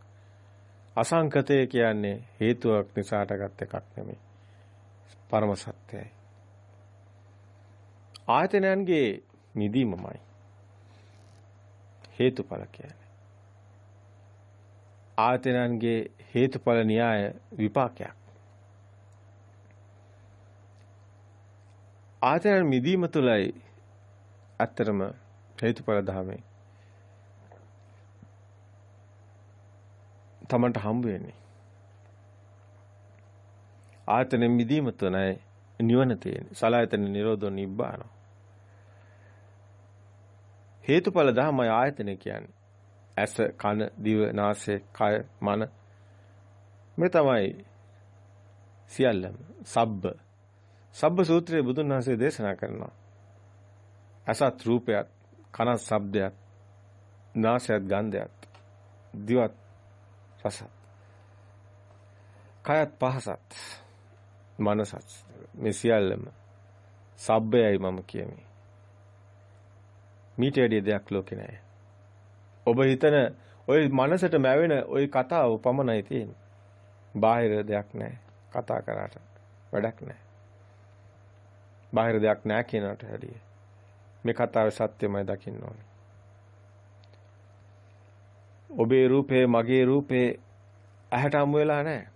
අසංකතය කියන්නේ හේතුවක් නිසා හටගත් එකක් නෙමෙයි. පරම සත්‍යයි. ආයතනයන්ගේ නිදීමමයි. හේතුඵල කියන්නේ. ආයතනයන්ගේ හේතුඵල න්‍යාය විපාකයක්. ආයතන මිදීම තුළයි ඇත්තරම හේතුඵල ධර්මයේ තමන්ට හම්බ වෙන්නේ. ආයතන මිදීම තුනයි නිවන තියෙන්නේ. සලායතන නිරෝධෝ නිබ්බාන. හේතුඵල ධර්මය ආයතන කියන්නේ. ඇස, කන, දිව, නාසය, කය, මන මේ තමයි සියල්ලම. සබ්බ. සබ්බ සූත්‍රයේ බුදුන් වහන්සේ දේශනා කරනවා. අසත් රූපයත්, කනත් ශබ්දයක්, නාසයත් ගන්ධයත්, දිවත් රසත්. කයත් පහසත්. මනසත් මේ සියල්ලම සබ්බයයි මම කියමි. මීට වැඩිය දෙයක් ලෝකේ නැහැ. ඔබ හිතන ওই මනසට මැවෙන ওই කතාව පමණයි තියෙන්නේ. බාහිර දෙයක් නැහැ. කතා කරාට වැඩක් නැහැ. බාහිර දෙයක් නැහැ කියනට හැදී. මේ කතාවේ සත්‍යමයි දකින්න ඕනේ. ඔබේ රූපේ මගේ රූපේ ඇහැට හමු වෙලා නැහැ.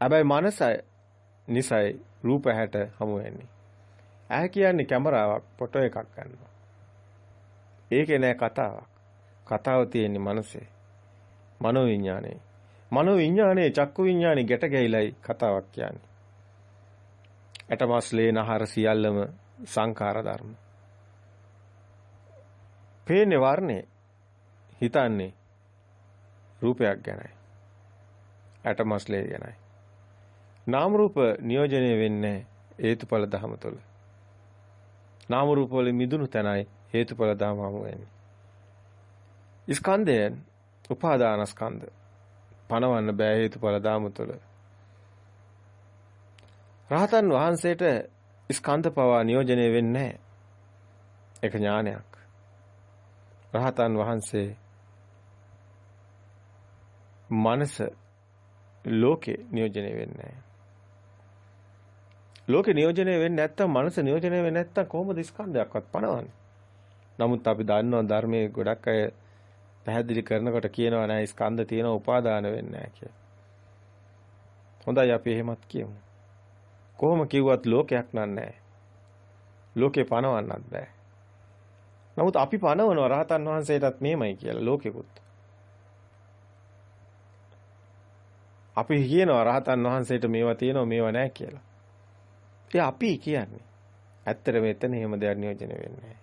හැබැයි මනසයි නිසයි රූප ඇහැට හමු වෙන්නේ. ඇහැ කියන්නේ කැමරාවක් ෆොටෝ එකක් ගන්නවා. ඒකේ නෑ කතාවක්. කතාව තියෙන්නේ මනසේ. මනෝ විඥානේ. මනෝ විඥානේ චක්කු විඥානේ ගැට ගැහිලයි කතාවක් කියන්නේ. ඇටමස්ලේ නහර සියල්ලම සංඛාර ධර්ම. පේන්නේ වර්ණේ හිතන්නේ රූපයක් ගැනයි. ඇටමස්ලේ ගැනයි. නාම රූප නියෝජනය වෙන්නේ හේතුඵල ධම තුළ. නාම රූප වල මිදුණු තැනයි හේතුඵල ධම හමු වෙන්නේ. ස්කන්ධයන් උපාදාන ස්කන්ධ පනවන්න බෑ හේතුඵල ධම තුළ. රහතන් වහන්සේට ස්කන්ධ පවා නියෝජනය වෙන්නේ ඒක ඥානයක්. රහතන් වහන්සේ මනස ලෝකේ නියෝජනය වෙන්නේ ලෝකේ නියෝජනය වෙන්නේ නැත්තම් මනස නියෝජනය වෙන්නේ නැත්තම් කොහොමද ස්කන්ධයක්වත් පනවන්නේ? නමුත් අපි දන්නවා ධර්මයේ ගොඩක් අය පැහැදිලි කරනකොට කියනවා නෑ ස්කන්ධ තියෙන උපාදාන වෙන්නේ නෑ කියලා. හොඳයි අපි එහෙමත් කියමු. කොහොම කිව්වත් ලෝකයක් නෑ. ලෝකේ පනවන්නත් බෑ. නමුත් අපි පනවනවා රහතන් වහන්සේටත් මේමයි කියලා ලෝකෙකුත්. අපි කියනවා රහතන් වහන්සේට මේවා තියෙනවා මේවා නැහැ කියලා. ඒ අපි කියන්නේ. ඇත්තට මෙතන එහෙම දෙයක් නියෝජනය වෙන්නේ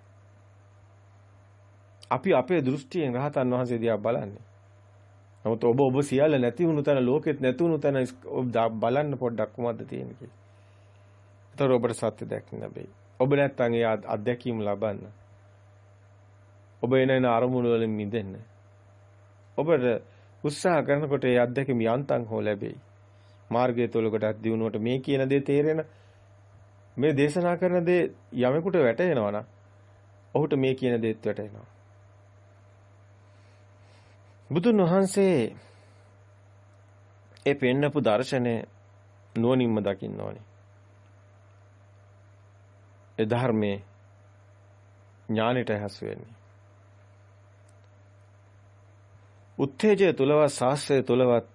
අපි අපේ දෘෂ්ටියෙන් රහතන් වහන්සේ දිහා බලන්නේ. නමුත් ඔබ ඔබ සියල්ල නැති වුණු තැන ලෝකෙත් නැති වුණු තැන බලන්න පොඩ්ඩක් කොහොමද තියෙන්නේ කියලා. ඒතර ඔබට සත්‍ය දැක්කන්න බෑ. ඔබ නැත්තම් ඒ අත්දැකීම් ලබන්න. ඔබ එන එන අරමුණු වලින් මිදෙන්න. ඔබට උත්සාහ කරනකොට ඒ අත්දැකීම් යන්තම් හෝ ලැබෙයි. මාර්ගය තුලකටත් දිනුවට මේ කියන දේ තේරෙන මේ දේශනා කරන දේ යමෙකුට වැටහෙනවා නම් ඔහුට මේ කියන දේත් වැටහෙනවා. බුදුන් වහන්සේ ඒ පෙන්නපු දර්ශනය නුවණින්ම දකින්න ඕනේ. ඒ ධර්මයේ ඥානෙට හසු වෙන්නේ. උත්තේජය තුලවත් සාස්ත්‍රය තුලවත්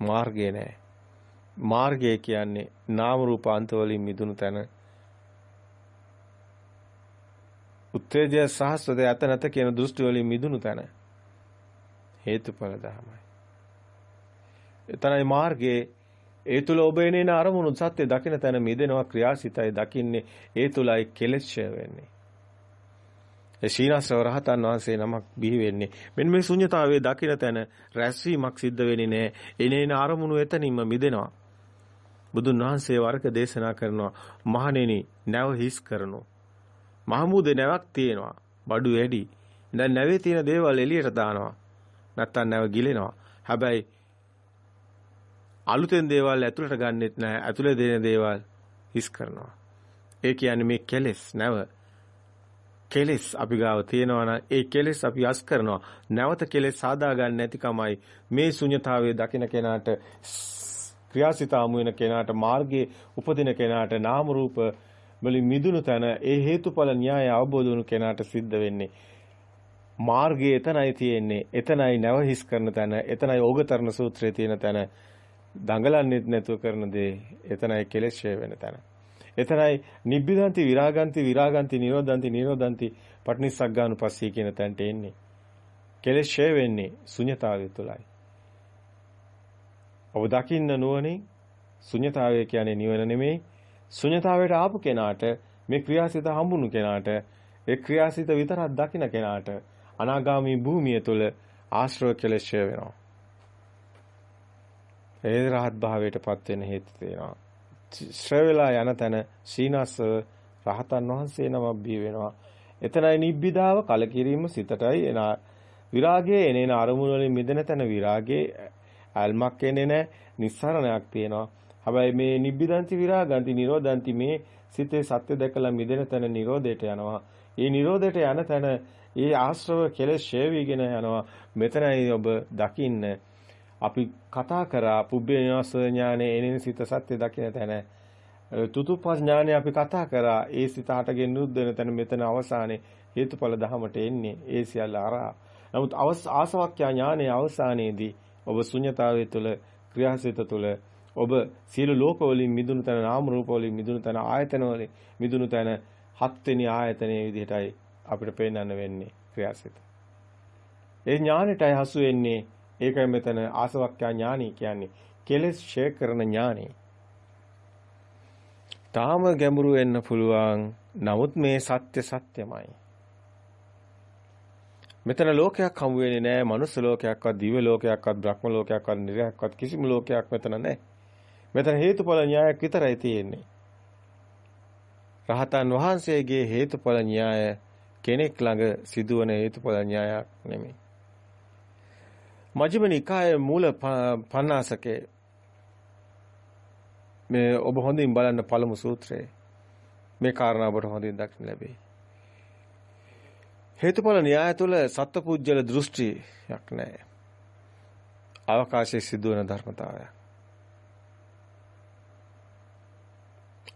මාර්ගය නෑ. මාර්ගය කියන්නේ නාම රූප අන්ත වලින් මිදුණු තැන. උත්තේජය සහස්වද යත නැත කියන දෘෂ්ටි වලින් මිදුණු තැන. හේතුඵල ධමයි. එතනයි මාර්ගයේ ඒ තුල ඔබ එනේන අරමුණු සත්‍ය දකින තැන මිදෙනවා ක්‍රියාසිතයි දකින්නේ ඒ තුලයි කෙලෙස් වෙන්නේ. ඒ ශීනස්සව රහතන් වහන්සේ නමක් බිහි වෙන්නේ. මෙන්න මේ ශුන්්‍යතාවයේ දකින තැන රැස්වීමක් සිද්ධ වෙන්නේ නැහැ. එනේන අරමුණු එතනින්ම මිදෙනවා. බුදුන් වහන්සේ වරක දේශනා කරනවා මහණෙනි නැව හිස් කරනෝ. මහමුදේ නැවක් තියෙනවා. බඩු වැඩි. දැන් නැවේ තියෙන දේවල් එළියට දානවා. නැත්තම් නැව ගිලෙනවා. හැබැයි අලුතෙන් දේවල් ඇතුළට ගන්නෙත් නැහැ. ඇතුළේ දෙන දේවල් හිස් කරනවා. ඒ කියන්නේ මේ කෙලෙස් නැව කෙලෙස් අපි ගාව තියෙනවා නම් ඒ කෙලෙස් අපි අස් කරනවා. නැවත කෙලෙස් සාදා ගන්න නැතිකමයි මේ ශුන්‍යතාවයේ දකින්න කෙනාට ක්‍රියාසිතාමු වෙන කෙනාට මාර්ගයේ උපදින කෙනාට නාම රූප වලින් මිදුණු තැන ඒ හේතුඵල න්‍යාය අවබෝධ වුණු කෙනාට සිද්ධ වෙන්නේ. මාර්ගය එතනයි තියෙන්නේ. එතනයි නැව හිස් කරන තැන එතනයි ඕගතරණ සූත්‍රයේ තියෙන තැන. දඟලන්නෙත් නැතුව කරන දේ එතනයි කෙලෙස් ඡය වෙන තැන. එතනයි නිබ්බිදන්ති විරාගන්ති විරාගන්ති නිරෝධන්ති නිරෝධන්ති පටිනිස්සග්ගානුපස්සී කියන තැනට එන්නේ. කෙලෙස් ඡය වෙන්නේ ශුන්‍යතාවය තුළයි. ඔබ දකින්න නුවණින් ශුන්‍යතාවය කියන්නේ නිවන නෙමෙයි ශුන්‍යතාවයට ආපු කෙනාට මේ ක්‍රියාසිත හම්බුණු කෙනාට ඒ ක්‍රියාසිත විතරක් දකින කෙනාට අනාගාමී භූමිය තුල ආශ්‍රව කෙලෙෂය වෙනවා. ඒ රහත් භාවයටපත් වෙන හේතු තියෙනවා. ශ්‍රේවලා යන තැන සීනස් රහතන් වහන්සේ නමක් බිහි වෙනවා. එතනයි නිබ්බිදාව කලකිරීම සිතටයි එන විරාගයේ එනේන අරමුණු වලින් මිදෙන තැන විරාගයේ අල්මක් එන්නේ නැහැ නිස්සරණයක් තියෙනවා. හැබැයි මේ නිබ්බිදන්ති විරාගන්ති නිරෝධන්ති මේ සිතේ සත්‍ය දැකලා මිදෙන තැන නිරෝධයට යනවා. ඒ නිරෝධයට යන තැන ඒ ආශ්‍රව කෙලෙස් ෂේවිගෙන යනවා. මෙතනයි ඔබ දකින්න අපි කතා කරා පුබ්බේ නිවාස ඥානේ එනින සිත සත්‍ය දකින්න තැන තුතුපස් ඥානේ අපි කතා කරා ඒ සිත හටගෙන නුද්දන තැන මෙතන අවසානයේ හේතුඵල ධහමට එන්නේ ඒ සියල්ල අරහා. නමුත් ආසවක්ඛ්‍යා ඥානයේ අවසානයේදී ඔබ ශුන්‍යතාවය තුළ ක්‍රියාසිත තුළ ඔබ සියලු ලෝක වලින් මිදුණු තැන නාම රූප වලින් මිදුණු තැන ආයතන වලින් මිදුණු තැන හත්වෙනි ආයතනයේ විදිහටයි අපිට පේන්නන්න වෙන්නේ ක්‍රියාසිත. ඒ ඥානෙටයි හසු වෙන්නේ ඒකයි මෙතන ආසවක්ඛ්‍යා ඥානි කියන්නේ කෙලෙස් ෂේ කරන ඥානි. තාම ගැඹුරු වෙන්න පුළුවන්. නමුත් මේ සත්‍ය සත්‍යමයි. මෙතන ලෝකයක් හමු වෙන්නේ නැහැ. මනුස්ස ලෝකයක්වත්, දිව්‍ය ලෝකයක්වත්, බ්‍රහ්ම ලෝකයක්වත්, නිර්යක්වත් කිසිම ලෝකයක් මෙතන නැහැ. මෙතන හේතුඵල න්‍යායක් විතරයි තියෙන්නේ. රහතන් වහන්සේගේ හේතුඵල න්‍යාය කෙනෙක් ළඟ සිදුවන හේතුඵල න්‍යායක් නෙමෙයි. මජ්ක්‍ධිම නිකායේ මූල පණ්ණාසකේ මේ ඔබ හොඳින් බලන්න පළමු සූත්‍රයේ මේ කාරණා ඔබට හොඳින් දක්න ලැබේ. හේතුඵල න්‍යාය තුළ සත්පුජ්‍යල දෘෂ්ටියක් නැහැ. අවකාශයේ සිදුවන ධර්මතාවය.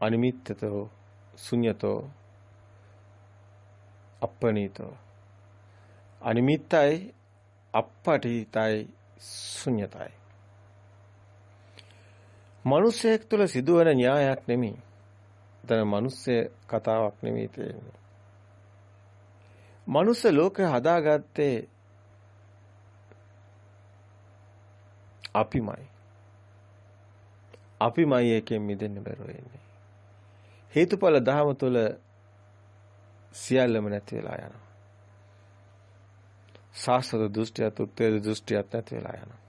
අනිමිත්තතෝ ශුන්‍යතෝ අප්පනීතෝ අනිමිත්තයි අප්පටිතයි ශුන්‍යතයි. මිනිසෙක් තුළ සිදුවන න්‍යායක් නෙමෙයි. එතන මිනිස්සය කතාවක් නෙමෙයි තියෙන්නේ. මනුස්ස ලෝකය හදාගත්තේ අපිමයි. අපිමයි එකෙන් මිදෙන්න බැරුව ඉන්නේ. හේතුඵල ධහම තුළ සියල්ලම නැති වෙලා යනවා. සාස්වත දෘෂ්ටියත් උත්තේජ දෘෂ්ටියත් නැති වෙලා යනවා.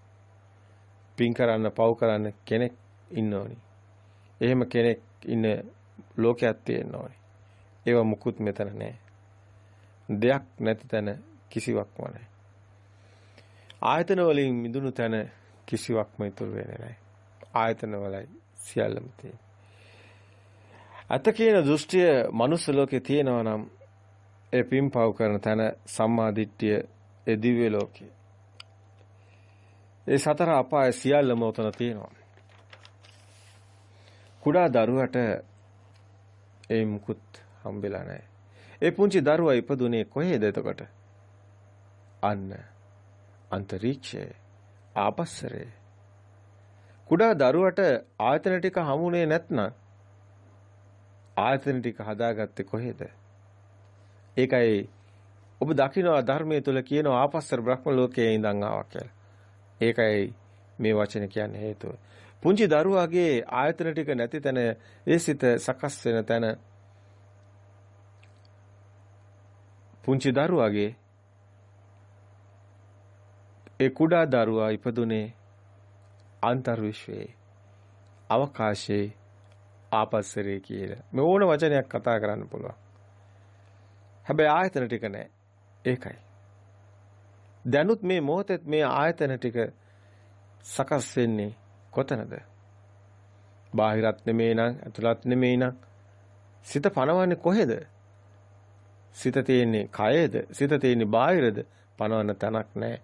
පින් කරන්න පව් කරන්න කෙනෙක් ඉන්න ඕනි. එහෙම කෙනෙක් ඉන්න ලෝකයක් තියෙන්න ඕනි. ඒව මුකුත් මෙතන නැහැ. දෙයක් නැති තැන කිසිවක්ම නැහැ. ආයතන වලින් මිදුණු තැන කිසිවක්ම ඉතුරු වෙන්නේ නැහැ. ආයතන වලයි සියල්ලම තියෙන්නේ. අත කියන දෘෂ්ටිය මනුස්ස ලෝකේ තියෙනවා නම් ඒ පින්පව් කරන තැන සම්මා දිට්ඨිය ඒ දිව්‍ය ලෝකේ. ඒ සතර අපාය සියල්ලම උතන තියෙනවා. කුඩා දරුවට ඒ මුකුත් හම්බෙලා නැහැ. ඒ පුංචි දරුවා ඉපදුනේ කොහේද එතකොට? අන්න අන්තරීක්ෂයේ ආපස්සරේ. කුඩා දරුවට ආයතන ටික හමුනේ නැත්නම් ආයතන ටික හදාගත්තේ කොහේද? ඒකයි ඔබ දකිනවා ධර්මයේ තුල කියනවා ආපස්සර බ්‍රහ්ම ලෝකයේ ඉඳන් ආවා කියලා. ඒකයි මේ වචන කියන්නේ හේතුව. පුංචි දරුවාගේ ආයතන ටික නැති තැන ඒ සිත සකස් වෙන තැන පුංචි දරුවාගේ ඒ කුඩා දරුවා ඉපදුනේ අන්තර් විශ්වයේ අවකාශයේ ආපස්සරේ කියලා. මේ ඕන වචනයක් කතා කරන්න පුළුවන්. හැබැයි ආයතන ටික නැහැ. ඒකයි. දැනුත් මේ මොහොතේ මේ ආයතන ටික සකස් වෙන්නේ කොතනද? බාහිරත් නෙමෙයි නම් ඇතුළත් නෙමෙයි නම් සිත පනවන්නේ කොහෙද? සිත තියෙන්නේ කයේද? සිත තියෙන්නේ බාහිරද? පනවන්න තැනක් නැහැ.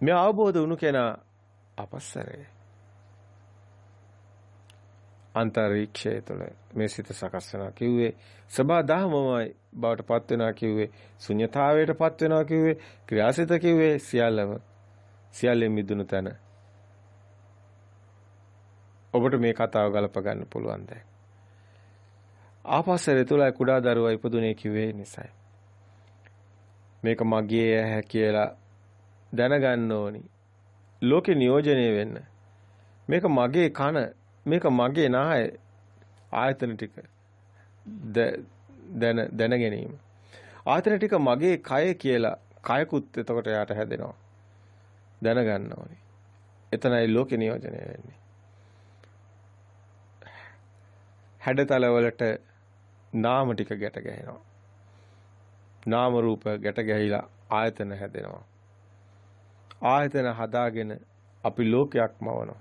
මේ අවබෝධ වුණු කෙනා අපස්සරේ. අන්තරීක්ෂය තුළ මේ සිත සකස් වෙනවා කිව්වේ සබා දහමමයි බවට පත් වෙනවා කිව්වේ ශුන්්‍යතාවයට පත් වෙනවා කිව්වේ ක්‍රියාසිත කිව්වේ සියල්ලම සියල්ලෙන් මිදුණු තැන ඔබට මේ කතාව ගලප ගන්න පුළුවන් දැන් ආපස්සරේ තුල කුඩා දරුවා ඉපදුනේ කිව්වේ නිසයි මේක මගේ ඇහැ කියලා දැනගන්න ඕනි ලෝකේ නියෝජනය වෙන්න මේක මගේ කන මේක මගේ නාය ආයතන ටික දැන දැන ගැනීම. ආයතන ටික මගේ කය කියලා කයකුත් එතකොට යාට හැදෙනවා. දැනගන්න ඕනේ. එතනයි ලෝක නියෝජනය වෙන්නේ. හැඩතල වලට නාම ටික ගැට ගැහෙනවා. නාම රූප ගැට ගැහිලා ආයතන හැදෙනවා. ආයතන හදාගෙන අපි ලෝකයක් මවනවා.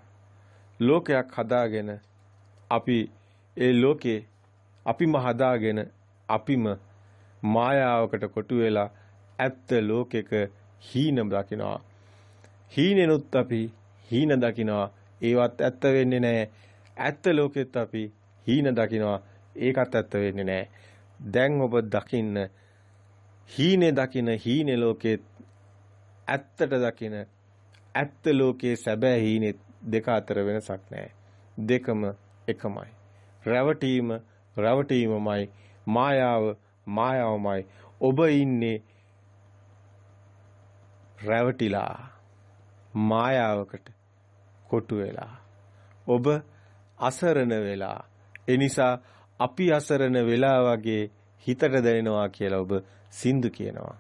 ලෝකයක් හදාගෙන අපි ඒ ලෝකේ අපිම හදාගෙන අපිම මායාවකට කොටු වෙලා ඇත්ත ලෝකෙක හීන දකිනවා හීනෙනුත් අපි හීන දකිනවා ඒවත් ඇත්ත වෙන්නේ නැහැ ඇත්ත ලෝකෙත් අපි හීන දකිනවා ඒකත් ඇත්ත වෙන්නේ නැහැ දැන් ඔබ දකින්න හීනේ දකින හීනේ ලෝකෙත් ඇත්තට දකින ඇත්ත ලෝකයේ සැබෑ හීනෙත් දෙක අතර වෙනසක් නැහැ. දෙකම එකමයි. රැවටීම රැවටීමමයි මායාව මායාවමයි. ඔබ ඉන්නේ රැවටිලා මායාවකට කොටු වෙලා. ඔබ අසරණ වෙලා. ඒ නිසා අපි අසරණ වෙලා වගේ හිතට දැනෙනවා කියලා ඔබ සින්දු කියනවා.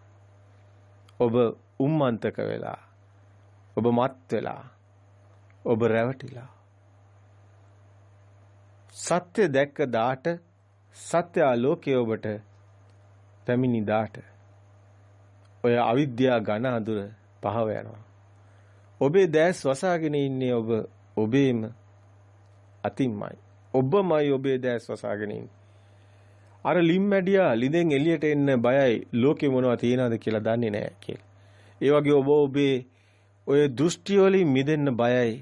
ඔබ උම්මන්තක වෙලා. ඔබ මත් වෙලා. ඔබ රැවටිලා. සත්‍ය දැක්ක දාට සත්‍ය ආලෝකයේ ඔබට පැමිණි දාට ඔය අවිද්‍යා ඝන අඳුර පහව යනවා. ඔබේ දැස් වසාගෙන ඉන්නේ ඔබ ඔබේම අතින්මයි. ඔබමයි ඔබේ දැස් වසාගෙන ඉන්නේ. අර ලිම්මැඩියා ලිඳෙන් එළියට එන්න බයයි ලෝකේ මොනවද තියනවද කියලා දන්නේ නැහැ කියලා. ඒ වගේ ඔබ ඔබේ ඔය දෘෂ්ටි වලින් මිදෙන්න බයයි.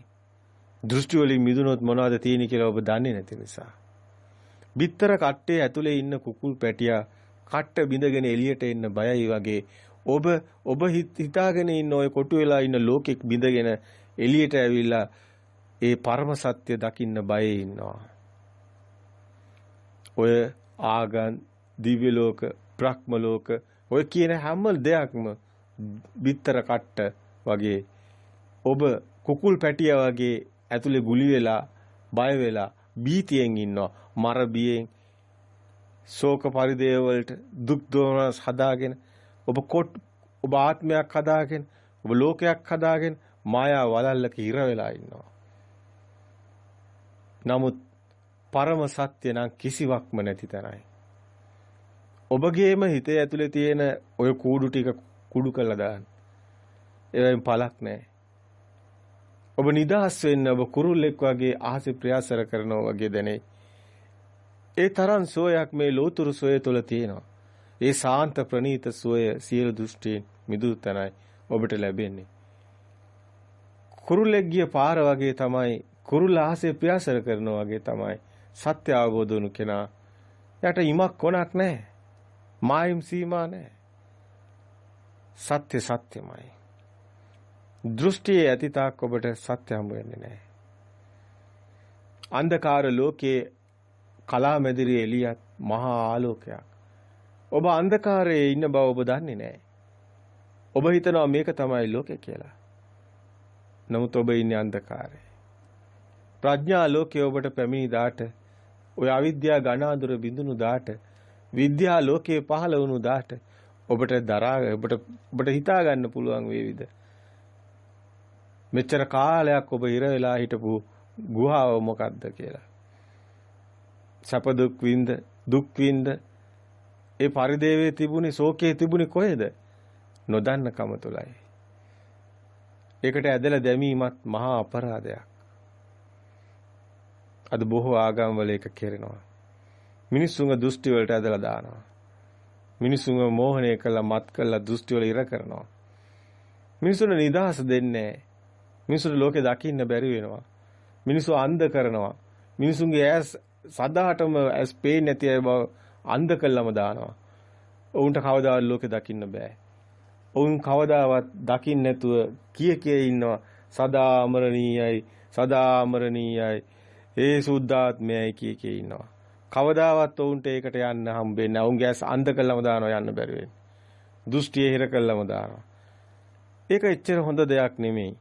දෘෂ්ටි වලින් මිදුනොත් මොනවද තියෙන්නේ කියලා ඔබ දන්නේ නැති නිසා. බිත්තර කට්ටේ ඇතුලේ ඉන්න කුකුල් පැටියා කට්ට බිඳගෙන එළියට එන්න බයයි වගේ ඔබ ඔබ හිතාගෙන ඉන්න ඔය කොටු වෙලා ඉන්න ලෝකෙක් බිඳගෙන එළියට ඇවිල්ලා ඒ පරම සත්‍ය දකින්න බයේ ඉන්නවා. ඔය ආගන් දිව්‍ය ලෝක, බ්‍රහ්ම ලෝක ඔය කියන හැම දෙයක්ම බිත්තර කට්ට වගේ ඔබ කුකුල් පැටියා වගේ ඇතුලේ ගුලි වෙලා බය වෙලා බීතියෙන් ඉන්නවා. මර බියෙන් ශෝක පරිදේව වලට දුක් දෝමනස් හදාගෙන ඔබ කොට ඔබ ආත්මයක් හදාගෙන ඔබ ලෝකයක් හදාගෙන මායා වලල්ලක ඉර වෙලා ඉන්නවා. නමුත් පරම සත්‍ය නම් කිසිවක්ම නැති තැනයි ඔබගේම හිතේ ඇතුලේ තියෙන ඔය කූඩු ටික කුඩු කරලා දාන්න ඒවෙන් පළක් නැහැ ඔබ නිදහස් වෙන්න ඔබ කුරුල්ලෙක් වගේ අහසේ ප්‍රයාසර කරනවා වගේ දැනේ. ඒ තරම් සෝයක් මේ ලෝතුරු සෝය තුළ තියෙනවා. ඒ සාන්ත ප්‍රණීත සෝය සියලු දෘෂ්ටීන් මිදුණු තැනයි ඔබට ලැබෙන්නේ. කුරුල්ලෙක් ගිය පාර වගේ තමයි කුරුල්ල අහසේ ප්‍රයාසර කරනවා වගේ තමයි සත්‍ය අවබෝධ වුණු කෙනා. යට ඉමක් කොනක් නැහැ. මායිම් සීමා නැහැ. සත්‍ය සත්‍යමයි. දෘෂ්ටියේ ඇති තාක් ඔබට සත්‍ය හම්බ වෙන්නේ නැහැ. අන්ධකාර ලෝකයේ කලාමැදිරියේ එළියත් මහා ආලෝකයක්. ඔබ අන්ධකාරයේ ඉන්න බව ඔබ දන්නේ නැහැ. ඔබ හිතනවා මේක තමයි ලෝකය කියලා. නමුත් ඔබ ඉන්නේ අන්ධකාරයේ. ප්‍රඥා ලෝකයේ ඔබට පැමිණි දාට ඔය අවිද්‍යා ඝනාදුර බිඳුණු දාට විද්‍යා ලෝකයේ පහළ වුණු දාට ඔබට දරා ඔබට ඔබට හිතා ගන්න පුළුවන් වේවිද? මෙච්චර කාලයක් ඔබ ඉර වෙලා හිටපු ගුහාව මොකද්ද කියලා. සැප දුක් විඳ දුක් විඳ ඒ පරිදේවේ තිබුණේ ශෝකයේ තිබුණේ කොහෙද? නොදන්න කම තුලයි. ඒකට ඇදලා දැමීමත් මහා අපරාධයක්. අද බොහෝ ආගම් වල ඒක කෙරෙනවා. මිනිස්සුන්ගේ දෘෂ්ටි වලට ඇදලා දානවා. මිනිසුන්ව මෝහණය කළා මත් කළා දෘෂ්ටි වල ඉර කරනවා. මිනිසුන්ට නිදහස දෙන්නේ මිනිසුන්ට ලෝකේ දකින්න බැරි වෙනවා. මිනිස්සු අන්ධ කරනවා. මිනිසුන්ගේ ඇස් සදාටම ඇස් පේන්නේ නැති අය බව අන්ධ කළම දානවා. ඔවුන්ට කවදාවත් ලෝකේ දකින්න බෑ. ඔවුන් කවදාවත් දකින්න නැතුව කිය කිය ඉන්නවා සදා අමරණීයයි සදා අමරණීයයි ඒ සුද්ධාත්මයයි කිය කිය ඉන්නවා. කවදාවත් ඔවුන්ට ඒකට යන්න හම්බෙන්නේ නැහැ. ඔවුන්ගේ ඇස් අන්ධ කළම දානවා යන්න බැරි වෙන්නේ. දෘෂ්ටිය හිර කළම දානවා. ඒක එච්චර හොඳ දෙයක් නෙමෙයි.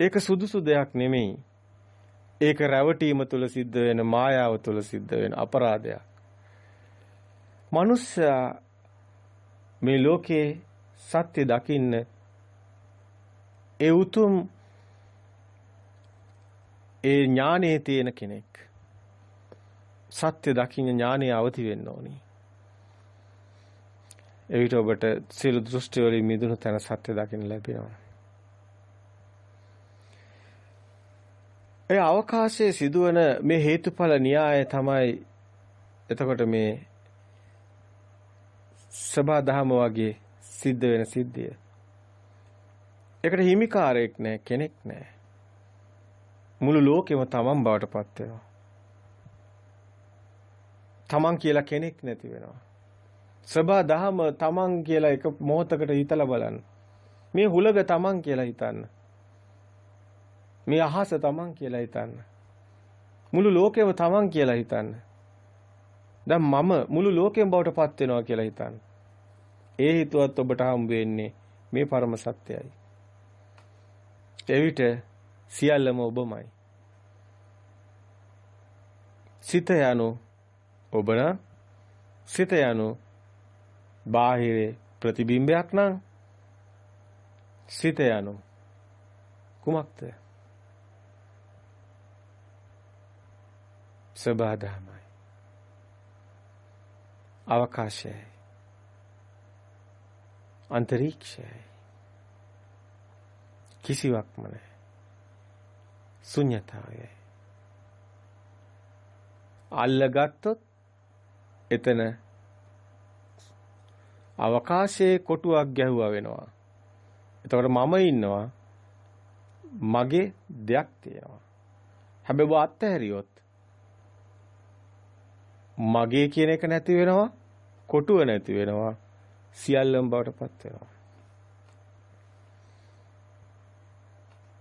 ඒක සුදුසු දෙයක් නෙමෙයි. ඒක රැවටීම තුල සිද්ධ වෙන මායාව තුල සිද්ධ වෙන අපරාධයක්. මනුස්සයා මේ ලෝකේ සත්‍ය දකින්න ඒ උතුම් ඒ ඥානයේ තියෙන කෙනෙක්. සත්‍ය දකින්න ඥානය අවදි වෙන්න ඕනි. එවිට ඔබට සියලු දෘෂ්ටි වලින් මිදුණු තැන සත්‍ය දකින්න ලැබෙනවා. ඒ අවකාශයේ සිදුවන මේ හේතුඵල න්‍යාය තමයි එතකොට මේ සබා දහම වගේ සිද්ධ වෙන සිද්ධිය. ඒකට හිමිකාරයක් නැහැ කෙනෙක් නැහැ. මුළු ලෝකෙම තමන් බවට පත් වෙනවා. තමන් කියලා කෙනෙක් නැති වෙනවා. සබා දහම තමන් කියලා එක මොහොතකට හිතලා බලන්න. මේ හුලග තමන් කියලා හිතන්න. මේ අහස තමන් කියලා හිතන්න. මුළු ලෝකෙම තමන් කියලා හිතන්න. දැන් මම මුළු ලෝකෙම බවට පත් වෙනවා කියලා හිතන්න. ඒ හිතුවත් ඔබට හම්බ වෙන්නේ මේ පරම සත්‍යයයි. එවිට සියල්ලම ඔබමයි. සිත යනු ඔබ නම් සිත යනු බාහිර ප්‍රතිබිම්බයක් නම් සිත යනු කුමක්ද? සබාධමයි. අවකාශයයි. අන්තරීක්ෂයයි. කිසිවක්ම නැහැ. ශුන්‍යතාවයයි. අල්ලගත්තොත් එතන අවකාශයේ කොටුවක් ගැහුවා වෙනවා. එතකොට මම ඉන්නවා. මගේ දෙයක් තියෙනවා. හැබැයි ඔබ අත්හැරියොත් මගේ කියන එක නැති වෙනවා. කොටුව නැති වෙනවා. සියල්ලම බවට පත් වෙනවා.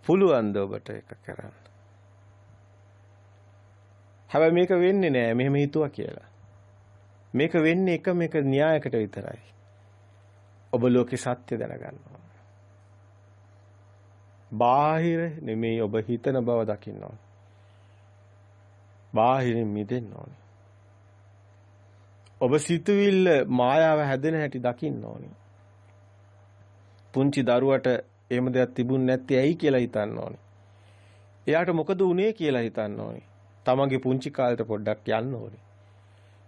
පුළුවන් ද ඔබට ඒක කරන්න? හැබැයි මේක වෙන්නේ නෑ මෙහෙම හිතුවා කියලා. මේක වෙන්නේ එකම එක න්‍යායකට විතරයි. ඔබ ලෝකේ සත්‍ය දැනගන්නවා. බාහිර නෙමෙයි ඔබ හිතන බව දකින්න ඕනේ. බාහිරින් මිදෙන්න ඕනේ. ඔබ සිතුවිල්ල මායාව හැදෙන හැටි දකින්න ඕනේ. පුංචි දරුවට එහෙම දෙයක් තිබුණ නැත්තේ ඇයි කියලා හිතන්න ඕනේ. එයාට මොකද වුනේ කියලා හිතන්න ඕනේ. තමන්ගේ පුංචි කාලේට පොඩ්ඩක් යන්න ඕනේ.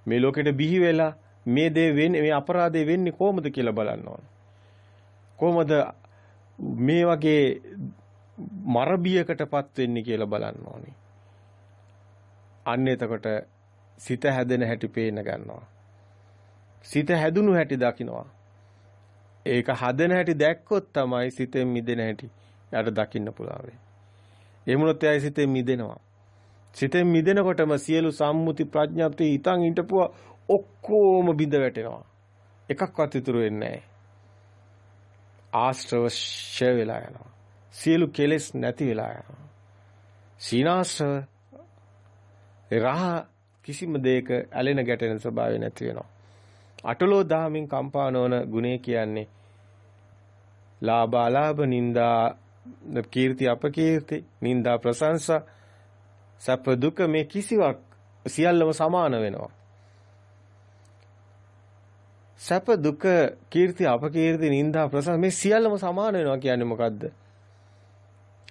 මේ ලෝකෙට බිහි වෙලා මේ දේ වෙන්නේ මේ අපරාධය වෙන්නේ කොහොමද කියලා බලන්න ඕන. කොහොමද මේ වගේ මරබියකටපත් වෙන්නේ කියලා බලන්න ඕනේ. අන්න එතකොට සිත හැදෙන හැටි පේන ගන්නවා. සිත හැදුණු හැටි දකින්නවා. ඒක හදන හැටි දැක්කොත් තමයි සිතෙන් මිදෙන හැටි යාට දකින්න පුළුවන් වෙන්නේ. එමුණොත් එයයි සිතෙන් මිදෙනවා. සිතෙන් මිදෙනකොටම සියලු සම්මුති ප්‍රඥාප්ති හිතන් හිටපුවා ඔක්කොම බිඳ වැටෙනවා. එකක්වත් ඉතුරු වෙන්නේ නැහැ. ආශ්‍රව ෂය වෙලා යනවා. සියලු කෙලෙස් නැති වෙලා යනවා. සීනාශ්‍රව රහ කිසිම දෙයක ඇලෙන ගැටෙන ස්වභාවය නැති වෙනවා. අටලෝ දහමින් කම්පා නොවන ගුණය කියන්නේ ලාභ අලාභ නිന്ദා කීර්ති අපකීර්ති නිന്ദා ප්‍රශංසා සැප දුක මේ කිසිවක් සියල්ලම සමාන වෙනවා. සැප දුක කීර්ති අපකීර්ති නිന്ദා ප්‍රශංසා මේ සියල්ලම සමාන වෙනවා කියන්නේ මොකද්ද?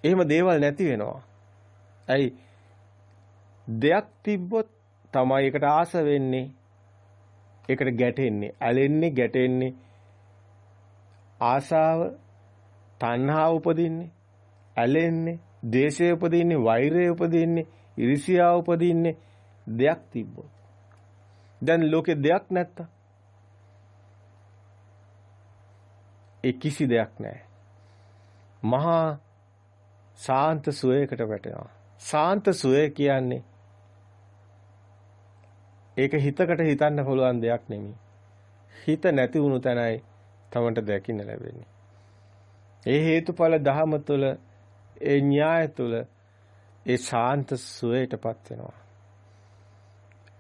එහෙම දේවල් නැති වෙනවා. ඇයි? දෙයක් තිබ්බොත් තමයි ඒකට ආස වෙන්නේ. ඒකට ගැටෙන්නේ, ඇලෙන්නේ, ගැටෙන්නේ. ආසාව, තණ්හාව උපදින්නේ, ඇලෙන්නේ, දේශය උපදින්නේ, වෛරය උපදින්නේ, ඉරිසියාව උපදින්නේ දෙයක් තිබ්බොත්. දැන් ලෝකේ දෙයක් නැත්තා. ඒ කිසි දෙයක් නැහැ. මහා සාන්ත සුවයකට වැටෙනවා. සාන්ත සුවය කියන්නේ ඒක හිතකට හිතන්න පුළුවන් දෙයක් නෙමෙයි. හිත නැති වුණු තැනයි තමන්ට දැකින්න ලැබෙන්නේ. ඒ හේතුඵල ධහම තුළ ඒ න්‍යාය තුළ ඒ ශාන්ත සුවයටපත් වෙනවා.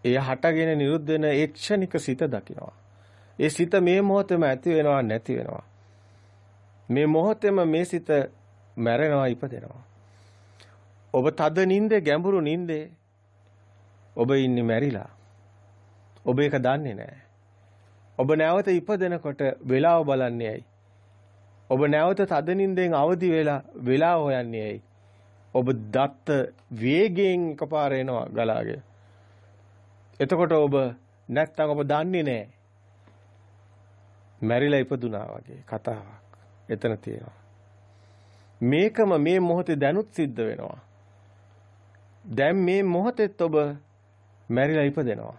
එය හටගෙන නිරුද්ධ වෙන ඒ ක්ෂණික සිත දකිනවා. ඒ සිත මේ මොහොතේම ඇති වෙනවා නැති වෙනවා. මේ මොහොතේම මේ සිත මැරෙනවා ඉපදෙනවා. ඔබ තද නින්දේ ගැඹුරු නින්දේ ඔබ ඉන්නේ මැරිලා. ඔබ ඒක දන්නේ නැහැ. ඔබ නැවත ඉපදෙනකොට වෙලාව බලන්නේ ඇයි? ඔබ නැවත තද නින්දෙන් අවදි වෙලා වෙලාව හොයන්නේ ඇයි? ඔබ දත්ත වේගයෙන් එකපාර එනවා ගලාගෙන. එතකොට ඔබ නැත්තම් ඔබ දන්නේ නැහැ. මැරිලා ඉපදුනා වගේ කතාවක්. එතන තියෙනවා. මේකම මේ මොහොතේ දැනුත් සිද්ධ වෙනවා. දැන් මේ මොහොතෙත් ඔබ මැරිලා ඉපදෙනවා.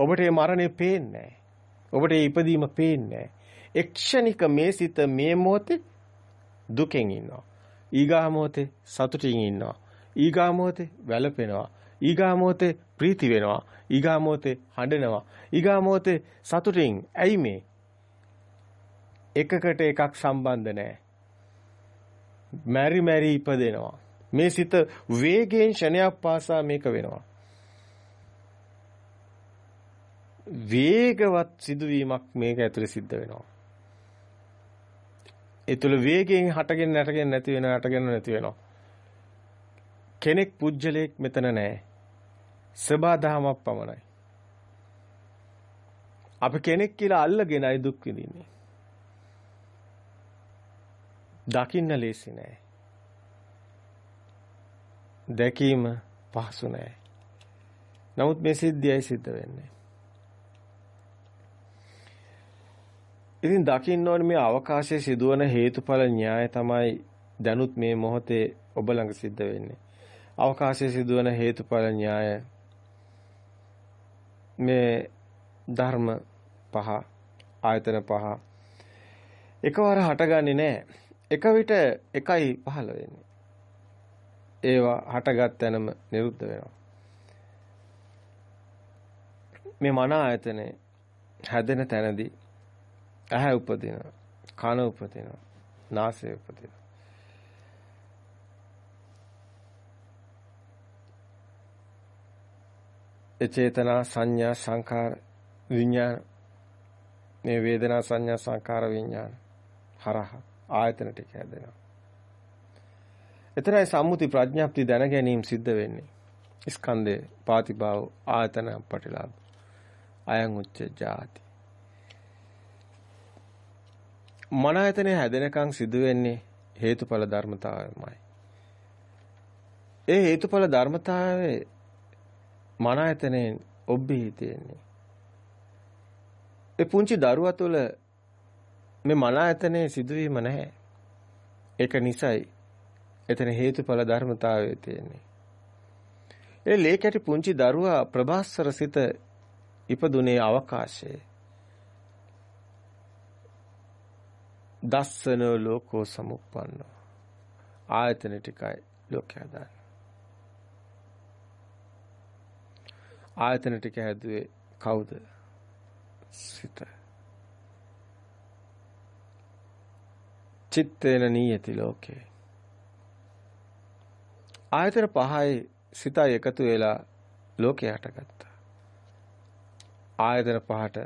ඔබට මේ මරණය පේන්නේ නැහැ. ඔබට මේ ඉපදීම පේන්නේ නැහැ. එක්ෂණික මේ සිත මේ මොහොතේ දුකෙන් ඉන්නවා. ඊගා මොහොතේ සතුටින් ඉන්නවා. ඊගා මොහොතේ වැළපෙනවා. ඊගා මොහොතේ ප්‍රීති වෙනවා. ඊගා මොහොතේ හඬනවා. ඊගා මොහොතේ සතුටින් ඇයි මේ? එකකට එකක් සම්බන්ධ නැහැ. මෙරි මෙරි ඉපදෙනවා. මේ සිත වේගයෙන් ෂණයක් පාසා මේක වෙනවා. වේගවත් සිදුවීමක් මේක ඇතුලේ සිද්ධ වෙනවා. ඒ තුල වේගයෙන් හටගෙන නැටගෙන නැති වෙන හටගෙන නැති වෙනවා. කෙනෙක් පුජ්‍යලයක් මෙතන නැහැ. සබා දහමක් පමණයි. අපි කෙනෙක් කියලා අල්ලගෙනයි දුක් විඳින්නේ. දකින්න ලේසි නෑ. දැකීම පහසු නෑ. නමුත් මේ සිද්ධියයි සිද්ධ වෙන්නේ. ඉතින් දකින්න ඕනේ මේ අවකාශයේ සිදුවන හේතුඵල න්‍යාය තමයි දැනුත් මේ මොහොතේ ඔබ ළඟ සිද්ධ වෙන්නේ. අවකාශයේ සිදුවන හේතුඵල න්‍යාය මේ ධර්ම පහ ආයතන පහ එකවර හටගන්නේ නැහැ. එක විට එකයි පහළ වෙන්නේ. ඒවා හටගත් තැනම නිරුද්ධ වෙනවා. මේ මන ආයතනේ හැදෙන තැනදී ඇහැ උපදිනවා. කන උපදිනවා. නාසය උපදිනවා. ඒ චේතනා සංඥා සංඛාර විඥාන මේ වේදනා සංඥා සංඛාර විඥාන හරහ ආයතන ටික හැදෙනවා. එතරම් සම්මුති ප්‍රඥාප්ති දැන ගැනීම සිද්ධ වෙන්නේ. ස්කන්ධේ පාතිභාව ආයතන පටිලාභ අයං උච්ච ජාති මන ආයතනය හැදෙනකන් සිදු වෙන්නේ හේතුඵල ධර්මතාවයමයි. ඒ හේතුඵල ධර්මතාවයේ මන ආයතනයෙන් ඔබ්බෙහි තියෙන්නේ. ඒ පුංචි දරුවා තුළ මේ මන ආයතනයේ සිදුවීම නැහැ. ඒක නිසයි එතන හේතුඵල ධර්මතාවයේ තියෙන්නේ. ඒ ලේකැටි පුංචි දරුවා ප්‍රභාස්වර සිත ඉපදුනේ අවකාශයේ. දස්සන ලෝකෝ සමුප්පන්න. ආයතන ටිකයි ලෝකය හදාන්නේ ආයතන ටික හැදුවේ කවුද? සිත. චිත්තේන නීයති ලෝකේ. ආයතන පහයි සිතයි එකතු වෙලා ලෝකේ හටගත්තා ආයතන පහට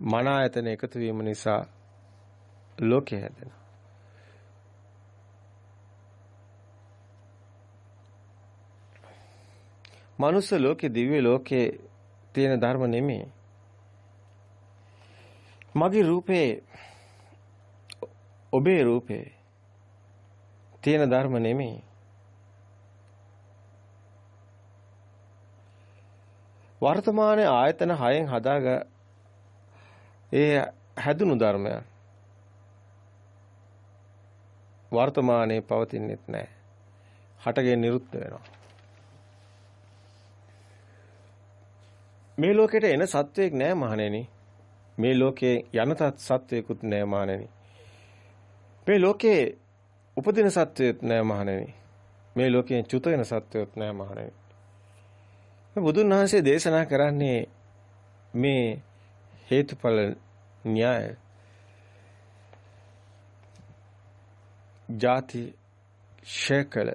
මන ආයතන එකතු වීම නිසා ලෝකේ හැදෙනවා. මනුස්ස ලෝකේ දිව්‍ය ලෝකේ තියෙන ධර්ම නෙමෙයි. මගේ රූපේ ඔබේ රූපේ තියෙන ධර්ම නෙමෙයි. වර්තමානයේ ආයතන 6න් හදාග ඒ හැදුණු ධර්මයන් වර්තමානයේ පවතින්නෙත් නැහැ. හටගෙන නිරුද්ධ වෙනවා. මේ ලෝකෙට එන සත්වයක් නැහැ මහණෙනි. මේ ලෝකේ යනතත් සත්වයකුත් නෑ මහණෙනි. මේ ලෝකේ උපදින සත්වයෙත් නෑ මහණෙනි. මේ ලෝකයෙන් චුත වෙන සත්වයෙත් නෑ මහණෙනි. බුදුන් වහන්සේ දේශනා කරන්නේ මේ හේතුඵල න්‍යාය ಜಾති ශේකල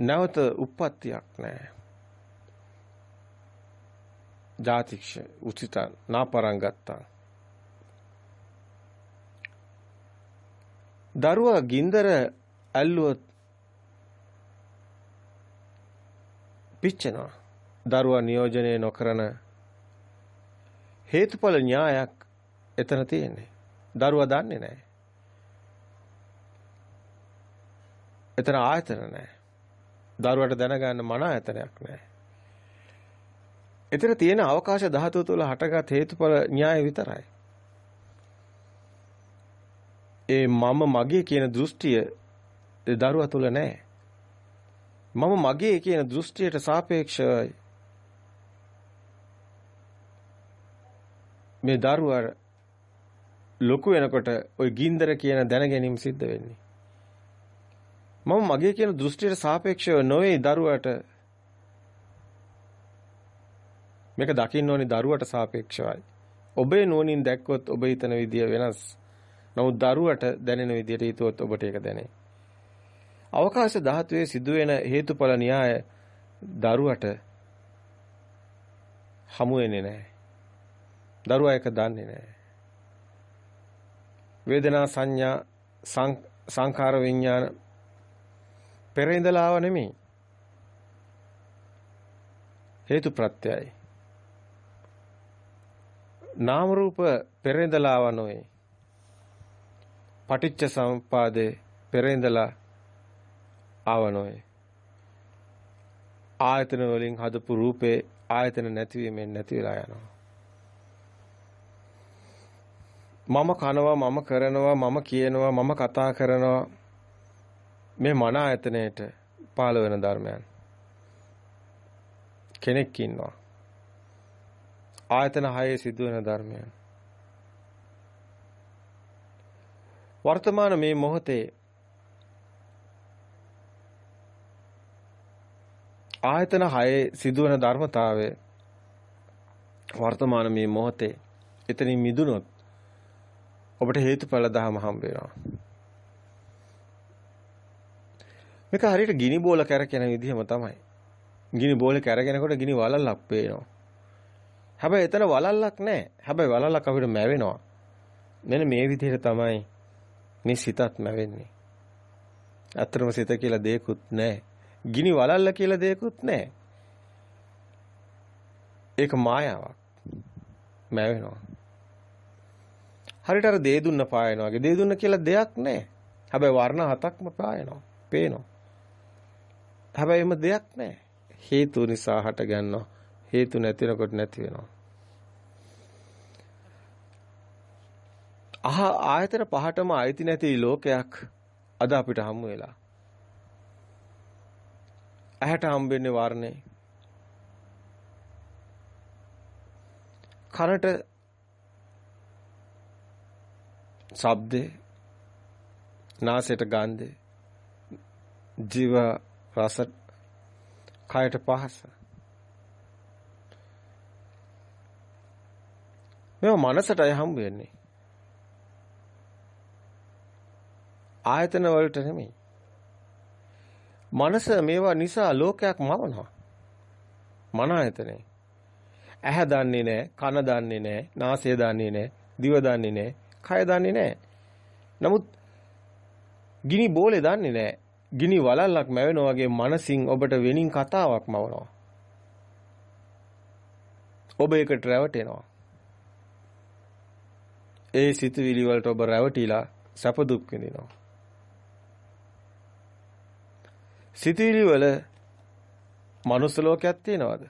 නැවත උප්පත්තියක් නැහැ. ජාතික්ෂ උචිතං නාපරංගත්තං දරුවා ගින්දර ඇල්ලුවොත් පිච්චෙනවා. දරුවා නියෝජනය නොකරන හේතුඵල න්‍යායක් එතන තියෙන්නේ. දරුවා දන්නේ නැහැ. එතන ආයතන නැහැ. දරුවට දැනගන්න මන ආයතනයක් නැහැ. එතන තියෙන අවකාශ ධාතුව තුළ හටගත් හේතුඵල න්‍යාය විතරයි. ඒ මම මගේ කියන දෘෂ්ටිය දරුවා තුළ නැහැ. මම මගේ කියන දෘෂ්ටියට සාපේක්ෂවයි මේ දරුවා ලොකු වෙනකොට ওই ගින්දර කියන දැන ගැනීම සිද්ධ වෙන්නේ. මම මගේ කියන දෘෂ්ටියට සාපේක්ෂව නොවේ දරුවට මේක දකින්න ඕනි දරුවට සාපේක්ෂවයි. ඔබේ නුවණින් දැක්කොත් ඔබ හිතන විදිය වෙනස්. නමුත් දරුවට දැනෙන විදියට හිතුවොත් ඔබට ඒක දැනේ. අවකාශ ධාතුවේ සිදුවෙන හේතුඵල න්‍යාය දරුවට හමු වෙන්නේ නැහැ. දරුවා ඒක දන්නේ නැහැ. වේදනා සංඥා සංඛාර විඥාන පෙර ඉඳලා ආව නෙමෙයි. හේතු ප්‍රත්‍යයයි. නාම රූප පෙර ඉඳලා ආව නොවේ. පටිච්ච සමුපාදේ පෙර ඉඳලා ආව නොවේ. ආයතන වලින් හදපු රූපේ ආයතන නැතිවීමෙන් නැති වෙලා යනවා. මම කනවා මම කරනවා මම කියනවා මම කතා කරනවා මේ මන ආයතනයේට පාළ වෙන ධර්මයන්. කෙනෙක් ඉන්නවා. ආයතන හයේ සිදුවෙන ධර්මයන්. වර්තමාන මේ මොහොතේ ආයතන හයේ සිදුවන ධර්මතාවය වර්තමාන මේ මොහොතේ එතනින් මිදුනොත් ඔබට හේතුඵල ධම හම්බ වෙනවා. මේක හරියට ගිනි බෝල කැරකෙන විදිහම තමයි. ගිනි බෝලේ කැරගෙනකොට ගිනි වලල්ලක් පේනවා. හැබැයි එතන වලල්ලක් නැහැ. හැබැයි වලල්ලක් අපිට මැවෙනවා. මෙන්න මේ විදිහට තමයි මේ සිතත් මැවෙන්නේ. අත්‍තරම සිත කියලා දෙයක්වත් නැහැ. ගිනි වලල්ල කියලා දෙයක්වත් නැහැ. ඒක මායාවක්. මැවෙනවා. හරියට අර දේ දුන්න පායනවා වගේ දේ දුන්න කියලා දෙයක් නැහැ. හැබැයි වර්ණ හතක්ම පායනවා. පේනවා. හැබැයි එම දෙයක් නැහැ. හේතු නිසා හට ගන්නවා. හේතු නැතිනකොට නැති වෙනවා. අහ ආයතන පහටම අයිති නැති ලෝකයක් අද අපිට හමු වෙලා. ඇහැට හම්බෙන්නේ වර්ණේ. කනට ශබ්දේ නාසයට ගන්ධේ ජීව රස කයට පහස. මේව මනසටයි හම්බ වෙන්නේ. ආයතන වලට නෙමෙයි. මනස මේවා නිසා ලෝකයක් මවනවා. මන ආයතනේ ඇහැ දන්නේ නැහැ කන දන්නේ නැහැ නාසය දන්නේ නැහැ දිව දන්නේ නැහැ කය දන්නේ නැහැ. නමුත් ගිනි බෝලේ දන්නේ නැහැ. ගිනි වලල්ලක් මැවෙනා වගේ මනසින් ඔබට වෙනින් කතාවක් මවනවා. ඔබ ඒකට රැවටෙනවා. ඒ සිතුවිලි වලට ඔබ රැවටිලා සැප දුක් විඳිනවා. සිතුවිලි වල මනුස්ස ලෝකයක් තියෙනවද?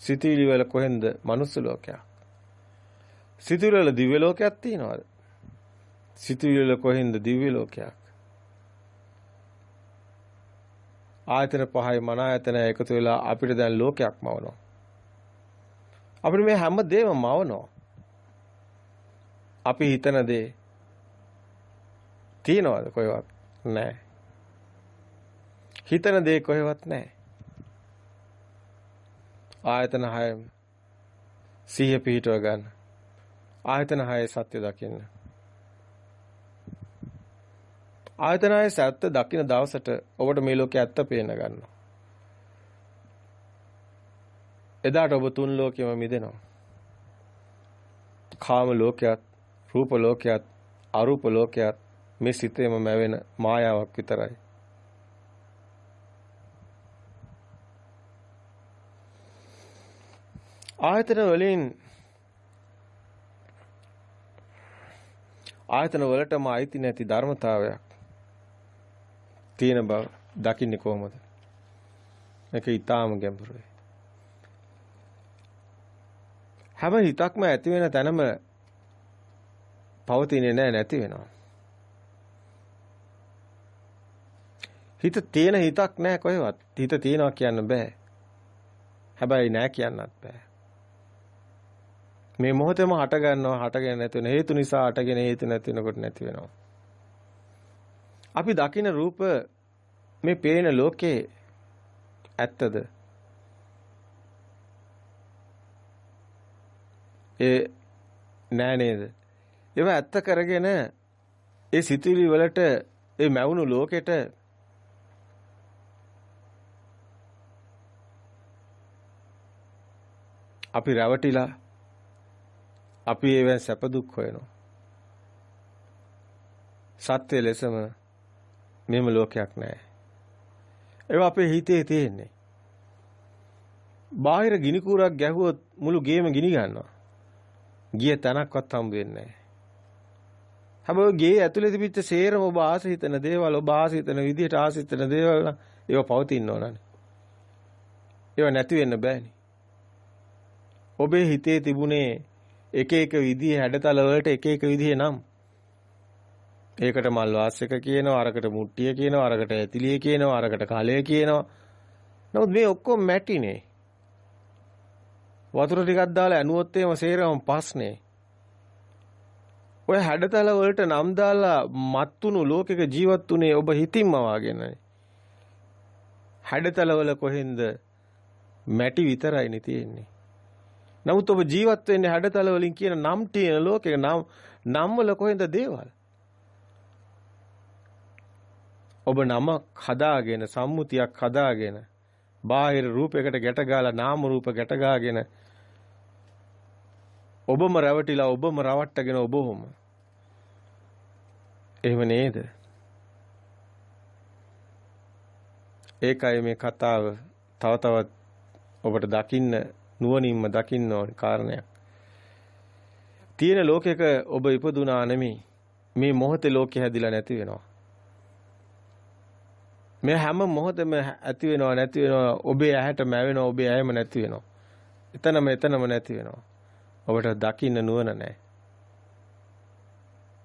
සිතුවිලි වල කොහෙන්ද මනුස්ස ලෝකයක්? සිතුවිලි වල දිව්‍ය ලෝකයක් තියෙනවද? සිතුවිලි වල කොහෙන්ද දිව්‍ය ලෝකයක්? ආයතන පහයි මන ආයතන එකතු වෙලා අපිට දැන් ලෝකයක් මවනවා. අපිට මේ හැම දෙයක්ම මවනවා. අපි හිතන දේ තියනවද කොහෙවත්? නැහැ. හිතන දේ කොහෙවත් නැහැ. ආයතන 6 සිහිය පිහිටව ගන්න. ආයතන 6 සත්‍ය දකින්න. ආයතන 6 සත්‍ය දකින්න දවසට ඔබට මේ ලෝකේ ඇත්ත පේන්න ගන්නවා. එදාට ඔබ තුන් ලෝකෙම මිදෙනවා. කාම ලෝකයක්, රූප ලෝකයක්, අරූප ලෝකයක් මේ සිතේම මැවෙන මායාවක් විතරයි. ආයතන වලින් ආයතන වලටම අයිති නැති ධර්මතාවයක් තියෙන බව දකින්නේ කොහොමද? මේක ඊටාම ගැඹුරුයි. හැම හිතක්ම ඇති වෙන තැනම පවතින්නේ නැහැ නැති වෙනවා. හිත තියෙන හිතක් නැහැ කොහෙවත්. හිත තියනවා කියන්න බෑ. හැබැයි නැහැ කියන්නත් බෑ. මේ මොහොතේම හට ගන්නවා හටගෙන නැති වෙන හේතු නිසා හටගෙන හේතු නැති වෙනකොට නැති වෙනවා. අපි දකින රූප මේ පේන ලෝකේ ඇත්තද? ඒ නෑ නේද? ඒව ඇත්ත කරගෙන ඒ සිතුවිලි වලට ඒ මැවුණු ලෝකෙට අපි රැවටිලා අපි ඒවෙන් සැප දුක් හොයනවා. සත්‍ය ලෙසම මෙහෙම ලෝකයක් නැහැ. ඒවා අපේ හිතේ තියෙන්නේ. බාහිර ගිනි කූරක් ගැහුවොත් මුළු ගේම ගිනි ගන්නවා. ගිය තැනක්වත් හම්බ වෙන්නේ නැහැ. හැබැයි ගේ ඇතුලේ තිබිච්ච සේරම ඔබ ආස හිතන දේවල් ඔබ ආස හිතන විදිහට ආස හිතන දේවල් නම් ඒව පවතින්න ඕනනේ. ඒව නැති වෙන්න බෑනේ. ඔබේ හිතේ තිබුණේ එක එක විදිහේ හැඩතල වලට එක එක විදිහේ නම්. ඒකට මල් වාසක කියනවා, අරකට මුට්ටිය කියනවා, අරකට ඇතිලිය කියනවා, අරකට කලය කියනවා. නමුත් මේ ඔක්කොම මැටිනේ. වතුර ටිකක් දාලා ඇනුවොත් එහෙම සේරම පස්නේ. ඔය හැඩතල වලට නම් දාලා මත්තුණු ලෝකෙක ජීවත් උනේ ඔබ හිතින්ම වාගෙනනේ. හැඩතල වල කොහෙන්ද මැටි විතරයිනේ තියෙන්නේ. නමුත් ඔබ ජීවත් වෙන්නේ හැඩතල වලින් කියන නම් තියෙන ලෝකෙක නම් නම් වල කොහෙන්ද දේවල්? ඔබ නමක් හදාගෙන සම්මුතියක් හදාගෙන බාහිර රූපයකට ගැට ගාලා නාම රූප ගැට ගාගෙන ඔබම රැවටිලා ඔබම රවට්ටගෙන ඔබවම. එහෙම නේද? ඒකයි මේ කතාව තව තවත් ඔබට දකින්න නුවණින්ම දකින්න ඕන කාරණයක්. තියෙන ලෝකයක ඔබ ඉපදුනා නෙමෙයි. මේ මොහොතේ ලෝකෙ හැදිලා නැති වෙනවා. මේ හැම මොහොතෙම ඇති වෙනවා නැති වෙනවා ඔබේ ඇහැට මැවෙනවා ඔබේ ඇයම නැති වෙනවා එතනම එතනම නැති වෙනවා ඔබට දකින්න නුවණ නැහැ.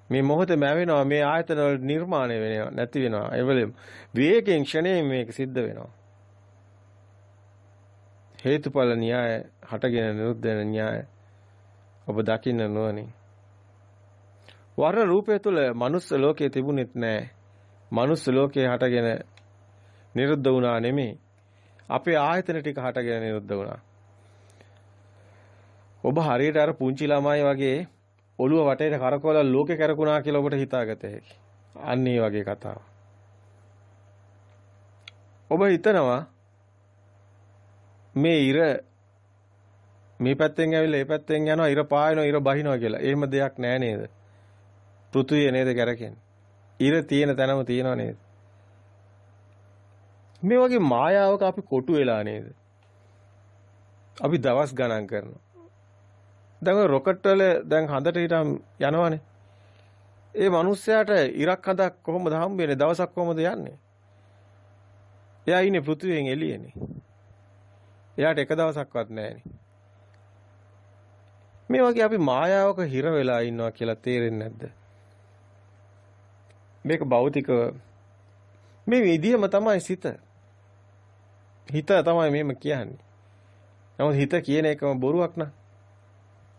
මේ මොහොතේ මැවෙනවා මේ ආයතන වල නිර්මාණය වෙනවා නැති වෙනවා. ඒ වල විවේකයෙන් ක්ෂණයෙන් මේක සිද්ධ වෙනවා. හේතුඵල න්‍යාය හටගෙන නිරුද්ධ වෙන න්‍යාය ඔබ දකින්න නුවණින්. වර්ණ රූපය තුල මනුස්ස ලෝකයේ තිබුණෙත් නැහැ. මනුස්ස ලෝකයේ හටගෙන නිරුද්ධ වුණා නෙමෙයි. අපේ ආයතන ටික හටගෙන නිරුද්ධ වුණා. ඔබ හරියට අර පුංචි ළමයි වගේ ඔළුව වටේට කරකවලා ලෝකේ කරකුණා කියලා ඔබට හිතාගත හැකි. අන්න ඒ වගේ කතාව. ඔබ හිතනවා මේ ඉර මේ පැත්තෙන් ඇවිල්ලා ඒ පැත්තෙන් යනවා ඉර පායනවා ඉර බහිනවා කියලා. එහෙම දෙයක් නෑ නේද? පෘථුවිය නේද කරකෙන්නේ. ඉර තියෙන තැනම තියෙනව නේද? මේ වගේ මායාවක අපි කොටු වෙලා නේද? අපි දවස් ගණන් කරනවා. දැන් ඔය රොකට් වල දැන් හඳට හිටම් යනවනේ. ඒ මිනිස්සයාට ඉරක් හදක් කොහොමද හම්බෙන්නේ? දවසක් කොහොමද යන්නේ? එයා ඉන්නේ පෘථිවියෙන් එළියනේ. එයාට එක දවසක්වත් නැහැනේ. මේ වගේ අපි මායාවක හිර වෙලා ඉන්නවා කියලා තේරෙන්නේ නැද්ද? මේක භෞතික මේ විදියම තමයි සිත. හිත තමයි මෙහෙම කියන්නේ. නමුත් හිත කියන එකම බොරුවක් නා.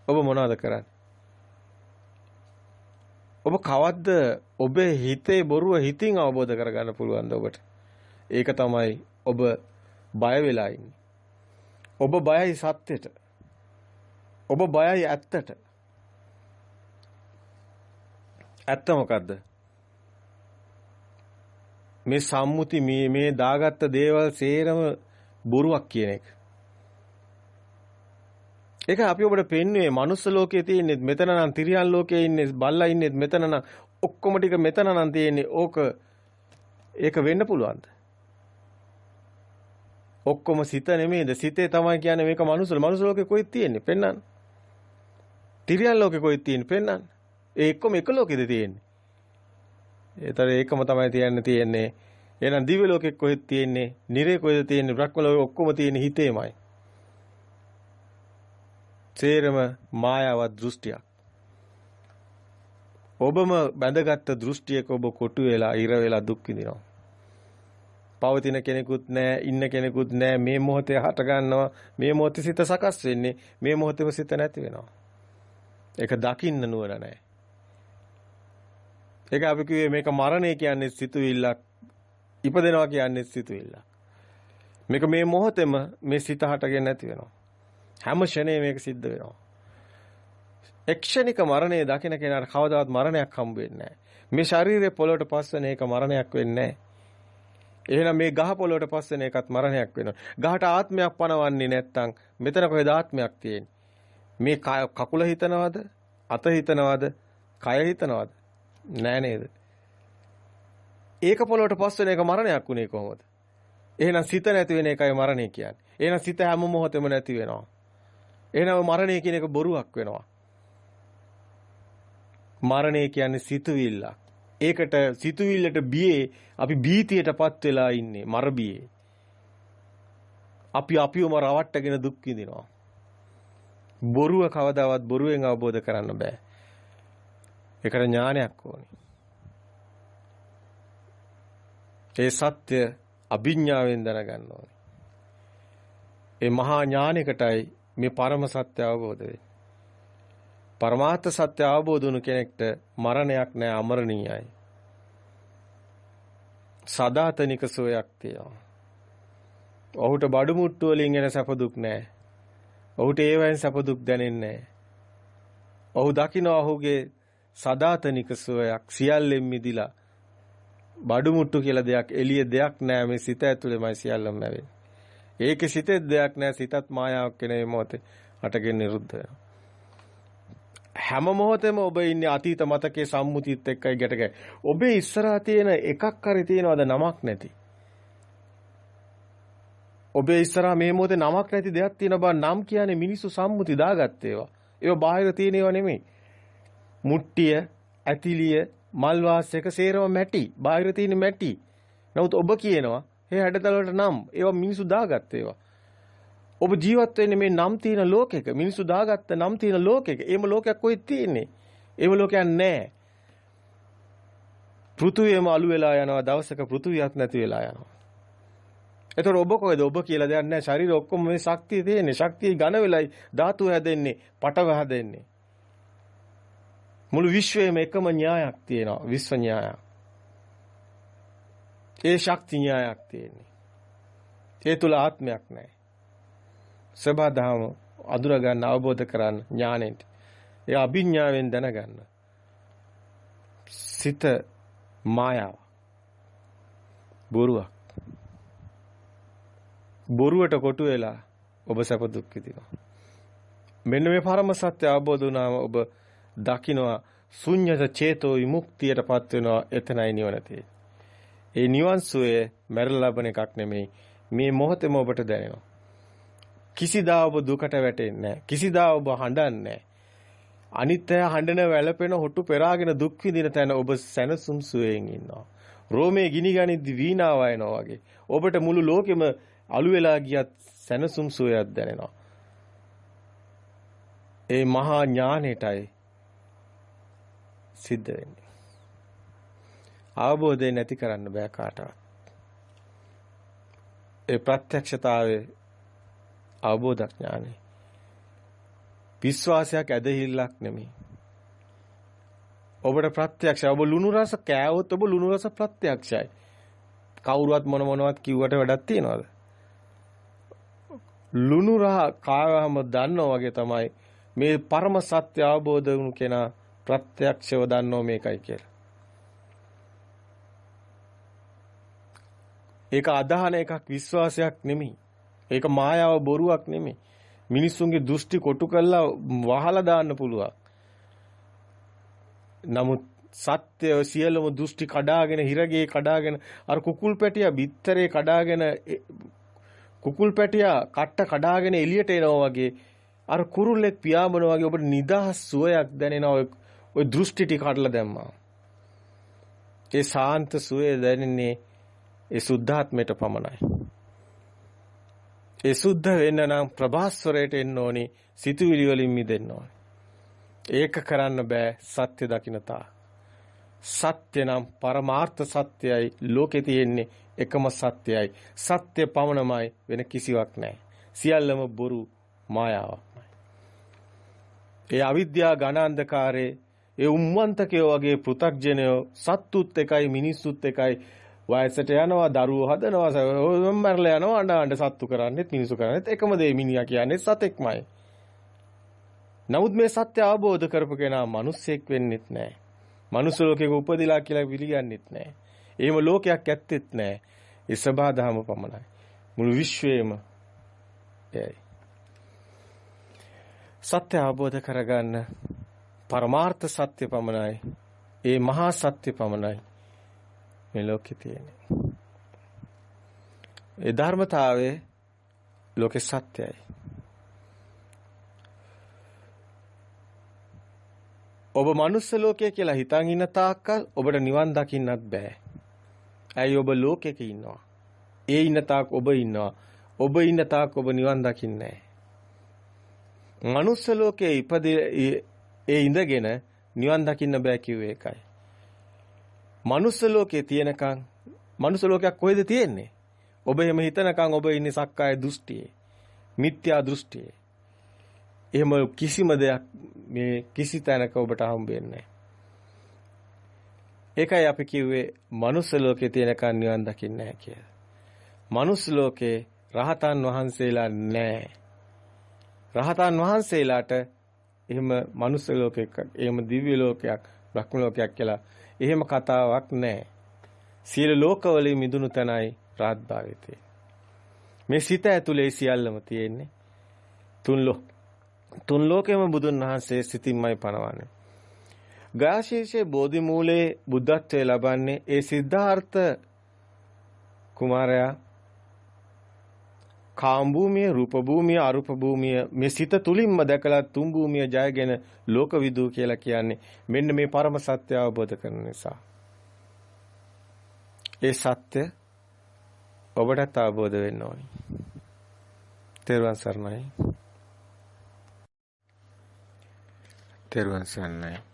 ඔබ මොනවද කරන්නේ? ඔබ කවද්ද ඔබේ හිතේ බොරුව හිතින් අවබෝධ කරගන්න පුළුවන්ද ඔබට? ඒක තමයි ඔබ බය වෙලා ඉන්නේ. ඔබ බයයි සත්‍යෙට. ඔබ බයයි ඇත්තට. ඇත්ත මොකද්ද? මේ සම්මුති මේ මේ දාගත්ත දේවල් සේරම බොරුවක් කියන එක. ඒක අපි ඔබට පෙන්වුවේ මනුස්ස ලෝකයේ තියෙන්නේ මෙතන නම් තිරියන් ලෝකයේ ඉන්නේ බල්ලා ඉන්නේ මෙතන නම් ඔක්කොම ටික මෙතන නම් තියෙන්නේ ඕක ඒක වෙන්න පුළුවන්ද? ඔක්කොම සිත නෙමෙයිද? සිතේ තමයි කියන්නේ මේක මනුස්ස මනුස්ස ලෝකේ කොහෙද තියෙන්නේ? පෙන්වන්න. තිරියන් ලෝකේ කොහෙද තියෙන්නේ? පෙන්වන්න. ඒ එක්කම එක ලෝකෙද තියෙන්නේ? ඒතර ඒකම තමයි තියන්න තියෙන්නේ. එහෙනම් දිව්‍ය ලෝකෙ කොහෙද තියෙන්නේ? නිරේ කොහෙද තියෙන්නේ? බ්‍රහ්ම ලෝකෙ ඔක්කොම තියෙන්නේ හිතේමයි. සේරම මායාවත් දෘෂ්ටියක්. ඔබම බැඳගත්තු දෘෂ්ටියක ඔබ කොටු වෙලා ඉර වෙලා දුක් විඳිනවා. පවතින කෙනෙකුත් නැහැ, ඉන්න කෙනෙකුත් නැහැ. මේ මොහොතේ හට ගන්නවා. මේ මොහොතේ සිත සකස් වෙන්නේ. මේ මොහොතේම සිත නැති වෙනවා. ඒක දකින්න නුවණ නැහැ. ඒක අපි කිව්වේ මේක මරණය කියන්නේ සිතුවිල්ලක්. ඉපදෙනවා කියන්නේ සිතුවිල්ලක්. මේක මේ මොහොතේම මේ සිත හටගෙන නැති වෙනවා. හැම ෂණේ මේක සිද්ධ වෙනවා. එක්ෂණික මරණය දකින කෙනාට කවදාවත් මරණයක් හම්බ වෙන්නේ නැහැ. මේ ශරීරය පොළොවට පස්සෙන එක මරණයක් වෙන්නේ නැහැ. එහෙනම් මේ ගහ පොළොවට පස්සෙන එකත් මරණයක් වෙනවා. ගහට ආත්මයක් පනවන්නේ නැත්නම් මෙතන කොහෙද ආත්මයක් තියෙන්නේ? මේ කකුල හිතනවද? අත හිතනවද? කය හිතනවද? නෑ නේද? ඒක පොළොවට පස්සෙන එක මරණයක් උනේ කොහොමද? එහෙනම් සිත නැති වෙන එකයි මරණය කියන්නේ. එහෙනම් සිත හැම මොහොතෙම නැති වෙනවා. එහෙනම් මරණය කියන එක බොරුවක් වෙනවා. මරණය කියන්නේ සිතුවිල්ලක්. ඒකට සිතුවිල්ලට බියේ අපි බීතියටපත් වෙලා ඉන්නේ මර බියේ. අපි අපිවම රවට්ටගෙන දුක් විඳිනවා. බොරුව කවදාවත් බොරුවෙන් අවබෝධ කරන්න බෑ. ඒකට ඥානයක් ඕනේ. ඒ සත්‍ය අභිඥාවෙන් දැනගන්න ඕනේ. ඒ මහා ඥානයකටයි මේ පරම සත්‍ය අවබෝධ වෙන්නේ. පරමාර්ථ සත්‍ය අවබෝධ වුණු කෙනෙක්ට මරණයක් නෑ අමරණීයයි. සදාතනික සෝයක් තියෙනවා. ඔහුට බඩු මුට්ටු වලින් එන සැප දුක් නෑ. ඔහුට ඒවෙන් සැප දුක් දැනෙන්නේ නෑ. ඔහු දකින්න ඔහුගේ සදාතනික සෝයක් සියල්ලෙන් මිදිලා බඩු මුට්ටු කියලා දෙයක් එළිය දෙයක් නෑ මේ සිත ඇතුළේමයි සියල්ලම නැවෙන්නේ. ඒකේ සිතේ දෙයක් නෑ සිතත් මායාවක් කියන මේ මොහොතේ අටගෙන නිරුද්ධ වෙනවා. හැම මොහොතෙම ඔබ ඉන්නේ අතීත මතකයේ සම්මුතියත් එක්කයි ගැටගැ. ඔබේ ඉස්සරහා තියෙන එකක් හරි තියෙනවද නමක් නැති? ඔබේ ඉස්සරහා මේ මොහොතේ නමක් නැති දෙයක් තියෙන බව නම් කියන්නේ මිනිස්සු සම්මුති දාගත්ත ඒවා. ඒවා බාහිර තියෙන ඒවා නෙමෙයි. මුට්ටිය, ඇතිලිය, මල් වාසයක සේරම මැටි. බාහිර තියෙන මැටි. නමුත් ඔබ කියනවා මේ හැඩතල වලට නම් ඒවා මිනිස්සු දාගත්ත ඒවා. ඔබ ජීවත් වෙන්නේ මේ නම් තියෙන ලෝකෙක. මිනිස්සු දාගත්ත නම් තියෙන ලෝකෙක. ඒම ලෝකයක් කොහෙද තියෙන්නේ? ඒම ලෝකයක් නැහැ. පෘථුවියම අළු වෙලා යනවා දවසක පෘථුවියක් නැති වෙලා යනවා. එතකොට ඔබ කොහෙද? ඔබ කියලා දෙයක් නැහැ. ශරීරය ඔක්කොම මේ ශක්තිය තියෙන්නේ. ශක්තිය ඝන වෙලයි ධාතු හැදෙන්නේ, පටව හැදෙන්නේ. මුළු විශ්වයේම එකම න්‍යායක් තියෙනවා. විශ්ව න්‍යායක්. ඒ ශක්ති න්‍යායක් තියෙන්නේ. ඒ තුල ආත්මයක් නැහැ. සබා දහම අදුර ගන්න අවබෝධ කරන්න ඥාණයට. ඒ අභිඥාවෙන් දැනගන්න. සිත මායාව. බොරුවක්. බොරුවට කොටු වෙලා ඔබ සැප දුක් විඳිනවා. මෙන්න මේ පරම සත්‍ය අවබෝධ වුණාම ඔබ දකිනවා ශුන්්‍යත චේතෝ විමුක්තියටපත් වෙනවා එතනයි නිවන ඒ නිවන් සුවේ මැරලා ලබන එකක් නෙමෙයි මේ මොහොතේම ඔබට දැනෙනවා. කිසිදා ඔබ දුකට වැටෙන්නේ නැහැ. කිසිදා ඔබ හඬන්නේ නැහැ. අනිත්‍ය හඬන වැළපෙන හොටු පෙරාගෙන දුක් විඳින තැන ඔබ සැනසුම් සුවයෙන් ඉන්නවා. රෝමේ ගිනි ගනිද්දි වීණා වයනවා වගේ. ඔබට මුළු ලෝකෙම අලු වෙලා ගියත් සැනසුම් සුවයක් දැනෙනවා. ඒ මහා ඥානෙටයි සිද්ධ වෙන්නේ. අවබෝධය නැති කරන්න බෑ කාටවත්. ඒ ප්‍රත්‍යක්ෂතාවයේ අවබෝධ ඥානෙ. විශ්වාසයක් ඇදහිල්ලක් නෙමෙයි. ඔබට ප්‍රත්‍යක්ෂයි. ඔබ ලුණු රස කෑවොත් ඔබ ලුණු රස ප්‍රත්‍යක්ෂයි. කවුරුවත් මොන මොනවත් කිව්වට වැඩක් තියනවද? ලුණු රහ කාවම දන්නෝ වගේ තමයි මේ පරම සත්‍ය අවබෝධ වුණු කෙනා ප්‍රත්‍යක්ෂව දන්නෝ මේකයි කියලා. ඒක අදහන එකක් විශ්වාසයක් නෙමෙයි. ඒක මායාව බොරුවක් නෙමෙයි. මිනිස්සුන්ගේ දෘෂ්ටි කොටු කරලා වහලා දාන්න පුළුවන්. නමුත් සත්‍ය සියලුම දෘෂ්ටි කඩාගෙන හිරගේ කඩාගෙන අර කුකුල් පැටියා බිත්තරේ කඩාගෙන කුකුල් පැටියා කට්ට කඩාගෙන එළියට එනවා වගේ අර කුරුල්ලෙක් පියාඹනවා වගේ ඔබට නිදහස් සුවයක් දැනෙනවා ওই දෘෂ්ටි ටික කඩලා දැම්මා. ඒ සාන්ත සුවය දැනෙන්නේ ඒ සුද්ධාත්මයට පමණයි. ඒ සුද්ධ වෙන්න නම් ප්‍රභාස්වරයට එන්න ඕනි සිතුවිලි වලින් මිදෙන්න ඕනි. ඒක කරන්න බෑ සත්‍ය දකින්නතා. සත්‍ය නම් පරමාර්ථ සත්‍යයි ලෝකේ තියෙන්නේ එකම සත්‍යයි. සත්‍ය පමණමයි වෙන කිසිවක් නැහැ. සියල්ලම බොරු මායාවක්මයි. ඒ අවිද්‍යා ඝන අන්ධකාරේ ඒ උම්වන්තකයෝ වගේ පෘ탁ජනයෝ සත්තුත් එකයි මිනිස්සුත් එකයි වයසට යනවා දරුවෝ හදනවා මරලා යනවා අඬ අඬ සත්තු කරන්නේත් මිනිසු කරන්නේත් එකම දේ මිනිහා කියන්නේ සතෙක්මයි. නමුත් මේ සත්‍ය අවබෝධ කරපු කෙනා මිනිස්සෙක් වෙන්නෙත් නැහැ. මනුස්ස ලෝකයක උපදිලා කියලා පිළිගන්නෙත් නැහැ. එහෙම ලෝකයක් ඇත්තෙත් නැහැ. ඒ සබහා දහම පමණයි. මුළු විශ්වයේම එයයි. සත්‍ය අවබෝධ කරගන්න පරමාර්ථ සත්‍ය පමණයි. ඒ මහා සත්‍ය පමණයි මේ ලෝකේ තියෙන්නේ. ඒ ධර්මතාවයේ ලෝකේ සත්‍යයි. ඔබ මනුස්ස ලෝකය කියලා හිතන් ඉන්න තාක්කල් ඔබට නිවන් දකින්නත් බෑ. ඇයි ඔබ ලෝකෙක ඉන්නවා. ඒ ඉන්න තාක් ඔබ ඉන්නවා. ඔබ ඉන්න තාක් ඔබ නිවන් දකින්නේ නැහැ. මනුස්ස ලෝකයේ ඉපදී ඒ ඉඳගෙන නිවන් දකින්න බෑ කිව්වේ ඒකයි. මනුස්ස ලෝකයේ තියෙනකන් මනුස්ස ලෝකයක් කොහෙද තියෙන්නේ? ඔබ එහෙම හිතනකන් ඔබ ඉන්නේ සක්කාය දෘෂ්ටියේ. මිත්‍යා දෘෂ්ටියේ. එහෙම කිසිම දෙයක් මේ කිසි තැනක ඔබට හම්බෙන්නේ ඒකයි අපි කිව්වේ මනුස්ස ලෝකේ තියෙනකන් නිවන් දකින්නේ නැහැ කියලා. මනුස්ස ලෝකේ රහතන් වහන්සේලා නැහැ. රහතන් වහන්සේලාට එහෙම මනුස්ස ලෝකයක්, එහෙම දිව්‍ය ලෝකයක්, බ්‍රහ්ම ලෝකයක් කියලා එහෙම කතාවක් නැහැ. සියලු ලෝකවලින් මිදුණු තැනයි රාත් භාවිතේ. මේ සිත ඇතුලේ සියල්ලම තියෙන්නේ. තුන් ලෝක තුන් ලෝකෙම බුදුන් වහන්සේ සිතින්මයි පනවන්නේ. ගාශීර්ෂයේ බෝධි මූලයේ බුද්ධත්වයේ ලබන්නේ ඒ සිද්ධාර්ථ කුමාරයා කාම් භූමිය, රූප භූමිය, අරූප භූමිය මේ සිත තුලින්ම දැකලා තුන් භූමිය ජයගෙන ලෝකවිදූ කියලා කියන්නේ මෙන්න මේ පරම සත්‍ය අවබෝධ කරන නිසා. ඒ සත්‍ය ඔබටත් අවබෝධ වෙන්න ඕනි. තෙරුවන් සරණයි. තෙරුවන් සරණයි.